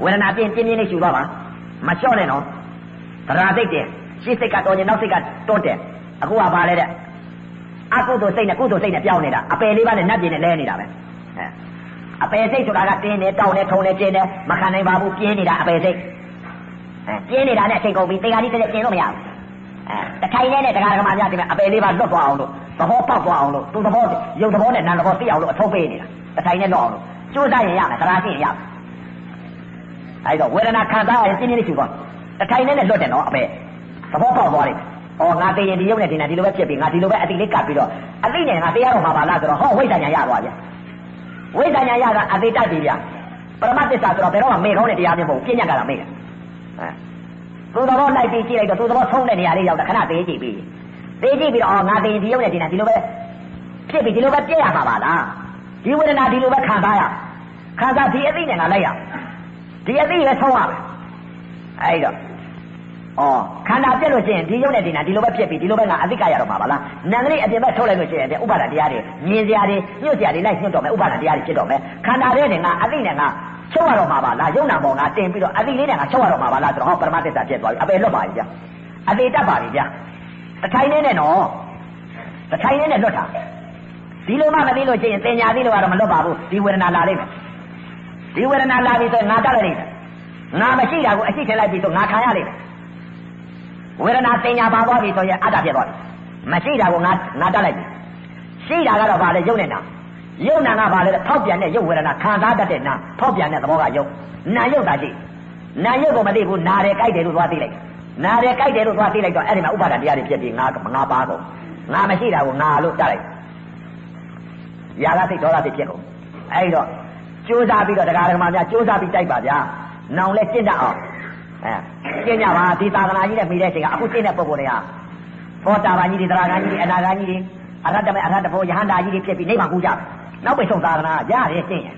ဝေဒနာပြင်းပြင်းပြင်းလေးရှူတော့ပါမလျှော့နဲ့နော်သရာသိတဲ့ရှေ့စိတ်ကတော်ရင်နောက်စိတ်ကတွန်းတယ် အခုကပါလေတဲ့အကုသိုလ်စိတ်နဲ့ကုသိုလ်စိတ်နဲ့ပြောင်းနေတာအပယ်လေးပါးနဲ့နတ်ပြည်နဲ့လဲနေတာပဲအဲအပယ်စိတ်ဆိုတာကတင်းနေတောင်းနေထုံနေကျင်းနေမခံနိုင်ပါဘူးပြင်းနေတာအပယ်စိတ်အဲပြင်းနေတာနဲ့အချိန်ကုန်ပြီတေဃာကြီးတစ်ချက်ကျင်းလို့မရဘူးအဲတခိုင်နဲ့တရားဓမ္မများဒီမှာအပယ်လေးပါလွတ်သွားအောင်လို့သဘောပေါက်သွားအောင်လို့သူသဘောရုပ်သဘောနဲ့နာမ်သဘောသိအောင်လို့အထုံးပေးနေတာတခိုင်နဲ့လွတ်အောင်လို့ကြိုးစားရင်ရမယ်တရားရှိရင်ရမယ်အဲဒီတော့ဝေဒနာခံစားရရင်ပြင်းပြင်းလေးချူသွားတခိုင်နဲ့လွတ်တယ်နော်အပယ်သဘောပေါက်သွားတယ်။ အော်ငါသိရင်ဒီရုပ်နဲ့ဒီနာဒီလိုပဲဖြစ်ပြီးငါဒီလိုပဲအတိလေးကပ်ပြီးတော့အသိနဲ့ငါတရားတော်မှာပါလားဆိုတော့ဟောဝိဇ္ဇာညာရသွားဗျ။ဝိဇ္ဇာညာရကအသိတတ်ပြီဗျ။ပရမတ္တစ္ဆာဆိုတော့ဘယ်တော့မှမေ့ကောင်းတဲ့တရားမျိုးမဟုတ်ပြဉ္ညာကတာမေ့တယ်။အဲသူသဘောလိုက်ပြီးကြည့်လိုက်တော့သူသဘောဆုံးတဲ့နေရာလေးရောက်တာခဏသေးကြည့်ပြီးသေးကြည့်ပြီးတော့အော်ငါသိရင်ဒီရုပ်နဲ့ဒီနာဒီလိုပဲဖြစ်ပြီးဒီလိုပဲပြည့်ရမှာပါလား။ဒီဝေဒနာဒီလိုပဲခံစားရ။ခံစားဒီအသိနဲ့ငါလိုက်ရ။ဒီအသိပဲဆုံးရမယ်။အဲဒီတော့ ဩခန္ဓာပြက်လို့ရှိရင်ဒီရုပ်နဲ့ဒီနာဒီလိုပဲဖြစ်ပြီးဒီလိုပဲငါအသိကရတော့မှာပါလားနံကလေးအပြင်ဘက်ထုတ်လိုက်လို့ရှိရင်ဥပါဒတရားတွေမြင်စရာတွေညှို့စရာတွေလိုက်ညှို့တော့မယ်ဥပါဒတရားတွေဖြစ်တော့မယ်ခန္ဓာတဲ့နဲ့ငါအသိနဲ့ငါချုပ်ရတော့မှာပါလားယုံနာပေါ်ငါတင်ပြီးတော့အသိလေးနဲ့ငါချုပ်ရတော့မှာပါလားဆိုတော့ဟောပရမတ္တဖြစ်သွားပြီအပေလွတ်ပါပြီဗျအသေးတတ်ပါပြီဗျတထိုင်နေနဲ့နော်တထိုင်နေနဲ့လွတ်တာဒီလိုမှမသိလို့ရှိရင်တင်ညာသိလို့ကတော့မလွတ်ပါဘူးဒီဝေဒနာလာလိမ့်မယ်ဒီဝေဒနာလာပြီဆိုရင်ငါတတ်လိုက်လိမ့်မယ်ငါမရှိတာကိုအရှိထည့်လိုက်ပြီဆိုငါခံရလိမ့်မယ် ဝေဒနာတင်ညာပါသွားပြီဆိုရင်အတ္တဖြစ်သွားပြီမရှိတာကိုငါငါတတ်လိုက်ပြီရှိတာကတော့ဘာလဲယုံနေတာယုံနာကဘာလဲဖောက်ပြန်တဲ့ယုတ်ဝေဒနာခံစားတတ်တဲ့နာဖောက်ပြန်တဲ့သဘောကယုတ်နာယုတ်တာရှိနာယုတ်ကိုမသိဘူးနာတယ်ကြိုက်တယ်လို့သွားသိလိုက်နာတယ်ကြိုက်တယ်လို့သွားသိလိုက်တော့အဲ့ဒီမှာဥပါဒတရားတွေဖြစ်ပြီးငါငါပါကုန်ငါမရှိတာကိုငါလို့တတ်လိုက်ຢာကစိတ်ဒေါသစိတ်ဖြစ်ကုန်အဲ့တော့ကြိုးစားပြီးတော့တရားဓမ္မများကြိုးစားပြီးတိုက်ပါဗျာနောင်လဲကျင့်တတ်အောင် အဲကျင့်ကြပါဒီသာသနာကြီးနဲ့မိတဲ့အချိန်ကအခုကျင့်တဲ့ပုံပေါ်တွေကသောတာပန်ကြီးတွေသရဂန်ကြီးတွေအနာဂန်ကြီးတွေအရဟတမေအရဟတဘောယဟန္တာကြီးတွေဖြစ်ပြီးနိဗ္ဗာန်ကူကြမယ်နောက်ပိတ်ဆုံးသာသနာရတယ်ကျင့်ရင်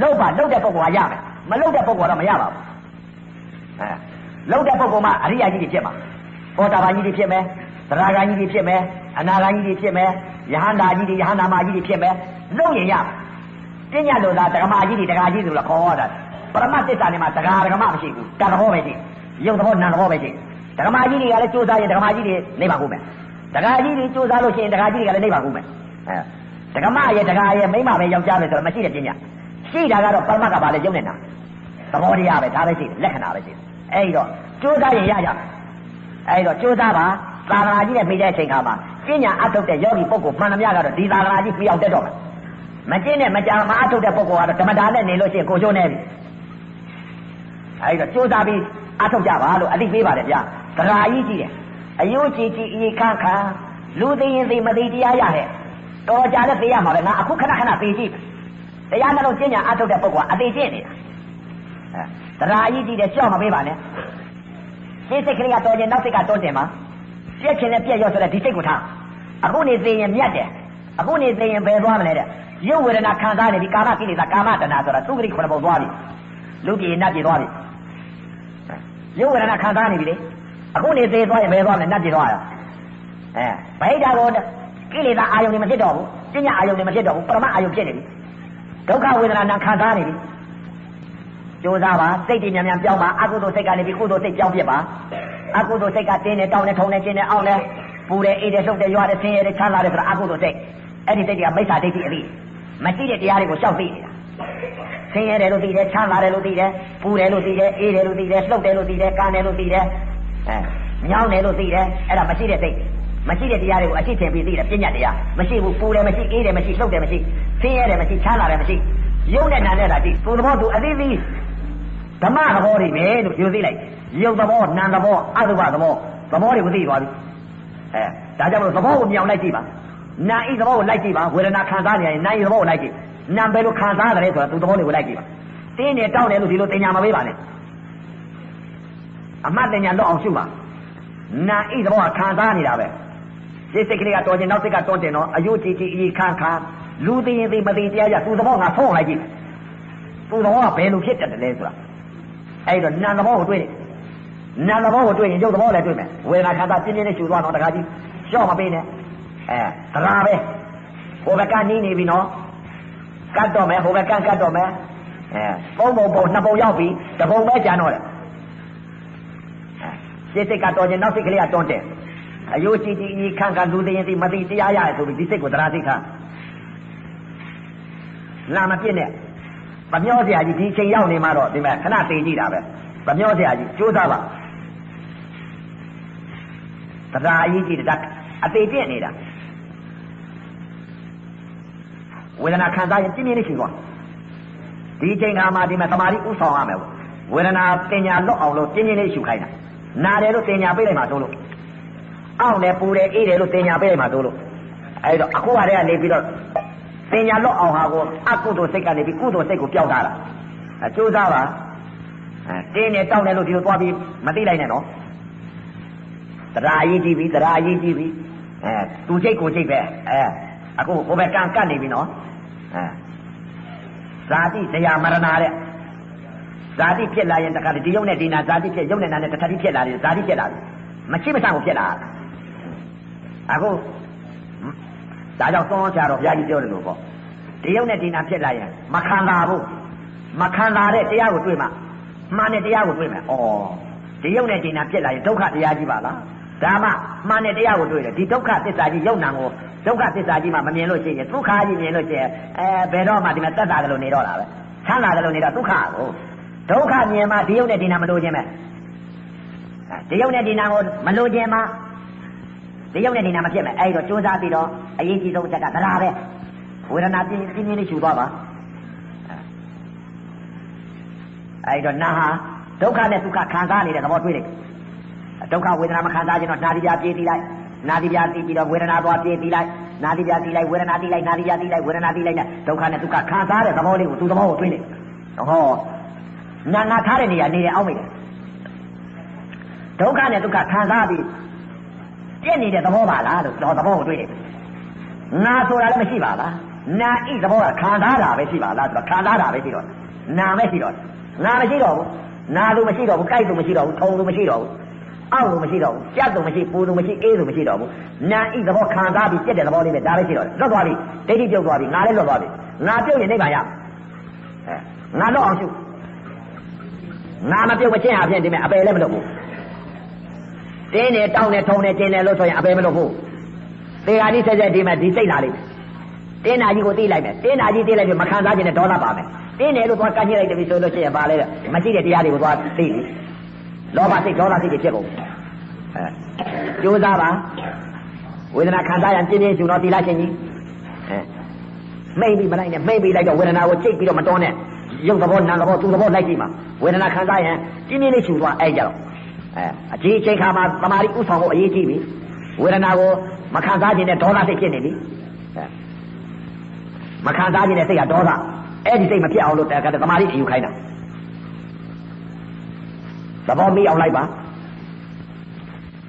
လောက်ပါလောက်တဲ့ပုံပေါ်ကရမယ်မလောက်တဲ့ပုံပေါ်တော့မရပါဘူးအဲလောက်တဲ့ပုံပေါ်မှာအရိယာကြီးတွေဖြစ်မှာသောတာပန်ကြီးတွေဖြစ်မယ်သရဂန်ကြီးတွေဖြစ်မယ်အနာဂန်ကြီးတွေဖြစ်မယ်ယဟန္တာကြီးတွေယဟန္တာမကြီးတွေဖြစ်မယ်လောက်ရင်ရမယ်ပညာလို့လားဓမ္မကြီးတွေဓမ္မကြီးဆိုတော့ခေါ်ရတာ ပရမတ်သစ္စာနဲ့မှာတရားဓမ္မမရှိဘူးတသဘောပဲရှိရုပ်သဘောနာသဘောပဲရှိဓမ္မကြီးတွေကလည်းစူးစမ်းရင်ဓမ္မကြီးတွေနိဗ္ဗာန်ကိုမယ်တရားကြီးတွေစူးစမ်းလို့ရှိရင်တရားကြီးတွေကလည်းနိဗ္ဗာန်ကိုမယ်အဲဓမ္မရဲ့တရားရဲ့မိမပဲယောက်ျားပဲဆိုတော့မရှိတဲ့ပညာရှိတာကတော့ပရမတ်ကဘာလဲရုပ်နဲ့နာသဘောတရားပဲဒါပဲရှိတယ်လက္ခဏာပဲရှိတယ်အဲဒီတော့စူးစမ်းရင်ရကြမယ်အဲဒီတော့စူးစမ်းပါသာသနာကြီးနဲ့မိတဲ့အချိန်ခါမှာပညာအထုတ်တဲ့ယောဂီပုဂ္ဂိုလ်မှန်သမျှကတော့ဒီသာသနာကြီးပြောင်းတက်တော့မယ်မကျင့်နဲ့မကြာမအထုတ်တဲ့ပုဂ္ဂိုလ်ကတော့ဓမ္မတာနဲ့နေလို့ရှိရင်ကိုချိုးနေပြီ အဲဒီတော့ကြိုးစားပြီးအထုတ်ကြပါလို့အသိပေးပါတယ်ဗျာတရားကြီးကြည့်တယ်အယုကြည်ကြည်အေခန်းခါလူသိရင်သိမသိတရားရတဲ့တော်ကြလည်းသိရမှာပဲငါအခုခဏခဏသိကြည့်တရားနှလုံးကျင့်ညာအထုတ်တဲ့ပုဂ္ဂိုလ်ကအသိကျင့်နေတာတရားကြီးကြည့်တယ်ကြောက်မပေးပါနဲ့စိတ်စိတ်ကလေးကတော်ရင်နောက်စိတ်ကတွန်းတင်ပါပြက်ချင်တဲ့ပြက်ရောဆိုတဲ့ဒီစိတ်ကိုထားအခုနေသိရင်မြတ်တယ်အခုနေသိရင်ဘယ်သွားမလဲတဲ့ရုပ်ဝေဒနာခံစားနေဒီကာမကိလေသာကာမတဏဆိုတာသူဂရိခုနှစ်ပုံသွားပြီလူပြည်နတ်ပြည်သွားပြီ ရုပ်ဝေဒနာခံစားနေပြီလေအခုနေသေးသွားရင်ဘယ်သွားမလဲနတ်ပြည်သွားရောအဲဗိဓာကိုကိလေသာအာယုန်တွေမဖြစ်တော့ဘူးပညာအာယုန်တွေမဖြစ်တော့ဘူးပရမအာယုန်ဖြစ်နေပြီဒုက္ခဝေဒနာနာခံစားနေပြီကြိုးစားပါစိတ်တွေမြန်မြန်ပြောင်းပါအကုသိုလ်စိတ်ကနေပြီးကုသိုလ်စိတ်ပြောင်းပြပါအကုသိုလ်စိတ်ကတင်းနေတောင်းနေထုံနေကျင်းနေအောင်နေပူတယ်အေးတယ်လှုပ်တယ်ရွာတယ်ဆင်းရဲတယ်ချမ်းသာတယ်ဆိုတာအကုသိုလ်စိတ်အဲ့ဒီစိတ်တွေကမိစ္ဆာဒိဋ္ဌိအပြီးမရှိတဲ့တရားတွေကိုရှောက်သိနေတာ ဆင်းရဲတယ်လို့သိတယ်ချမ်းသာတယ်လို့သိတယ်ပူတယ်လို့သိတယ်အေးတယ်လို့သိတယ်လှုပ်တယ်လို့သိတယ်ကန်းတယ်လို့သိတယ်အဲညောင်းတယ်လို့သိတယ်အဲ့ဒါမရှိတဲ့စိတ်မရှိတဲ့တရားတွေကိုအရှိထင်ပြီးသိတယ်ပညာတရားမရှိဘူးပူတယ်မရှိအေးတယ်မရှိလှုပ်တယ်မရှိဆင်းရဲတယ်မရှိချမ်းသာတယ်မရှိရုပ်နဲ့နာနဲ့တာဒီသူသဘောသူအသေးသေးဓမ္မသဘောတွေပဲလို့ယူသိလိုက်ရုပ်သဘောနာမ်သဘောအသုဘသဘောသဘောတွေကိုသိသွားပြီအဲဒါကြောင့်မလို့သဘောကိုမြောင်လိုက်ကြည့်ပါနာဤသဘောကိုလိုက်ကြည့်ပါဝေဒနာခံစားနေရင်နာဤသဘောကိုလိုက်ကြည့် နာဘယ်လိုခံစားရတယ်ဆိုတာသူသဘောတွေကိုလိုက်ကြည့်ပါတင်းနေတောင်းတယ်လို့ဒီလိုတင်ညာမပေးပါနဲ့အမှတ်တင်ညာတော့အောင်ရှုပါနာဤသဘောကခံစားနေတာပဲစိတ်စိတ်ကလေးကတော်ခြင်းနောက်စိတ်ကတွန်းတင်တော့အယုတ်ကြည်ကြည်အေးခန်းခါလူသိရင်သိမသိတရားကြသူသဘောငါဆုံးလိုက်ကြည့်သူသဘောကဘယ်လိုဖြစ်တတ်တယ်လဲဆိုတာအဲ့တော့နာသဘောကိုတွေ့တယ်နာသဘောကိုတွေ့ရင်ရုပ်သဘောလည်းတွေ့မယ်ဝေဒနာခန္ဓာပြင်းပြင်းနဲ့ရှူသွားတော့တခါကြီးရှော့မပေးနဲ့အဲတရားပဲဟိုဘက်ကနီးနေပြီနော် ကတ်တော့မယ်ဟိုဘက်ကကတ်တော့မယ်အဲပုံပုံပုံနှစ်ပုံရောက်ပြီတပုံပဲကြံတော့တယ်စိတ်စိတ်ကတော်ခြင်းနောက်စိတ်ကလေးကတွန်းတယ်အယိုးကြည်ကြည်ဤခန့်ခန့်လူသိရင်သိမသိတရားရတယ်ဆိုပြီးဒီစိတ်ကိုတရားသိခါလာမပြစ်နဲ့ဗမျောစရာကြီးဒီချိန်ရောက်နေမှတော့ဒီမဲ့ခဏသိကြည့်တာပဲဗမျောစရာကြီးကြိုးစားပါတရားအကြီးကြီးတတ်အသေးပြည့်နေတာ ဝေဒနာခံစားရင်ပြင်းပြင်းလေးရှိသွားဒီချိန်ခါမှာဒီမှာတမာတိဥဆောင်ရမယ်ဝေဒနာတင်ညာလွတ်အောင်လို့ပြင်းပြင်းလေးရှုခိုင်းတာနာတယ်လို့တင်ညာပေးလိုက်မှသို့လို့အောင့်တယ်ပူတယ်အေးတယ်လို့တင်ညာပေးလိုက်မှသို့လို့အဲဒီတော့အခုကတည်းကနေပြီးတော့တင်ညာလွတ်အောင်ဟာကိုအကုသိုလ်စိတ်ကနေပြီးကုသိုလ်စိတ်ကိုပျောက်တာလားအကျိုးစားပါအဲတင်းနေတောက်တယ်လို့ဒီလိုသွားပြီးမသိလိုက်နဲ့နော်တရားအရေးကြီးပြီတရားအရေးကြီးပြီအဲသူစိတ်ကိုစိတ်ပဲအဲအခုဟိုဘက်ကကတ်နေပြီနော်အဲ ဇာတိဇရာမရဏတဲ့ဇဇာတိဖြစ်လာရင်တခါဒီယုံနဲ့ဒီနာဇာတိဖြစ်ယုံနဲ့နာနဲ့တခါတိဖြစ်လာတယ်ဇာတိဖြစ်လာတယ်မရှိမဆန့်ကိုဖြစ်လာအခုဒါကြောင့်သုံးချတော့ဘုရားကြီးပြောတယ်လို့ပေါ့ဒီယုံနဲ့ဒီနာဖြစ်လာရင်မခံတာဘူးမခံတာတဲ့တရားကိုတွေ့မှမှန်တဲ့တရားကိုတွေ့မယ်ဩဒီယုံနဲ့ဒီနာဖြစ်လာရင်ဒုက္ခတရားကြီးပါလား ဒါမှမှန်တဲ့တရားကိုတွေ့တယ်ဒီဒုက္ခသစ္စာကြီးယုံနာကိုဒုက္ခသစ္စာကြီးမှမမြင်လို့ရှိရင်ဒုက္ခကြီးမြင်လို့ရှိရင်အဲဘယ်တော့မှဒီမှာသက်သာတယ်လို့နေတော့တာပဲချမ်းသာတယ်လို့နေတော့ဒုက္ခကိုဒုက္ခမြင်မှဒီယုံနဲ့ဒီနာမလို့ခြင်းပဲဒီယုံနဲ့ဒီနာကိုမလို့ခြင်းမှဒီယုံနဲ့ဒီနာမဖြစ်မယ်အဲဒီတော့ကြိုးစားပြီးတော့အရေးကြီးဆုံးအချက်ကသရာပဲဝေဒနာပြင်းပြင်းလေးရှူသွားပါအဲဒီတော့နာဟာဒုက္ခနဲ့ဒုက္ခခံစားနေတဲ့သဘောတွေ့တယ် ဒုက္ခဝေဒနာမခံစားခြင်းတော့နာတိပြပြေးတိလိုက်နာတိပြသိပြီးတော့ဝေဒနာသွားပြေးတိလိုက်နာတိပြသိလိုက်ဝေဒနာသိလိုက်နာတိပြသိလိုက်ဝေဒနာသိလိုက်နဲ့ဒုက္ခနဲ့ဒုက္ခခံစားတဲ့သဘောလေးကိုသူသဘောကိုတွေ့တယ်ဟောနာနာထားတဲ့နေရာနေရအောင်မိတယ်ဒုက္ခနဲ့ဒုက္ခခံစားပြီးပြည့်နေတဲ့သဘောပါလားလို့တော့သဘောကိုတွေ့တယ်ငါဆိုတာလည်းမရှိပါလားနာဤသဘောကခံစားတာပဲရှိပါလားဆိုတော့ခံစားတာပဲရှိတော့နာပဲရှိတော့ငါမရှိတော့ဘူးနာလို့မရှိတော့ဘူးကြိုက်လို့မရှိတော့ဘူးထုံလို့မရှိတော့ဘူး အောက်လို့မရှိတော့ဘူးကြက်လို့မရှိပူလို့မရှိအေးလို့မရှိတော့ဘူးနာဤသဘောခံစားပြီးပြည့်တဲ့သဘောလေးပဲဒါပဲရှိတော့လွတ်သွားပြီဒိဋ္ဌိပြုတ်သွားပြီငါလည်းလွတ်သွားပြီငါပြုတ်ရင်နိဗ္ဗာန်ရအဲငါလွတ်အောင်ရှုငါမပြုတ်မချင်းအဖြစ်ဒီမဲ့အပယ်လည်းမလုပ်ဘူးတင်းနေတောင်းနေထုံနေကျင်းနေလို့ဆိုရင်အပယ်မလုပ်ဘူးသေဃာကြီးဆက်ဆက်ဒီမဲ့ဒီစိတ်လာလိမ့်မယ်တင်းနာကြီးကိုသိလိုက်မယ်တင်းနာကြီးသိလိုက်ပြီမခံစားခြင်းနဲ့ဒေါသပါမယ်တင်းတယ်လို့သွားကန့်ကြည့်လိုက်တယ်ပြီဆိုလို့ရှိရင်ပါလေမရှိတဲ့တရားတွေကိုသွားသိပြီ လောဘစိတ်ဒေါသစိတ်တွေဖြစ်ကုန်အဲကြိုးစားပါဝေဒနာခံစားရင်ပြင်းပြင်းရှုတော့သီလရှင်ကြီးအဲမိတ်ပြီးမလိုက်နဲ့မိတ်ပြီးလိုက်တော့ဝေဒနာကိုချိတ်ပြီးတော့မတွန်းနဲ့ရုပ်သဘောနာသဘောသူသဘောလိုက်ကြည့်မှာဝေဒနာခံစားရင်ပြင်းပြင်းလေးရှုသွားအဲ့ကြတော့အဲအကြီးအချိန်ခါမှာတမာရီဥဆောင်ဖို့အရေးကြီးပြီဝေဒနာကိုမခံစားခြင်းနဲ့ဒေါသစိတ်ဖြစ်နေပြီအဲမခံစားခြင်းနဲ့စိတ်ကဒေါသအဲ့ဒီစိတ်မဖြစ်အောင်လို့တကယ်တမာရီအယူခိုင်းတာ သဘောမိအောင်လိုက်ပါ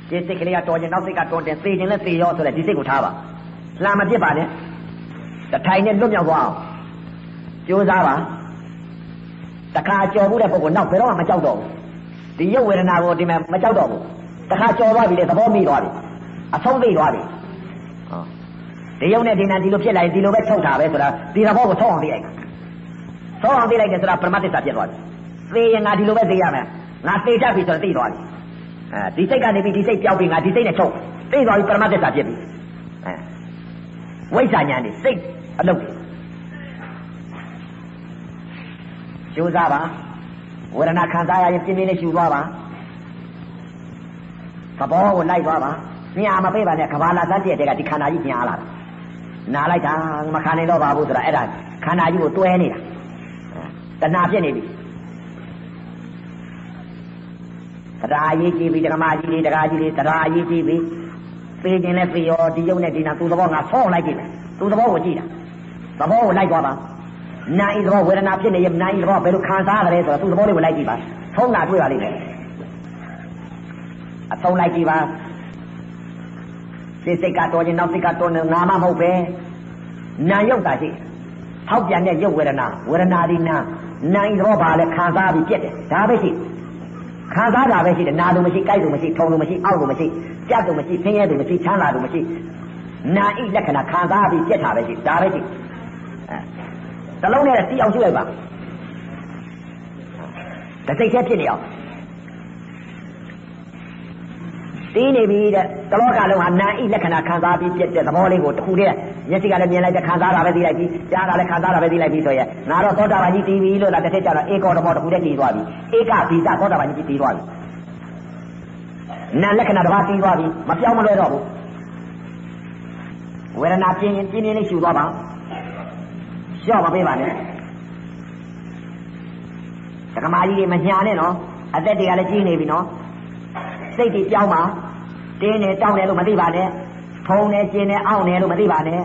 ဒီစိတ်ကလေးကတော်ခြင်းနောက်စိတ်ကတော်တယ်သေခြင်းလည်းသေရောဆိုတဲ့ဒီစိတ်ကိုထားပါလှမ်းမဖြစ်ပါနဲ့တထိုင်နဲ့လွတ်မြောက်သွားအောင်ကြိုးစားပါတခါကြော်မှုတဲ့ပုဂ္ဂိုလ်နောက်ဘယ်တော့မှမကြောက်တော့ဘူးဒီရုပ်ဝေဒနာကိုဒီမှာမကြောက်တော့ဘူးတခါကြော်သွားပြီလေသဘောမိသွားပြီအဆုံးသိသွားပြီဟောဒီရုပ်နဲ့ဒီနာဒီလိုဖြစ်လာရင်ဒီလိုပဲထုတ်တာပဲဆိုတာဒီသဘောကိုထုတ်အောင်သိလိုက်ထုတ်အောင်သိလိုက်တယ်ဆိုတာပရမတ္တစာဖြစ်သွားပြီသေရင်ငါဒီလိုပဲသိရမယ် ငါသိတတ်ပြီဆိုတော့သိသွားပြီအဲဒီစိတ်ကနေပြီးဒီစိတ်ပြောက်ပြီးငါဒီစိတ်နဲ့ချုပ်သိသွားပြီပရမတ္တစာဖြစ်ပြီအဲဝိဇ္ဇာညာနေစိတ်အလုပ်ကြိုးစားပါဝေဒနာခံစားရရင်ပြင်းပြင်းလေးရှူသွားပါသဘောကိုလိုက်သွားပါညာမပေးပါနဲ့ကဘာလာသတ်တဲ့တဲ့ကဒီခန္ဓာကြီးညာလာတာနာလိုက်တာမခံနိုင်တော့ပါဘူးဆိုတာအဲ့ဒါခန္ဓာကြီးကိုတွဲနေတာတဏှာဖြစ်နေပြီ တရားရေးကြည့်ပြီးဓမ္မကြီးလေးတရားကြီးလေးတရားရေးကြည့်ပြီးသိခြင်းနဲ့သိရောဒီယုံနဲ့ဒီနာသူ့သဘောငါဆောင်းလိုက်ကြည့်မယ်သူ့သဘောကိုကြည့်တာသဘောကိုလိုက်သွားပါနာဤသဘောဝေဒနာဖြစ်နေရင်နာဤသဘောဘယ်လိုခံစားရတယ်ဆိုတော့သူ့သဘောလေးကိုလိုက်ကြည့်ပါထုံးတာတွေ့ပါလိမ့်မယ်အထုံးလိုက်ကြည့်ပါစိတ်စိတ်ကတော်ခြင်းနောက်စိတ်ကတော်နေငါမှမဟုတ်ပဲနာယုတ်တာရှိထောက်ပြန်တဲ့ယုတ်ဝေဒနာဝေဒနာဒီနာနာဤသဘောပါလဲခံစားပြီးပြက်တယ်ဒါပဲရှိ ခံစားတာပဲရှိတယ်နာလို့မရှိကြိုက်လို့မရှိထုံလို့မရှိအောက်လို့မရှိကြက်လို့မရှိဆင်းရဲလို့မရှိချမ်းသာလို့မရှိနာဤလက္ခဏာခံစားပြီးပြက်တာပဲရှိဒါပဲရှိအဲတလုံးနဲ့တီးအောင်ရှိလိုက်ပါတစိတ်ချက်ဖြစ်နေအောင် တီးနေပြီတဲ့တလောကလုံးဟာနာဤလက္ခဏာခံစားပြီးပြက်တဲ့သဘောလေးကိုတစ်ခုတည်းမျက်စိကလည်းမြင်လိုက်တဲ့ခံစားတာပဲသိလိုက်ပြီကြားတာလည်းခံစားတာပဲသိလိုက်ပြီဆိုရင်ငါတော့သောတာပန်ကြီးတီးပြီလို့လားတစ်ထက်ကျတော့ဧကောဓမောတစ်ခုတည်းတီးသွားပြီဧကဘိဇသောတာပန်ကြီးတီးသွားပြီနာလက္ခဏာတစ်ပါးတီးသွားပြီမပြောင်းမလဲတော့ဘူးဝေဒနာပြင်းရင်ပြင်းပြင်းလေးရှူသွားပါရှော့မပေးပါနဲ့တက္ကမကြီးတွေမညာနဲ့နော်အသက်တွေကလည်းကြီးနေပြီနော် စိတ်တွေပြောင်းပါတင်းနေတောင်းတယ်လို့မသိပါနဲ့ထုံနေကျင်နေအောင့်နေလို့မသိပါနဲ့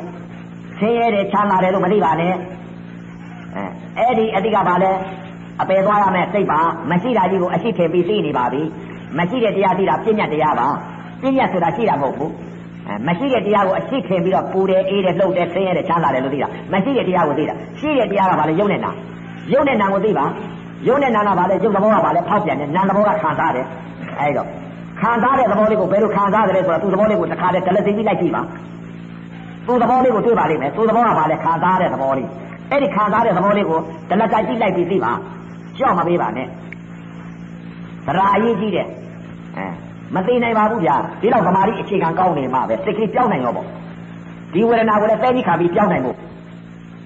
ဆင်းရဲတယ်ချမ်းသာတယ်လို့မသိပါနဲ့အဲအဲ့ဒီအတိကပါလဲအပယ်သွားရမယ်စိတ်ပါမရှိတာကြီးကိုအရှိထင်ပြီးသိနေပါပြီမရှိတဲ့တရားသိတာပြဉ္ညာတရားပါပြဉ္ညာဆိုတာရှိတာမဟုတ်ဘူးအဲမရှိတဲ့တရားကိုအရှိခင်ပြီးတော့ပူတယ်အေးတယ်လှုပ်တယ်ဆင်းရဲတယ်ချမ်းသာတယ်လို့သိတာမရှိတဲ့တရားကိုသိတာရှိတဲ့တရားကဘာလဲယုံနေတာယုံတဲ့နာကိုသိပါရုပ်နဲ့နာနာပါလေရုပ်သဘောကပါလေဖောက်ပြန်တယ်နာသဘောကခံစားတယ်အဲ့တော့ ခံစားတဲ့သဘောလေးကိုဘယ်လိုခံစားကြလဲဆိုတော့သူ့သဘောလေးကိုတစ်ခါတည်းဒလသိပြီးလိုက်ကြည့်ပါသူ့သဘောလေးကိုတွေ့ပါလိမ့်မယ်သူ့သဘောကပါလေခံစားတဲ့သဘောလေးအဲ့ဒီခံစားတဲ့သဘောလေးကိုဒလကကြည့်လိုက်ပြီးသိပါကြောက်မပေးပါနဲ့သရာအရေးကြီးတယ်အဲမသိနိုင်ပါဘူးဗျာဒီတော့သမာဓိအခြေခံကောင်းနေမှပဲစိတ်ကလေးပြောင်းနိုင်ရောပေါ့ဒီဝေဒနာကိုလည်းသဲကြီးခါပြီးပြောင်းနိုင်ဖို့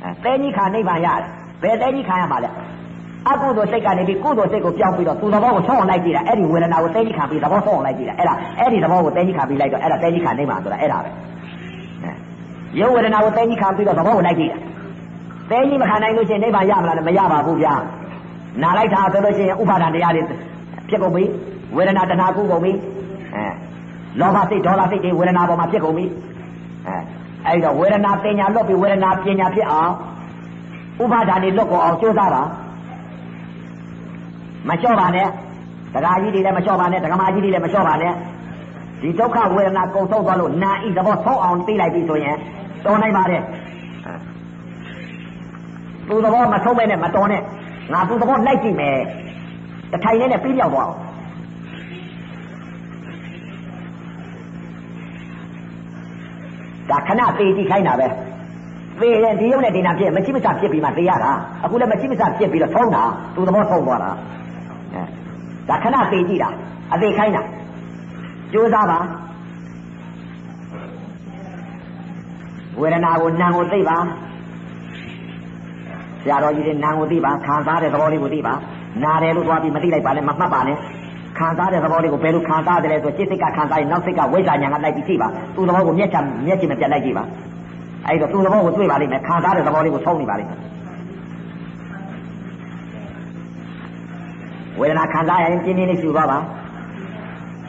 အဲသဲကြီးခါနိဗ္ဗာန်ရတယ်ဘယ်သဲကြီးခါရမှာလဲ အကုသိုလ်စိတ်ကနေပြီးကုသိုလ်စိတ်ကိုပြောင်းပြီးတော့သူ့သဘောကိုဆုံးအောင်လိုက်ကြည့်တာအဲ့ဒီဝေဒနာကိုသဲကြီးခါပြီးသဘောဆုံးအောင်လိုက်ကြည့်တာအဲ့ဒါအဲ့ဒီသဘောကိုသဲကြီးခါပြီးလိုက်တော့အဲ့ဒါသဲကြီးခါနိဗ္ဗာန်ဆိုတာအဲ့ဒါပဲရုပ်ဝေဒနာကိုသဲကြီးခါပြီးတော့သဘောကိုလိုက်ကြည့်တာသဲကြီးမခံနိုင်လို့ရှိရင်နိဗ္ဗာန်ရမလားမရပါဘူးဗျာနာလိုက်တာဆိုလို့ရှိရင်ဥပါဒံတရားတွေဖြစ်ကုန်ပြီဝေဒနာတဏှာကုကုန်ပြီအဲလောဘစိတ်ဒေါသစိတ်တွေဝေဒနာပေါ်မှာဖြစ်ကုန်ပြီအဲအဲ့တော့ဝေဒနာပညာလွတ်ပြီးဝေဒနာပညာဖြစ်အောင်ဥပါဒာတွေလွတ်ကုန်အောင်ကြိုးစားပါ မလျှော့ပါနဲ့တရားကြီးတွေလည်းမလျှော့ပါနဲ့ဒကမာကြီးတွေလည်းမလျှော့ပါနဲ့ဒီဒုက္ခဝေဒနာကုံဆုံးသွားလို့နာဤသဘောဆုံးအောင်သိလိုက်ပြီဆိုရင်တော်နိုင်ပါတယ်သူသဘောမဆုံးပဲနဲ့မတော်နဲ့ငါသူသဘောလိုက်ကြည့်မယ်တထိုင်နဲ့နဲ့ပြီးပြောက်သွားအောင်ဒါခဏသေးကြည့်ခိုင်းတာပဲသေရင်ဒီရုပ်နဲ့ဒီနာဖြစ်မရှိမစဖြစ်ပြီးမှသေရတာအခုလည်းမရှိမစဖြစ်ပြီးတော့ထုံးတာသူသဘောထုံးသွားတာအဲ ဒါခဏသေးကြည့်တာအသေးခိုင်းတာကြိုးစားပါဝေဒနာကိုနာကိုသိပါဆရာတော်ကြီးတွေနာကိုသိပါခံစားတဲ့သဘောလေးကိုသိပါနာတယ်လို့သွားပြီးမသိလိုက်ပါနဲ့မမှတ်ပါနဲ့ခံစားတဲ့သဘောလေးကိုဘယ်လိုခံစားတယ်လဲဆိုစိတ်စိတ်ကခံစားရင်နောက်စိတ်ကဝိဇ္ဇာညာကလိုက်ပြီးသိပါသူ့သဘောကိုမျက်ချမျက်ချင်မပြတ်လိုက်ကြည့်ပါအဲ့တော့သူ့သဘောကိုတွေ့ပါလိမ့်မယ်ခံစားတဲ့သဘောလေးကိုဆုံးနေပါလိမ့်မယ် ဝေဒနာခံစားရင်ပြင်းပြင်းလေးရှူပါပါ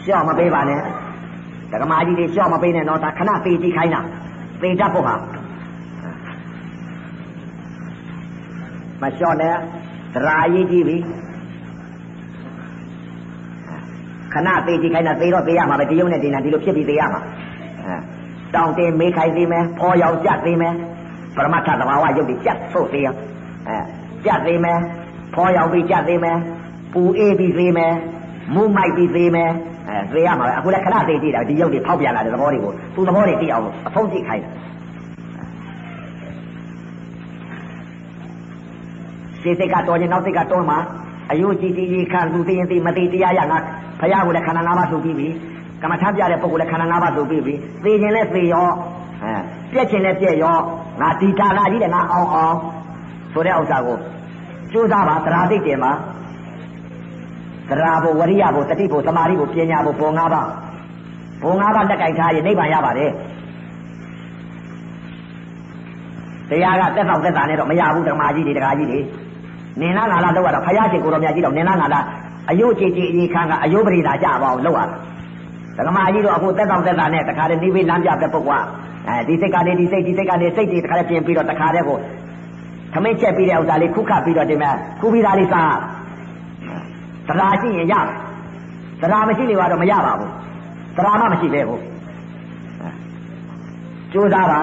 ရှော့မပေးပါနဲ့ဒကမာကြီးတွေရှော့မပေးနဲ့တော့ဒါခဏပေကြည့်ခိုင်းတာပေတတ်ဖို့ဟာမလျှော့နဲ့သရာအရေးကြီးပြီခဏသေးကြည့်ခိုင်းတာသေတော့သေရမှာပဲဒီယုံနဲ့ဒီနာဒီလိုဖြစ်ပြီးသေရမှာအဲတောင်းတင်မေးခိုင်းသေးမယ်ဖော်ရောက်ကြသေးမယ်ပရမတ္ထသဘာဝယုတ်တွေကြက်ဆို့သေးရောအဲကြက်သေးမယ်ဖော်ရောက်ပြီးကြက်သေးမယ် ပူအေးပြီးသေးမယ်မူးမိုက်ပြီးသေးမယ်အဲသေရမှာပဲအခုလည်းခဏသေးကြည့်တာဒီယုတ်တွေဖောက်ပြန်လာတဲ့သဘောတွေကိုသူ့သဘောတွေသိအောင်အဖုံးကြည့်ခိုင်းတာစိတ်စိတ်ကတော်ရင်နောက်စိတ်ကတော်မှာအယုကြည်ကြည်ခံသူသိရင်သိမသိတရားရငါဖရာကိုလည်းခန္ဓာ၅ပါးသုပြီးပြီကမ္မထပြတဲ့ပုဂ္ဂိုလ်လည်းခန္ဓာ၅ပါးသုပြီးပြီသိခြင်းလည်းသိရောအဲပြက်ခြင်းလည်းပြက်ရောငါဒီဌာနကြီးလည်းငါအောင်အောင်ဆိုတဲ့ဥစ္စာကိုကြိုးစားပါသရာသိတယ်မှာ သရာဘုဝရိယဘုတတိဘုသမာဓိဘုပညာဘုဘုံ၅ပါးဘုံ၅ပါးလက်ကင်ထားရင်နိဗ္ဗာန်ရပါတယ်တရားကသက်ဆောင်သက်သာနဲ့တော့မရဘူးဓမ္မကြီးတွေတရားကြီးတွေနင်လားငါလားလောက်ရတာဖယားရှင်ကိုတော်မြတ်ကြီးတော့နင်လားငါလားအယုတ်ကြည်ကြည်အေးခန်းကအယုတ်ပရိသာကြပါအောင်လောက်ရတာဓမ္မကြီးတော့အခုသက်ဆောင်သက်သာနဲ့တခါတည်းနေပြီးလမ်းပြတဲ့ပုဂ္ဂိုလ်ကအဲဒီစိတ်ကနေဒီစိတ်ဒီစိတ်ကနေစိတ်တွေတခါတည်းပြင်ပြီးတော့တခါတည်းကိုသမင်းချက်ပြီးတဲ့ဥစ္စာလေးခုခတ်ပြီးတော့ဒီမဲ့ခုပြီးသားလေးစား တရားရှိရင်ရတရားမရှိနေတော့မရပါဘူးတရားမှမရှိပဲဘူးကြိုးစားပါ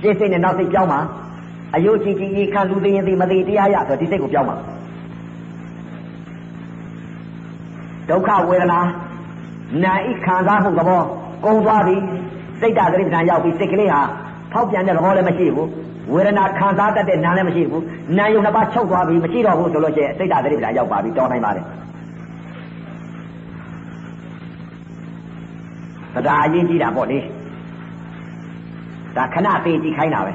စိတ်စိတ်နဲ့နောက်စိတ်ကြောင်းပါအယုတ်ကြည်ကြည်ခံလူသိရင်သိမသိတရားရဆိုဒီစိတ်ကိုပြောင်းပါဒုက္ခဝေဒနာနာဤခံစားမှုသဘောကုံသွားပြီစိတ်ဓာတ်တိပ္ပံရောက်ပြီစိတ်ကလေးဟာဖောက်ပြန်တဲ့သဘောလည်းမရှိဘူး ဝေဒနာခံစားတတ်တဲ့နာလည်းမရှိဘူးနာယုံနှစ်ပါးချုပ်သွားပြီမရှိတော့ဘူးဆိုလို့ရှိရင်စိတ်ဓာတ်တိပ္ပံရောက်ပါပြီတော်နိုင်ပါတယ်ဒါအရေးကြီးတာပေါ့လေဒါခဏသေးကြည့်ခိုင်းတာပဲ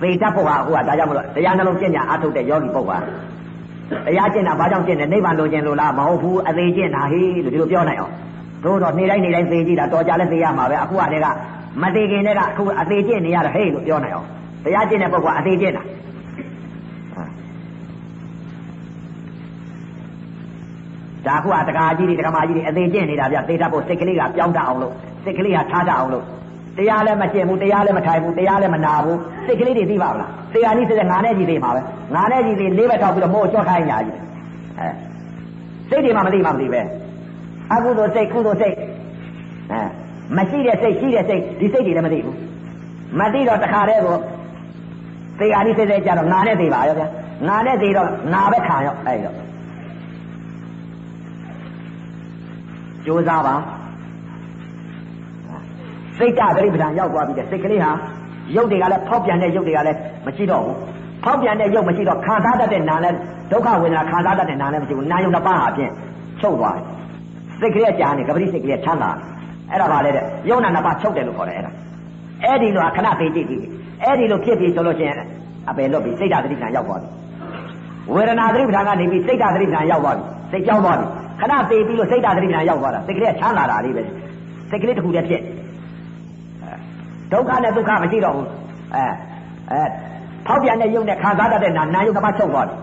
သေတတ်ဖို့ဟာအခုကဒါကြောင့်မလို့တရားနှလုံးကျင့်ကြအားထုတ်တဲ့ယောဂီပုဂ္ဂိုလ်တရားကျင့်တာဘာကြောင့်ကျင့်တယ်နိဗ္ဗာန်လိုချင်လို့လားမဟုတ်ဘူးအသေးကျင့်တာဟေးလို့ဒီလိုပြောနိုင်အောင်သို့တော့နေ့တိုင်းနေ့တိုင်းသေကြည့်တာတော်ကြလဲသေရမှာပဲအခုကတည်းကမသေးခင်တည်းကအခုအသေးကျင့်နေရတာဟေးလို့ပြောနိုင်အောင် တရားကျင့်တဲ့ပုဂ္ဂိုလ်အသေးကျင့်တာဒါခုကတကာကြီးတွေတက္ကမကြီးတွေအသေးကျင့်နေတာဗျသေတတ်ဖို့စိတ်ကလေးကပြောင်းတတ်အောင်လို့စိတ်ကလေးကထားတတ်အောင်လို့တရားလည်းမကျင့်ဘူးတရားလည်းမထိုင်ဘူးတရားလည်းမနာဘူးစိတ်ကလေးတွေသိပါဗလားတရားကြီးစစ်ငါနဲ့ကြီးသိမှာပဲငါနဲ့ကြီးသိလေးဘက်ထောက်ပြီးတော့မို့ကြော့ခိုင်းညာကြီးအဲစိတ်တွေမှမသိမှမသိပဲအကုသိုလ်စိတ်ကုသိုလ်စိတ်အဲမရှိတဲ့စိတ်ရှိတဲ့စိတ်ဒီစိတ်တွေလည်းမသိဘူးမသိတော့တခါတည်းကို သေဃာတိစိတ်စိတ်ကြတော့ငါနဲ့သေပါရောဗျာငါနဲ့သေတော့ငါပဲခံရောအဲ့တော့ကြိုးစားပါစိတ်ဓာတ်တိပ္ပံရောက်သွားပြီတဲ့စိတ်ကလေးဟာရုပ်တွေကလည်းဖောက်ပြန်တဲ့ရုပ်တွေကလည်းမရှိတော့ဘူးဖောက်ပြန်တဲ့ရုပ်မရှိတော့ခံစားတတ်တဲ့နာလည်းဒုက္ခဝေဒနာခံစားတတ်တဲ့နာလည်းမရှိဘူးနာယုံတစ်ပါးဟာဖြင့်ချုပ်သွားတယ်စိတ်ကလေးကြာနေကပတိစိတ်ကလေးချမ်းသာအဲ့ဒါပါလေတဲ့ယုံနာနှစ်ပါးချုပ်တယ်လို့ခေါ်တယ်အဲ့ဒါအဲ့ဒီလိုခဏသေးကြည့်ကြည့် အဲ့ဒီလိုဖြစ်ပြီဆိုလို့ချင်းအပယ်လွတ်ပြီစိတ်ဓာတ်တိပ္ပံရောက်သွားပြီဝေဒနာတိပ္ပံကနေပြီးစိတ်ဓာတ်တိပ္ပံရောက်သွားပြီစိတ်ကြောင်းသွားပြီခဏသေးပြီးလို့စိတ်ဓာတ်တိပ္ပံရောက်သွားတာစိတ်ကလေးချမ်းသာတာလေးပဲစိတ်ကလေးတစ်ခုတည်းဖြစ်ဒုက္ခနဲ့ဒုက္ခမရှိတော့ဘူးအဲအဲဖောက်ပြန်တဲ့ယုံနဲ့ခံစားတတ်တဲ့နာနာယုံတစ်ပါးချုပ်သွားတယ်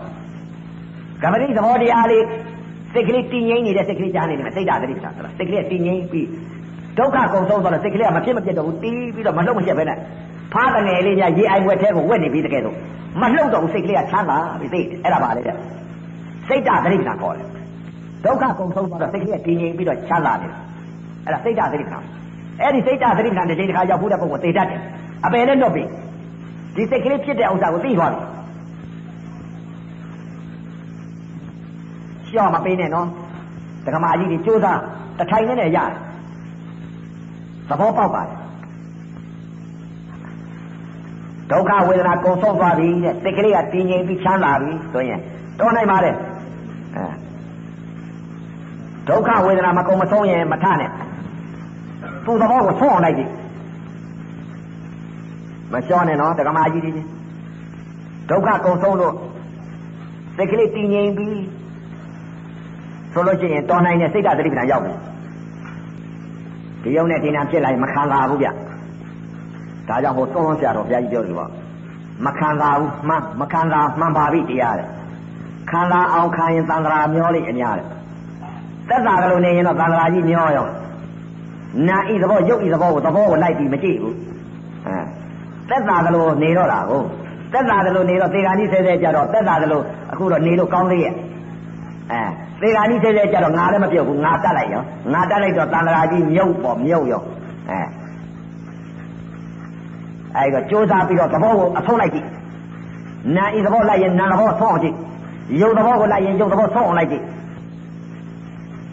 ကမ္မတိသဘောတရားလေးစိတ်ကလေးတည်ငြိမ်နေတဲ့စိတ်ကလေးကြားနေတယ်စိတ်ဓာတ်တိပ္ပံဆိုတာစိတ်ကလေးတည်ငြိမ်ပြီးဒုက္ခကုန်ဆုံးသွားတော့စိတ်ကလေးကမဖြစ်မပြတ်တော့ဘူးတီးပြီးတော့မလှုပ်မရှက်ပဲနဲ့ ဖားတငယ်လေးများရေအိုင်ွက်ထဲကိုဝက်နေပြီးတကယ်တော့မလှုပ်တော့ဘူးစိတ်ကလေးကချမ်းသာပြီးသိအဲ့ဒါပါလေတဲ့စိတ်ဓာတ်တိပ္ပံခေါ်တယ်ဒုက္ခကုန်ဆုံးသွားတော့စိတ်ကလေးကတည်ငြိမ်ပြီးတော့ချမ်းသာတယ်အဲ့ဒါစိတ်ဓာတ်တိပ္ပံအဲ့ဒီစိတ်ဓာတ်သတိပ္ပံတစ်ချိန်တစ်ခါရောက်ဖို့တဲ့ပုဂ္ဂိုလ်သိတတ်တယ်အပယ်နဲ့လွတ်ပြီဒီစိတ်ကလေးဖြစ်တဲ့ဥစ္စာကိုသိသွားပြီရှော့မပေးနဲ့နော်ဒကမာကြီးတွေစူးစမ်းတထိုင်နဲ့နဲ့ရတယ်သဘောပေါက်ပါတယ် ဒုက္ခဝေဒနာကုန်ဆုံးသွားပြီတဲ့စိတ်ကလေးကတည်ငြိမ်ပြီးချမ်းသာပြီဆိုရင်တော်နိုင်ပါတယ်အဲဒုက္ခဝေဒနာမကုန်မဆုံးရင်မထနဲ့သူ့သဘောကိုဆုံးအောင်လိုက်ပြီမလျှော့နဲ့နော်တက္ကမကြီးကြီးဒုက္ခကုန်ဆုံးလို့စိတ်ကလေးတည်ငြိမ်ပြီးဆိုလို့ရှိရင်တော်နိုင်တဲ့စိတ်ဓာတ်သတိပ္ပံရောက်ပြီဒီယုံနဲ့ဒီနာဖြစ်လိုက်မခံလာဘူးဗျ ဒါကြောင့်ဟိုသုံးလုံးဆရာတော်ဘုရားကြီးပြောတယ်ပေါ့မခံလာဘူးမှန်မခံလာမှန်ပါပြီတရားတဲ့ခံလာအောင်ခံရင်သံဃာမျောလိအများတဲ့သက်သာကလေးနေရင်တော့သံဃာကြီးမျောရောနာဤသဘောရုပ်ဤသဘောကိုသဘောကိုလိုက်ပြီးမကြည့်ဘူးအဲသက်သာကလေးနေတော့တာကိုသက်သာကလေးနေတော့သေဂာကြီးဆဲဆဲကြတော့သက်သာကလေးအခုတော့နေလို့ကောင်းသေးရဲ့အဲသေဂာကြီးဆဲဆဲကြတော့ငါလည်းမပြုတ်ဘူးငါတတ်လိုက်ရောငါတတ်လိုက်တော့သံဃာကြီးမြုပ်ပေါ့မြုပ်ရောအဲ အဲဒီတော့ကြိုးစားပြီးတော့သဘောကိုအဆုံးလိုက်ကြည့်နာဤသဘောလိုက်ရင်နာသဘောဆုံးအောင်ကြည့်ရုပ်သဘောကိုလိုက်ရင်ရုပ်သဘောဆုံးအောင်လိုက်ကြည့်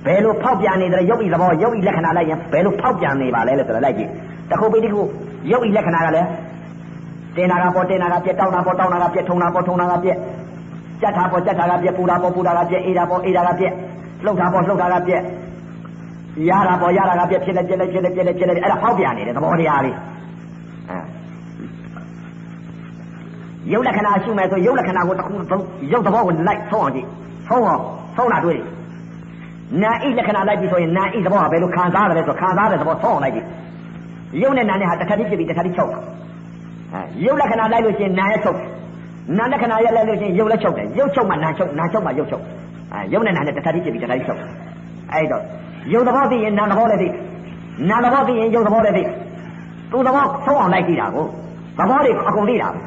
ဘယ်လိုဖောက်ပြန်နေတယ်ရုပ်ဤသဘောရုပ်ဤလက္ခဏာလိုက်ရင်ဘယ်လိုဖောက်ပြန်နေပါလဲလို့ဆိုတော့လိုက်ကြည့်တခုပြီးတခုရုပ်ဤလက္ခဏာကလည်းတင်နာကပေါ်တင်နာကပြက်တောင်းတာပေါ်တောင်းတာကပြက်ထုံတာပေါ်ထုံတာကပြက်ကြက်တာပေါ်ကြက်တာကပြက်ပူတာပေါ်ပူတာကပြက်အေးတာပေါ်အေးတာကပြက်လှုပ်တာပေါ်လှုပ်တာကပြက်ရတာပေါ်ရတာကပြက်ဖြစ်လိုက်ပြက်လိုက်ဖြစ်လိုက်ပြက်လိုက်ဖြစ်လိုက်အဲ့ဒါဖောက်ပြန်နေတယ်သဘောတရားလေးအဲ ရုပ်လက္ခဏာရှုမယ်ဆိုရုပ်လက္ခဏာကိုတစ်ခုရုပ်သဘောကိုလိုက်ဆုံးအောင်ကြည့်ဆုံးအောင်ဆုံးတာတွေ့နာဣလက္ခဏာလိုက်ပြီဆိုရင်နာဣသဘောကဘယ်လိုခံစားရတယ်ဆိုခံစားတဲ့သဘောဆုံးအောင်လိုက်ကြည့်ရုပ်နဲ့နာနဲ့ဟာတစ်ခါတည်းဖြစ်ပြီးတစ်ခါတည်းချုပ်တာအဲရုပ်လက္ခဏာလိုက်လို့ရှိရင်နာရဲ့ချုပ်နာလက္ခဏာရဲ့လိုက်လို့ရှိရင်ရုပ်လည်းချုပ်တယ်ရုပ်ချုပ်မှနာချုပ်နာချုပ်မှရုပ်ချုပ်အဲရုပ်နဲ့နာနဲ့တစ်ခါတည်းဖြစ်ပြီးတစ်ခါတည်းချုပ်အဲ့တော့ရုပ်သဘောသိရင်နာသဘောလည်းသိနာသဘောသိရင်ရုပ်သဘောလည်းသိသူသဘောဆုံးအောင်လိုက်ကြည့်တာကိုသဘောတွေအကုန်သိတာပဲ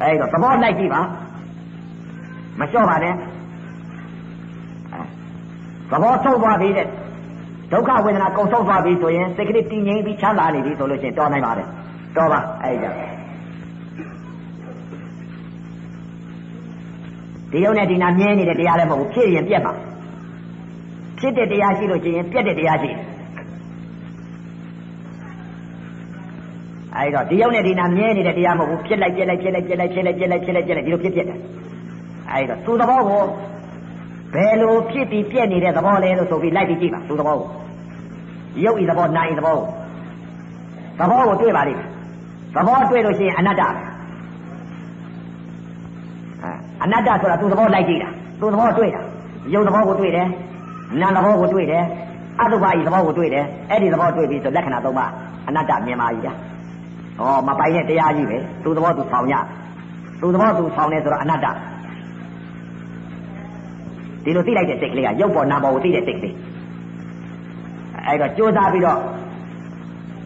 အဲ့တော့သဘောလိုက်ကြည့်ပါမလျှော့ပါနဲ့သဘောဆုံးသွားပြီတဲ့ဒုက္ခဝေဒနာကုန်ဆုံးသွားပြီဆိုရင်စိတ်ကလေးတည်ငြိမ်ပြီးချမ်းသာနေပြီဆိုလို့ရှိရင်တော်နိုင်ပါတယ်တော်ပါအဲ့ဒါဒီယုံနဲ့ဒီနာမြဲနေတဲ့တရားလည်းမဟုတ်ဘူးဖြစ်ရင်ပြက်ပါဖြစ်တဲ့တရားရှိလို့ရှိရင်ပြက်တဲ့တရားရှိ အဲ့တော့ဒီယုံနဲ့ဒီနာမြဲနေတဲ့တရားမဟုတ်ဘူးဖြစ်လိုက်ပြက်လိုက်ပြက်လိုက်ပြက်လိုက်ဖြစ်လိုက်ပြက်လိုက်ဖြစ်လိုက်ပြက်လိုက်ဒီလိုဖြစ်ဖြစ်တယ်အဲ့တော့သူ့သဘောကိုဘယ်လိုဖြစ်ပြီးပြက်နေတဲ့သဘောလဲလို့ဆိုပြီးလိုက်ပြီးကြည့်ပါသူ့သဘောကိုရုပ်ဤသဘောနာဤသဘောကိုသဘောကိုတွေ့ပါလိမ့်မယ်သဘောတွေ့လို့ရှိရင်အနတ္တအနတ္တဆိုတာသူ့သဘောလိုက်ကြည့်တာသူ့သဘောတွေ့တာရုပ်သဘောကိုတွေ့တယ်နာမ်သဘောကိုတွေ့တယ်အတုပါဤသဘောကိုတွေ့တယ်အဲ့ဒီသဘောတွေ့ပြီဆိုလက္ခဏာသုံးပါအနတ္တမြင်ပါကြီးလား ဩမပိုင်တဲ့တရားကြီးပဲသူ့သဘောသူဆောင်ရသူ့သဘောသူဆောင်တယ်ဆိုတော့အနတ္တဒီလိုသိလိုက်တဲ့စိတ်ကလေးကရုပ်ပေါ်နာမ်ပေါ်ကိုသိတဲ့စိတ်ကလေးအဲ့တော့ကြိုးစားပြီးတော့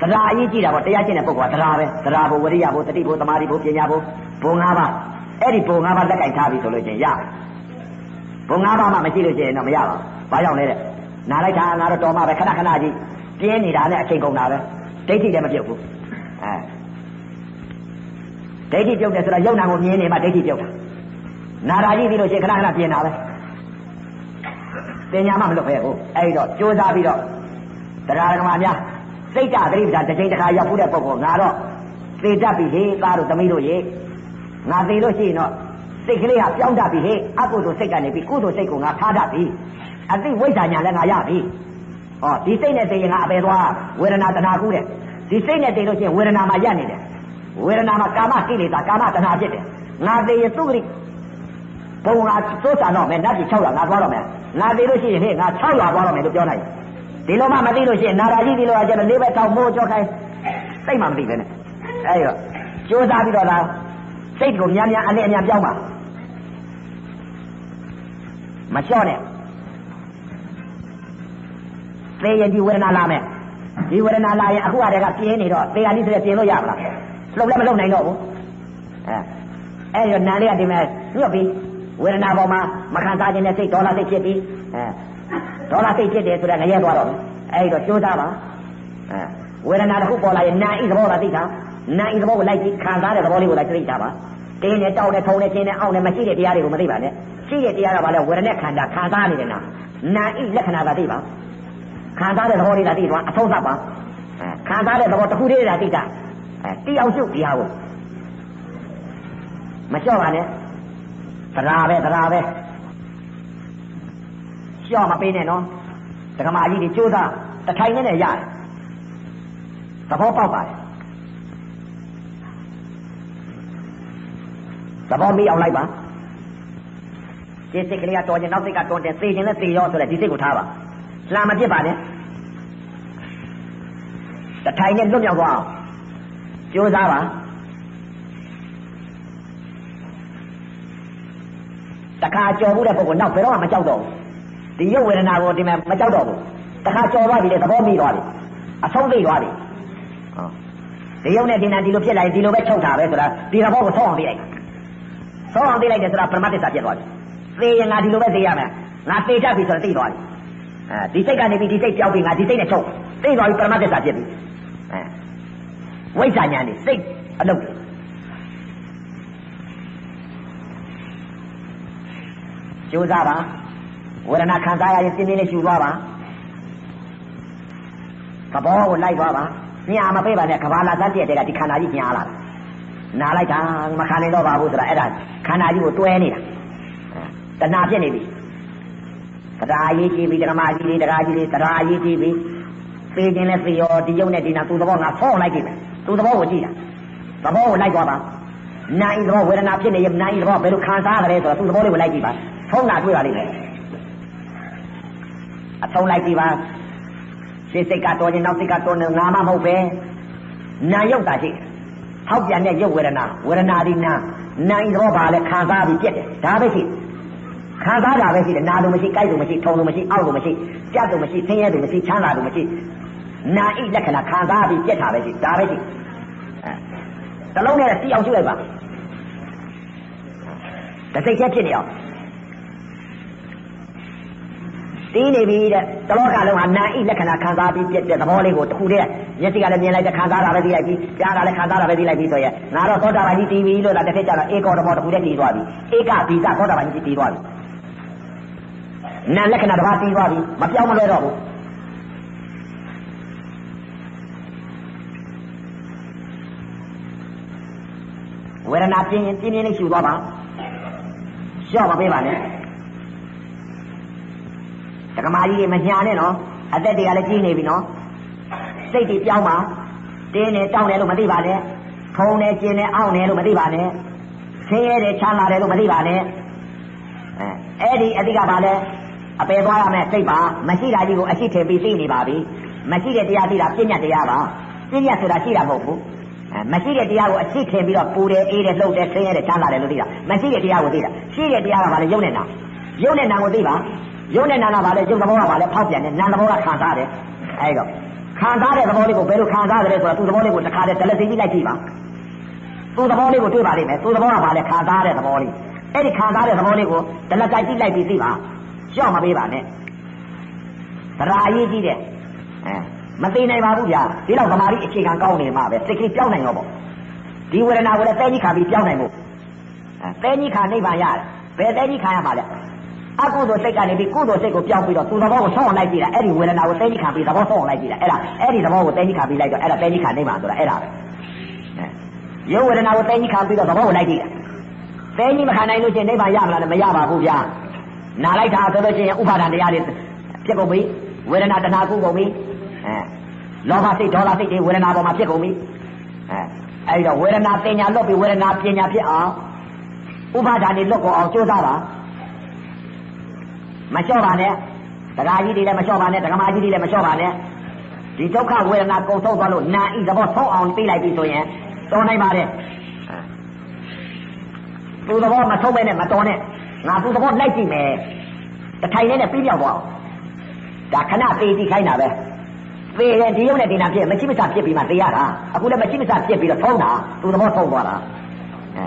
တရားအရေးကြီးတာပေါ့တရားကျင့်တဲ့ပုဂ္ဂိုလ်ကတရားပဲတရားဘုဝရိယဘုတတိဘုသမာဓိဘုပညာဘုဘုံ၅ပါးအဲ့ဒီဘုံ၅ပါးလက်ကင်ထားပြီဆိုလို့ချင်းရဘုံ၅ပါးမှမရှိလို့ချင်းတော့မရပါဘူးဘာကြောင့်လဲတဲ့နားလိုက်တာငါတော့တော်မှပဲခဏခဏကြီးပြင်းနေတာနဲ့အချိန်ကုန်တာပဲဒိဋ္ဌိလည်းမပြုတ်ဘူးအဲ ဒိဋ္ဌိပြုတ်တယ်ဆိုတော့ယုံနာကိုမြင်နေမှဒိဋ္ဌိပြုတ်တာနာတာကြီးပြီးလို့ရှိရင်ခဏခဏပြင်တာပဲတင်ညာမှမလုပ်ဖဲဘူးအဲ့တော့ကြိုးစားပြီးတော့တရားဓမ္မများစိတ်ကသတိပ္ပံတစ်ချိန်တစ်ခါရောက်ဖို့တဲ့ပုဂ္ဂိုလ်ငါတော့သေတတ်ပြီလေသားတို့သမီးတို့ရေငါသေလို့ရှိရင်တော့စိတ်ကလေးကပြောင်းတတ်ပြီဟေ့အကုသိုလ်စိတ်ကနေပြီးကုသိုလ်စိတ်ကိုငါထားတတ်ပြီအသိဝိဇ္ဇာညာလည်းငါရပြီဟောဒီစိတ်နဲ့သိရင်ငါအပေသွားဝေဒနာတဏှာကူးတယ်ဒီစိတ်နဲ့သိလို့ရှိရင်ဝေဒနာမှာရနေတယ် ဝေဒနာမှာကာမကိလေသာကာမတဏှာဖြစ်တယ်ငါသိရင်သူ့ဂရိဘုံငါသိုးချတော့မယ်နတ်ကြီး600ငါသွားတော့မယ်ငါသိလို့ရှိရင်ဟေ့ငါ600သွားတော့မယ်လို့ပြောလိုက်ဒီလိုမှမသိလို့ရှိရင်နာရာကြီးဒီလိုအကျတော့လေးဘက်တောက်မိုးကြောခိုင်းသိမှမသိပဲနဲ့အဲ့တော့ကြိုးစားပြီးတော့ဒါစိတ်ကိုများများအလင်းအမြန်ပြောင်းပါမလျှော့နဲ့သေရင်ဒီဝေဒနာလာမယ်ဒီဝေဒနာလာရင်အခုအတည်းကပြင်းနေတော့သေရလိဆိုတဲ့ပြင်လို့ရပါလား လှုပ်လည်းမလှုပ်နိုင်တော့ဘူးအဲအဲ့တော့နာလေးကဒီမဲ့ညှော့ပြီးဝေဒနာပေါ်မှာမခံစားခြင်းနဲ့စိတ်ဒေါသစိတ်ဖြစ်ပြီးအဲဒေါသစိတ်ဖြစ်တယ်ဆိုတော့ငရဲသွားတော့အဲ့တော့ကြိုးစားပါအဲဝေဒနာတစ်ခုပေါ်လာရင်နာဤသဘောကသိတာနာဤသဘောကိုလိုက်ပြီးခံစားတဲ့သဘောလေးကိုလိုက်သိတာပါတင်းနဲ့တောက်နဲ့ထုံနဲ့ချင်းနဲ့အောင့်နဲ့မရှိတဲ့တရားတွေကိုမသိပါနဲ့ရှိတဲ့တရားကဘာလဲဝေဒနာခန္ဓာခံစားနေတဲ့နာနာဤလက္ခဏာကသိပါခံစားတဲ့သဘောလေးကသိသွားအဆုံးသတ်ပါအဲခံစားတဲ့သဘောတစ်ခုတည်းကသိတာ အဲတိအောင်ရှုပ်တရားကိုမလျှော့ပါနဲ့သရာပဲသရာပဲလျှော့မပေးနဲ့နော်ဒကမာကြီးတွေကြိုးစားတထိုင်နဲ့နဲ့ရတယ်သဘောပေါက်ပါတယ်သဘောမိအောင်လိုက်ပါဒီစိတ်ကလေးကတော်ခြင်းနောက်စိတ်ကတော်တယ်သေခြင်းလည်းသေရောဆိုတဲ့ဒီစိတ်ကိုထားပါလှမ်းမပြစ်ပါနဲ့တထိုင်နဲ့လွတ်မြောက်သွားအောင် ကြိုးစားပါတခါကြော်မှုတဲ့ပုဂ္ဂိုလ်နောက်ဘယ်တော့မှမကြောက်တော့ဘူးဒီရုပ်ဝေဒနာကိုဒီမဲ့မကြောက်တော့ဘူးတခါကြော်သွားပြီလေသဘောမိသွားပြီအဆုံးသိသွားပြီဟောဒီရုပ်နဲ့ဒီနာဒီလိုဖြစ်လာရင်ဒီလိုပဲချုပ်တာပဲဆိုတာဒီသဘောကိုဆုံးအောင်ပြလိုက်ဆုံးအောင်ပြလိုက်တယ်ဆိုတာပရမတ္တစာဖြစ်သွားပြီသေရင်ငါဒီလိုပဲသေရမယ်ငါသေတတ်ပြီဆိုတော့သိသွားပြီအဲဒီစိတ်ကနေပြီးဒီစိတ်ပြောက်ပြီးငါဒီစိတ်နဲ့ချုပ်သိသွားပြီပရမတ္တစာဖြစ်ပြီအဲ ဝိဇ္ဇာညာနေစိတ်အလုပ်ကြိုးစားပါဝေဒနာခံစားရရင်ပြင်းပြင်းနဲ့ရှူသွားပါသဘောကိုလိုက်သွားပါညာမပေးပါနဲ့ကဘာလာသတ်တဲ့ကဒီခန္ဓာကြီးညာလာတာနာလိုက်တာမခံနိုင်တော့ပါဘူးဆိုတာအဲ့ဒါခန္ဓာကြီးကိုတွဲနေတာတဏှာဖြစ်နေပြီတရားရေးကြည့်ပြီးဓမ္မကြီးတွေတရားကြီးတွေတရားရေးကြည့်ပြီးသိခြင်းနဲ့သိရောဒီယုံနဲ့ဒီနာသူသဘောငါဖောက်လိုက်ကြည့်မယ် သူသဘောကိုကြည့်တာသဘောကိုလိုက်သွားပါနာဤသဘောဝေဒနာဖြစ်နေရင်နာဤသဘောဘယ်လိုခံစားရလဲဆိုတော့သူသဘောလေးကိုလိုက်ကြည့်ပါထုံးတာတွေ့ပါလိမ့်မယ်အထုံးလိုက်ကြည့်ပါစိတ်စိတ်ကတော်ခြင်းနောက်စိတ်ကတော်နေငါမှမဟုတ်ပဲနာယုတ်တာရှိဟောက်ပြန်တဲ့ယုတ်ဝေဒနာဝေဒနာဒီနာနာဤသဘောပါလဲခံစားပြီးပြက်တယ်ဒါပဲရှိခံစားတာပဲရှိတယ်နာလို့မရှိကြိုက်လို့မရှိထုံလို့မရှိအောက်လို့မရှိကြက်လို့မရှိဆင်းရဲလို့မရှိချမ်းသာလို့မရှိ နာဤလက္ခဏာခံစားပြီးပြက်တာပဲရှိဒါပဲရှိအဲတလုံးနဲ့စီအောင်ရှုလိုက်ပါတစိတ်ချက်ဖြစ်နေအောင်တီးနေပြီတဲ့တလောကလုံးဟာနာဣလက္ခဏာခံစားပြီးပြည့်တဲ့သဘောလေးကိုတစ်ခုတည်းမျက်စိကလည်းမြင်လိုက်တဲ့ခံစားတာပဲသိလိုက်ပြီးကြားကလည်းခံစားတာပဲသိလိုက်ပြီးဆိုရင်ငါတော့သောတာပန်ကြီးတီးပြီလို့လားတစ်ခါကျတော့ဧကောဓမောတစ်ခုတည်းတီးသွားပြီဧကဘီကသောတာပန်ကြီးတီးသွားပြီနာလက္ခဏာတစ်ပါးတီးသွားပြီမပြောင်းမလဲတော့ဘူး ဝေဒနာပြင်းရင်ပြင်းပြင်းလေးရှူသွားပါရှော့မပေးပါနဲ့တက္ကမကြီးတွေမညာနဲ့နော်အသက်တွေကလည်းကြီးနေပြီနော်စိတ်တွေပြောင်းပါတင်းနေတောင်းတယ်လို့မသိပါနဲ့ထုံနေကျင်နေအောင့်နေလို့မသိပါနဲ့ဆင်းရဲတယ်ချမ်းသာတယ်လို့မသိပါနဲ့အဲအဲ့ဒီအတိကပါလဲအပယ်သွားရမယ်စိတ်ပါမရှိတာကြီးကိုအရှိထင်ပြီးသိနေပါပြီမရှိတဲ့တရားသိတာပြဉ္ညာတရားပါပြဉ္ညာဆိုတာရှိတာမဟုတ်ဘူး မရှိတဲ့တရားကိုအရှိထင်ပြီးတော့ပူတယ်အေးတယ်လှုပ်တယ်ဆင်းရဲတယ်ချမ်းသာတယ်လို့သိတာမရှိတဲ့တရားကိုသိတာရှိတဲ့တရားကဘာလဲယုံနေတာယုံတဲ့နာကိုသိပါယုံတဲ့နာနာပါလဲယုံသဘောကပါလဲဖောက်ပြန်တယ်နာသဘောကခံစားတယ်အဲဒီတော့ခံစားတဲ့သဘောလေးကိုဘယ်လိုခံစားကြလဲဆိုတော့သူ့သဘောလေးကိုတစ်ခါတည်းဒလသိကြီးလိုက်ကြည့်ပါသူ့သဘောလေးကိုတွေ့ပါလိမ့်မယ်သူ့သဘောကပါလဲခံစားတဲ့သဘောလေးအဲ့ဒီခံစားတဲ့သဘောလေးကိုဒလကြိုက်ကြည့်လိုက်ပြီးသိပါကြောက်မပေးပါနဲ့သရာအရေးကြီးတယ်အဲ မသိနိုင်ပါဘူးဗျာဒီတော့ဗမာရီအခြေခံကောင်းနေမှာပဲစိတ်ကလေးပြောင်းနိုင်တော့ပေါ့ဒီဝေဒနာကိုလည်းတဲကြီးခံပြီးပြောင်းနိုင်ဖို့တဲကြီးခံနိဗ္ဗာန်ရတယ်ဘယ်တဲကြီးခံရမှာလဲအကုသိုလ်စိတ်ကနေပြီးကုသိုလ်စိတ်ကိုပြောင်းပြီးတော့သူသဘောကိုဆုံးအောင်လိုက်ကြည့်တာအဲ့ဒီဝေဒနာကိုတဲကြီးခံပြီးသဘောဆုံးအောင်လိုက်ကြည့်တာအဲ့ဒါအဲ့ဒီသဘောကိုတဲကြီးခံပြီးလိုက်တော့အဲ့ဒါတဲကြီးခံနိဗ္ဗာန်ဆိုတာအဲ့ဒါပဲရုပ်ဝေဒနာကိုတဲကြီးခံပြီးတော့သဘောကိုလိုက်ကြည့်တာတဲကြီးမခံနိုင်လို့ချင်းနိဗ္ဗာန်ရမလားမရပါဘူးဗျာနာလိုက်တာဆိုလို့ချင်းဥပါဒံတရားတွေဖြစ်ကုန်ပြီဝေဒနာတဏှာကုကုန်ပြီ အဲလောဘစိတ်ဒေါသစိတ်တွေဝေဒနာပေါ်မှာဖြစ်ကုန်ပြီအဲအဲ့တော့ဝေဒနာပညာလွတ်ပြီးဝေဒနာပညာဖြစ်အောင်ဥပါဒာနေလွတ်ကိုအောင်ကြိုးစားပါမလျှော့ပါနဲ့တရားကြီးတွေလည်းမလျှော့ပါနဲ့ဓမ္မကြီးတွေလည်းမလျှော့ပါနဲ့ဒီဒုက္ခဝေဒနာကုန်ဆုံးသွားလို့နာဤသဘောဆုံးအောင်ပြီးလိုက်ပြီဆိုရင်တော်နိုင်ပါတယ်သူသဘောမဆုံးပဲနဲ့မတော်နဲ့ငါသူသဘောလိုက်ကြည့်မယ်တထိုင်နဲ့ပြီးပြောက်သွားအောင်ဒါခဏသေးကြည့်ခိုင်းတာပဲ သေရင်ဒီရုပ်နဲ့ဒီနာဖြစ်မရှိမစဖြစ်ပြီးမှသေရတာအခုလည်းမရှိမစဖြစ်ပြီးတော့ထုံးတာသူသဘောထုံးသွားတာအဲ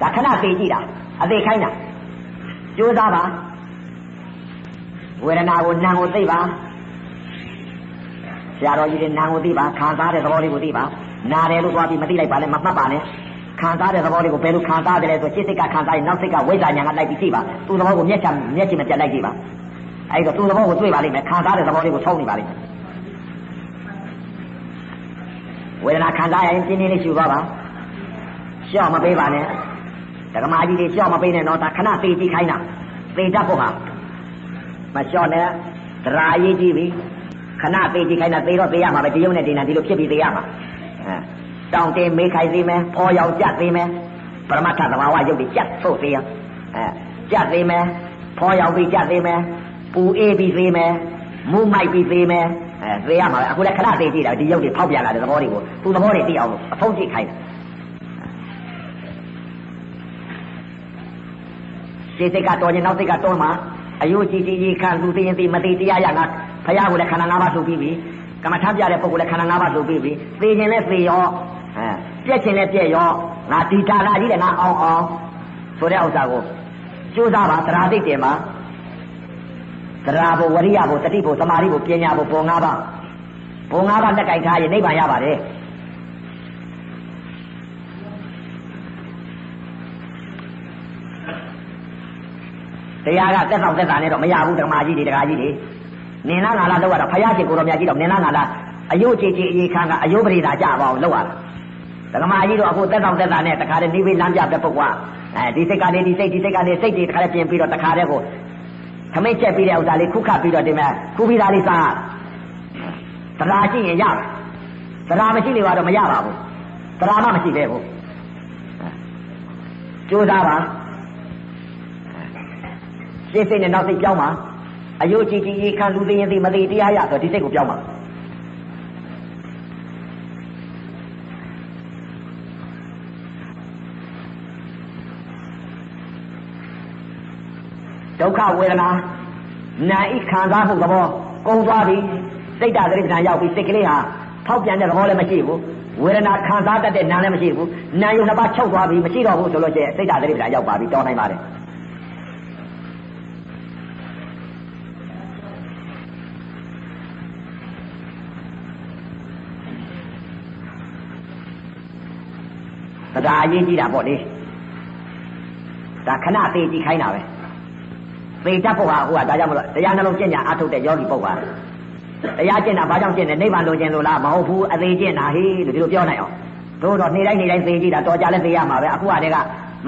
ဒါခဏသေကြည့်တာအသေးခိုင်းတာကြိုးစားပါဝေဒနာကိုနာကိုသိပါဆရာတော်ကြီးတွေနာကိုသိပါခံစားတဲ့သဘောလေးကိုသိပါနာတယ်လို့သွားပြီးမသိလိုက်ပါနဲ့မမှတ်ပါနဲ့ခံစားတဲ့သဘောလေးကိုဘယ်လိုခံစားတယ်လဲဆိုစိတ်စိတ်ကခံစားရင်နောက်စိတ်ကဝိဇ္ဇာညာကလိုက်ပြီးသိပါသူ့သဘောကိုမျက်ချမျက်ချင်မပြတ်လိုက်ကြည့်ပါအဲ့တော့သူ့သဘောကိုတွေ့ပါလိမ့်မယ်ခံစားတဲ့သဘောလေးကိုထုံးနေပါလိမ့်မယ် ဝေဒနာခံစားရင်ပြင်းပြင်းလေးရှူသွားပါရှော့မပေးပါနဲ့ဓမ္မကြီးတွေရှော့မပေးနဲ့တော့ဒါခဏသေးကြည့်ခိုင်းတာသေတတ်ဖို့ဟာမလျှော့နဲ့ဒရာရေးကြည့်ပြီခဏသေးကြည့်ခိုင်းတာသေတော့သေရမှာပဲဒီရုံနဲ့ဒီနာဒီလိုဖြစ်ပြီးသေရမှာအဲတောင်းတင်မေးခိုင်းသေးမယ်ဖော်ရောက်ကြသေးမယ်ပရမတ္ထသဘာဝရုပ်တွေကြက်ထုတ်သေးရအဲကြက်သေးမယ်ဖော်ရောက်ပြီးကြက်သေးမယ်ပူအေးပြီးသေးမယ်မူးမိုက်ပြီးသေးမယ် အဲသေရမှာပဲအခုလည်းခဏသေးကြည့်တာဒီရုပ်တွေဖောက်ပြန်လာတဲ့သဘောတွေကိုသူသဘောတွေသိအောင်လို့အဖုံးကြည့်ခိုင်းတယ်စိတ်စိတ်ကတော်ရင်နောက်စိတ်ကတော်မှာအယုကြည်ကြည်ကြီးခံသူသိရင်သိမသိတရားရငါဖရာကိုလည်းခန္ဓာ၅ပါးလှုပ်ပြီးပြီကမ္မထပြတဲ့ပုဂ္ဂိုလ်လည်းခန္ဓာ၅ပါးလှုပ်ပြီးပြီသိခြင်းလည်းသိရောအဲပြက်ခြင်းလည်းပြက်ရောငါဒီဌာနကြီးလည်းငါအောင်အောင်ဆိုတဲ့ဥစ္စာကိုကြိုးစားပါသရာသိတယ်မှာ သရာဘဝရိယဘတတိဘသမာဓိဘပညာဘပုံ၅ပါးပုံ၅ပါးလက်ကင်ထားရင်နိဗ္ဗာန်ရပါတယ်တရားကသက်ဆောင်သက်တာနဲ့တော့မရဘူးဓမ္မကြီးတွေတရားကြီးတွေနင်လားငါလားလောက်ရတာဖယားရှင်ကိုတော်မြတ်ကြီးတော့နင်လားငါလားအယုတ်ချေချေအေခန်းကအယုတ်ပရိသာကြပါအောင်လောက်ရတာဓမ္မကြီးတော့အခုသက်ဆောင်သက်တာနဲ့တခါတည်းနိဗ္ဗာန်လမ်းပြတဲ့ပုဂ္ဂိုလ်ကအဲဒီစိတ်ကနေဒီစိတ်ဒီစိတ်ကနေစိတ်တွေတခါတည်းပြင်ပြီးတော့တခါတည်းကို ခမိတ်ချက်ပြီးတဲ့ဥစ္စာလေးခုခတ်ပြီးတော့ဒီမဲ့ခုပြီးသားလေးစားတရားရှိရင်ရတရားမရှိနေပါတော့မရပါဘူးတရားမှမရှိသေးဘူးကြိုးစားပါစိတ်စိတ်နဲ့နောက်စိတ်ပြောင်းပါအယုတ်ကြည်ကြည်ခံလူသိရင်သိမသိတရားရဆိုဒီစိတ်ကိုပြောင်းပါ ဒုက္ခဝေဒနာနာဤခံစားမှုသဘောကုံသွားပြီစိတ်ဓာတ်တိပ္ပံရောက်ပြီစိတ်ကလေးဟာထောက်ပြန်တဲ့သဘောလည်းမရှိဘူးဝေဒနာခံစားတတ်တဲ့နာလည်းမရှိဘူးနာယုံနှစ်ပါးချုပ်သွားပြီမရှိတော့ဘူးဆိုလို့ရှိရင်စိတ်ဓာတ်တိပ္ပံရောက်ပါပြီတောင်းနိုင်ပါတယ်ဒါအရေးကြီးတာပေါ့လေဒါခဏသေးကြည့်ခိုင်းတာပဲ သေတတ်ဖို့ဟာဟိုကဒါကြောင့်မလို့တရားနှလုံးကျင့်ကြအထုတ်တဲ့ယောဂီပုဂ္ဂိုလ်တရားကျင့်တာဘာကြောင့်ကျင့်တယ်နိဗ္ဗာန်လိုချင်လို့လားမဟုတ်ဘူးအသေးကျင့်တာဟေးလို့ဒီလိုပြောနိုင်အောင်တို့တော့နေ့တိုင်းနေ့တိုင်းသေကြည့်တာတော်ကြလဲသေရမှာပဲအခုကတည်းက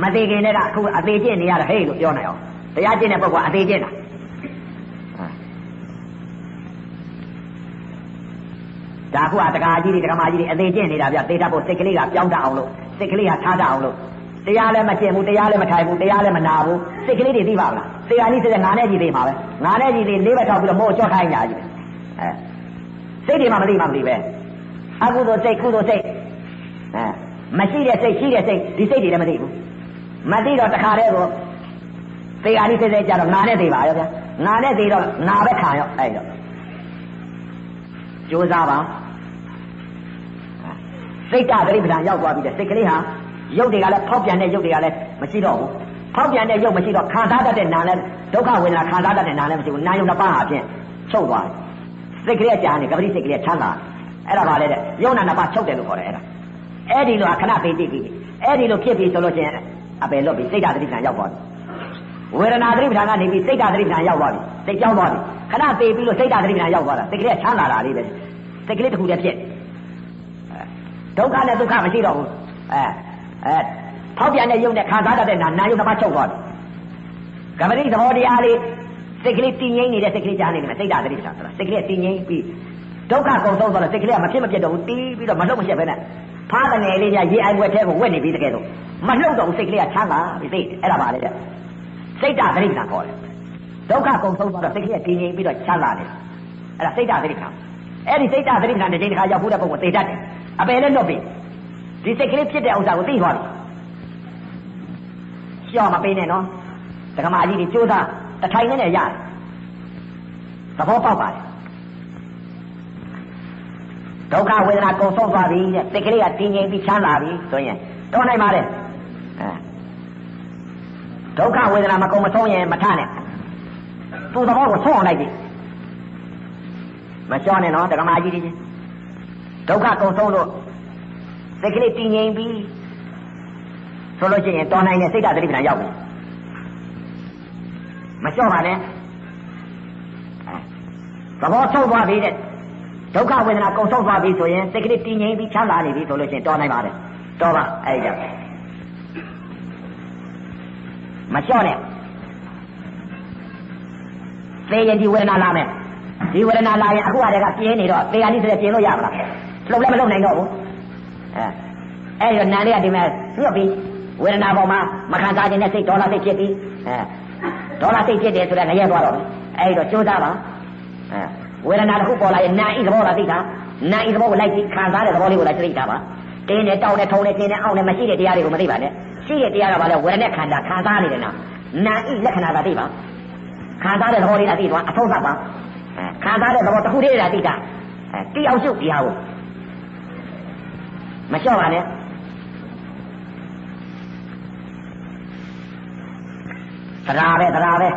မသေးခင်တည်းကအခုအသေးကျင့်နေရတာဟေးလို့ပြောနိုင်အောင်တရားကျင့်တဲ့ပုဂ္ဂိုလ်အသေးကျင့်တာဒါခုကတက္ကရာကြီးတွေတက္ကမကြီးတွေအသေးကျင့်နေတာဗျသေတတ်ဖို့စိတ်ကလေးကပြောင်းတတ်အောင်လို့စိတ်ကလေးကထားတတ်အောင်လို့ တရားလည်းမကျင့်ဘူးတရားလည်းမထိုင်ဘူးတရားလည်းမနာဘူးစိတ်ကလေးတွေသိပါမလားတရားနည်းစတဲ့ငါနဲ့ကြည့်သေးမှာပဲငါနဲ့ကြည့်သေးလေးဘက်ထောက်ပြီးတော့မို့ကြော့ခိုင်းကြကြီးပဲအဲစိတ်တွေမှမသိမှမသိပဲအကုသိုလ်စိတ်ကုသိုလ်စိတ်အဲမရှိတဲ့စိတ်ရှိတဲ့စိတ်ဒီစိတ်တွေလည်းမသိဘူးမသိတော့တခါတည်းကိုတရားနည်းစတဲ့ကြတော့ငါနဲ့သိပါရောဗျာငါနဲ့သိတော့ငါပဲခံရောအဲ့တော့ကြိုးစားပါစိတ်ဓာတ်တိပ္ပံရောက်သွားပြီတဲ့စိတ်ကလေးဟာ ရုပ်တွေကလည်းဖောက်ပြန်တဲ့ရုပ်တွေကလည်းမရှိတော့ဘူးဖောက်ပြန်တဲ့ရုပ်မရှိတော့ခံစားတတ်တဲ့နာလည်းဒုက္ခဝေဒနာခံစားတတ်တဲ့နာလည်းမရှိဘူးနာယုံနှစ်ပါးဟာဖြင့်ချုပ်သွားတယ်စိတ်ကလေးကြာနေကပတိစိတ်ကလေးချမ်းသာအဲ့ဒါပါလေတဲ့ယုံနာနှစ်ပါးချုပ်တယ်လို့ခေါ်တယ်အဲ့ဒါအဲ့ဒီလိုခဏပေးကြည့်ပြီအဲ့ဒီလိုဖြစ်ပြီဆိုလို့ချင်းအပယ်လွတ်ပြီစိတ်ဓာတ်တိပ္ပံရောက်သွားပြီဝေဒနာတိပ္ပံကနေပြီးစိတ်ဓာတ်တိပ္ပံရောက်သွားပြီစိတ်ကြောင်းသွားပြီခဏပေးပြီးလို့စိတ်ဓာတ်တိပ္ပံရောက်သွားတာစိတ်ကလေးချမ်းသာတာလေးပဲစိတ်ကလေးတစ်ခုတည်းဖြစ်ဒုက္ခနဲ့ဒုက္ခမရှိတော့ဘူးအဲ အဲဖောက်ပြန်တဲ့ယုံနဲ့ခံစားတတ်တဲ့နာနာယုံတစ်ပါးချုပ်သွားပြီကမ္မတိသဘောတရားလေးစိတ်ကလေးတည်ငြိမ်နေတဲ့စိတ်ကလေးကြားနေတယ်စိတ်ဓာတ်တိပ္ပံဆိုတာစိတ်ကလေးတည်ငြိမ်ပြီးဒုက္ခကုန်ဆုံးသွားတော့စိတ်ကလေးကမဖြစ်မပြတ်တော့ဘူးတီးပြီးတော့မလှုပ်မရှက်ပဲနဲ့ဖားတဲ့ငယ်လေးကရေအိုင်ွက်ထဲကိုဝက်နေပြီးတကယ်တော့မလှုပ်တော့ဘူးစိတ်ကလေးကချမ်းသာပြီးသိအဲ့ဒါပါလေတဲ့စိတ်ဓာတ်တိပ္ပံခေါ်တယ်ဒုက္ခကုန်ဆုံးသွားတော့စိတ်ကလေးကတည်ငြိမ်ပြီးတော့ချမ်းသာတယ်အဲ့ဒါစိတ်ဓာတ်တိပ္ပံအဲ့ဒီစိတ်ဓာတ်တိပ္ပံတစ်ချိန်တစ်ခါရောက်ဖို့တဲ့ပုံကိုသိတတ်တယ်အပယ်လည်းလွတ်ပြီ ဒီစိတ်ကလေးဖြစ်တဲ့ဥစ္စာကိုသိသွားပြီရှော့မပေးနဲ့နော်ဒကမာကြီးတွေကြိုးစားတထိုင်နဲ့ရတယ်သဘောပေါက်ပါတယ်ဒုက္ခဝေဒနာကုန်ဆုံးသွားပြီတဲ့စိတ်ကလေးကတည်ငြိမ်ပြီးချမ်းသာပြီဆိုရင်တော့နိုင်ပါလေအဲဒုက္ခဝေဒနာမကုန်မဆုံးရင်မထနဲ့သူ့သဘောကိုဆုံးအောင်လိုက်ပြီမလျှော့နဲ့နော်ဒကမာကြီးတွေဒုက္ခကုန်ဆုံးလို့ စိတ်ကလေးတည်ငြိမ်ပြီးဆိုလို့ရှိရင်တော်နိုင်တဲ့စိတ်ဓာတ်တိပ္ပဏရောက်ပြီမလျှော့ပါနဲ့သဘောဆုံးသွားပြီတဲ့ဒုက္ခဝေဒနာကုန်ဆုံးသွားပြီဆိုရင်စိတ်ကလေးတည်ငြိမ်ပြီးချမ်းသာနေပြီဆိုလို့ရှိရင်တော်နိုင်ပါတယ်တော်ပါအဲ့ဒါမလျှော့နဲ့သေရင်ဒီဝေဒနာလာမယ်ဒီဝေဒနာလာရင်အခုအရကပြင်းနေတော့သေရနည်းဆိုရင်ပြင်းလို့ရမလားလှုပ်လည်းမလှုပ်နိုင်တော့ဘူး အဲအဲ့တော့နာလေးကဒီမဲ့ညှပ်ပြီးဝေဒနာပေါ်မှာမခံစားခြင်းနဲ့စိတ်ဒေါသစိတ်ဖြစ်ပြီးအဲဒေါသစိတ်ဖြစ်တယ်ဆိုတော့ငရဲသွားတော့အဲ့တော့ကြိုးစားပါအဲဝေဒနာတစ်ခုပေါ်လာရင်နာဤသဘောလားသိတာနာဤသဘောကိုလိုက်ပြီးခံစားတဲ့သဘောလေးကိုလိုက်သိတာပါတင်းနဲ့တောင်းနဲ့ထုံနဲ့တင်းနဲ့အောင့်နဲ့မရှိတဲ့တရားတွေကိုမသိပါနဲ့ရှိတဲ့တရားကဘာလဲဝေဒနာခန္ဓာခံစားနေတယ်နော်နာဤလက္ခဏာသာသိပါခံစားတဲ့သဘောလေးလားသိသွားအဆုံးသတ်ပါခံစားတဲ့သဘောတစ်ခုတည်းလားသိတာအဲတိအောင်ရှုပ်တရားကို မလျှော့ပါနဲ့သရာပဲသရာပဲ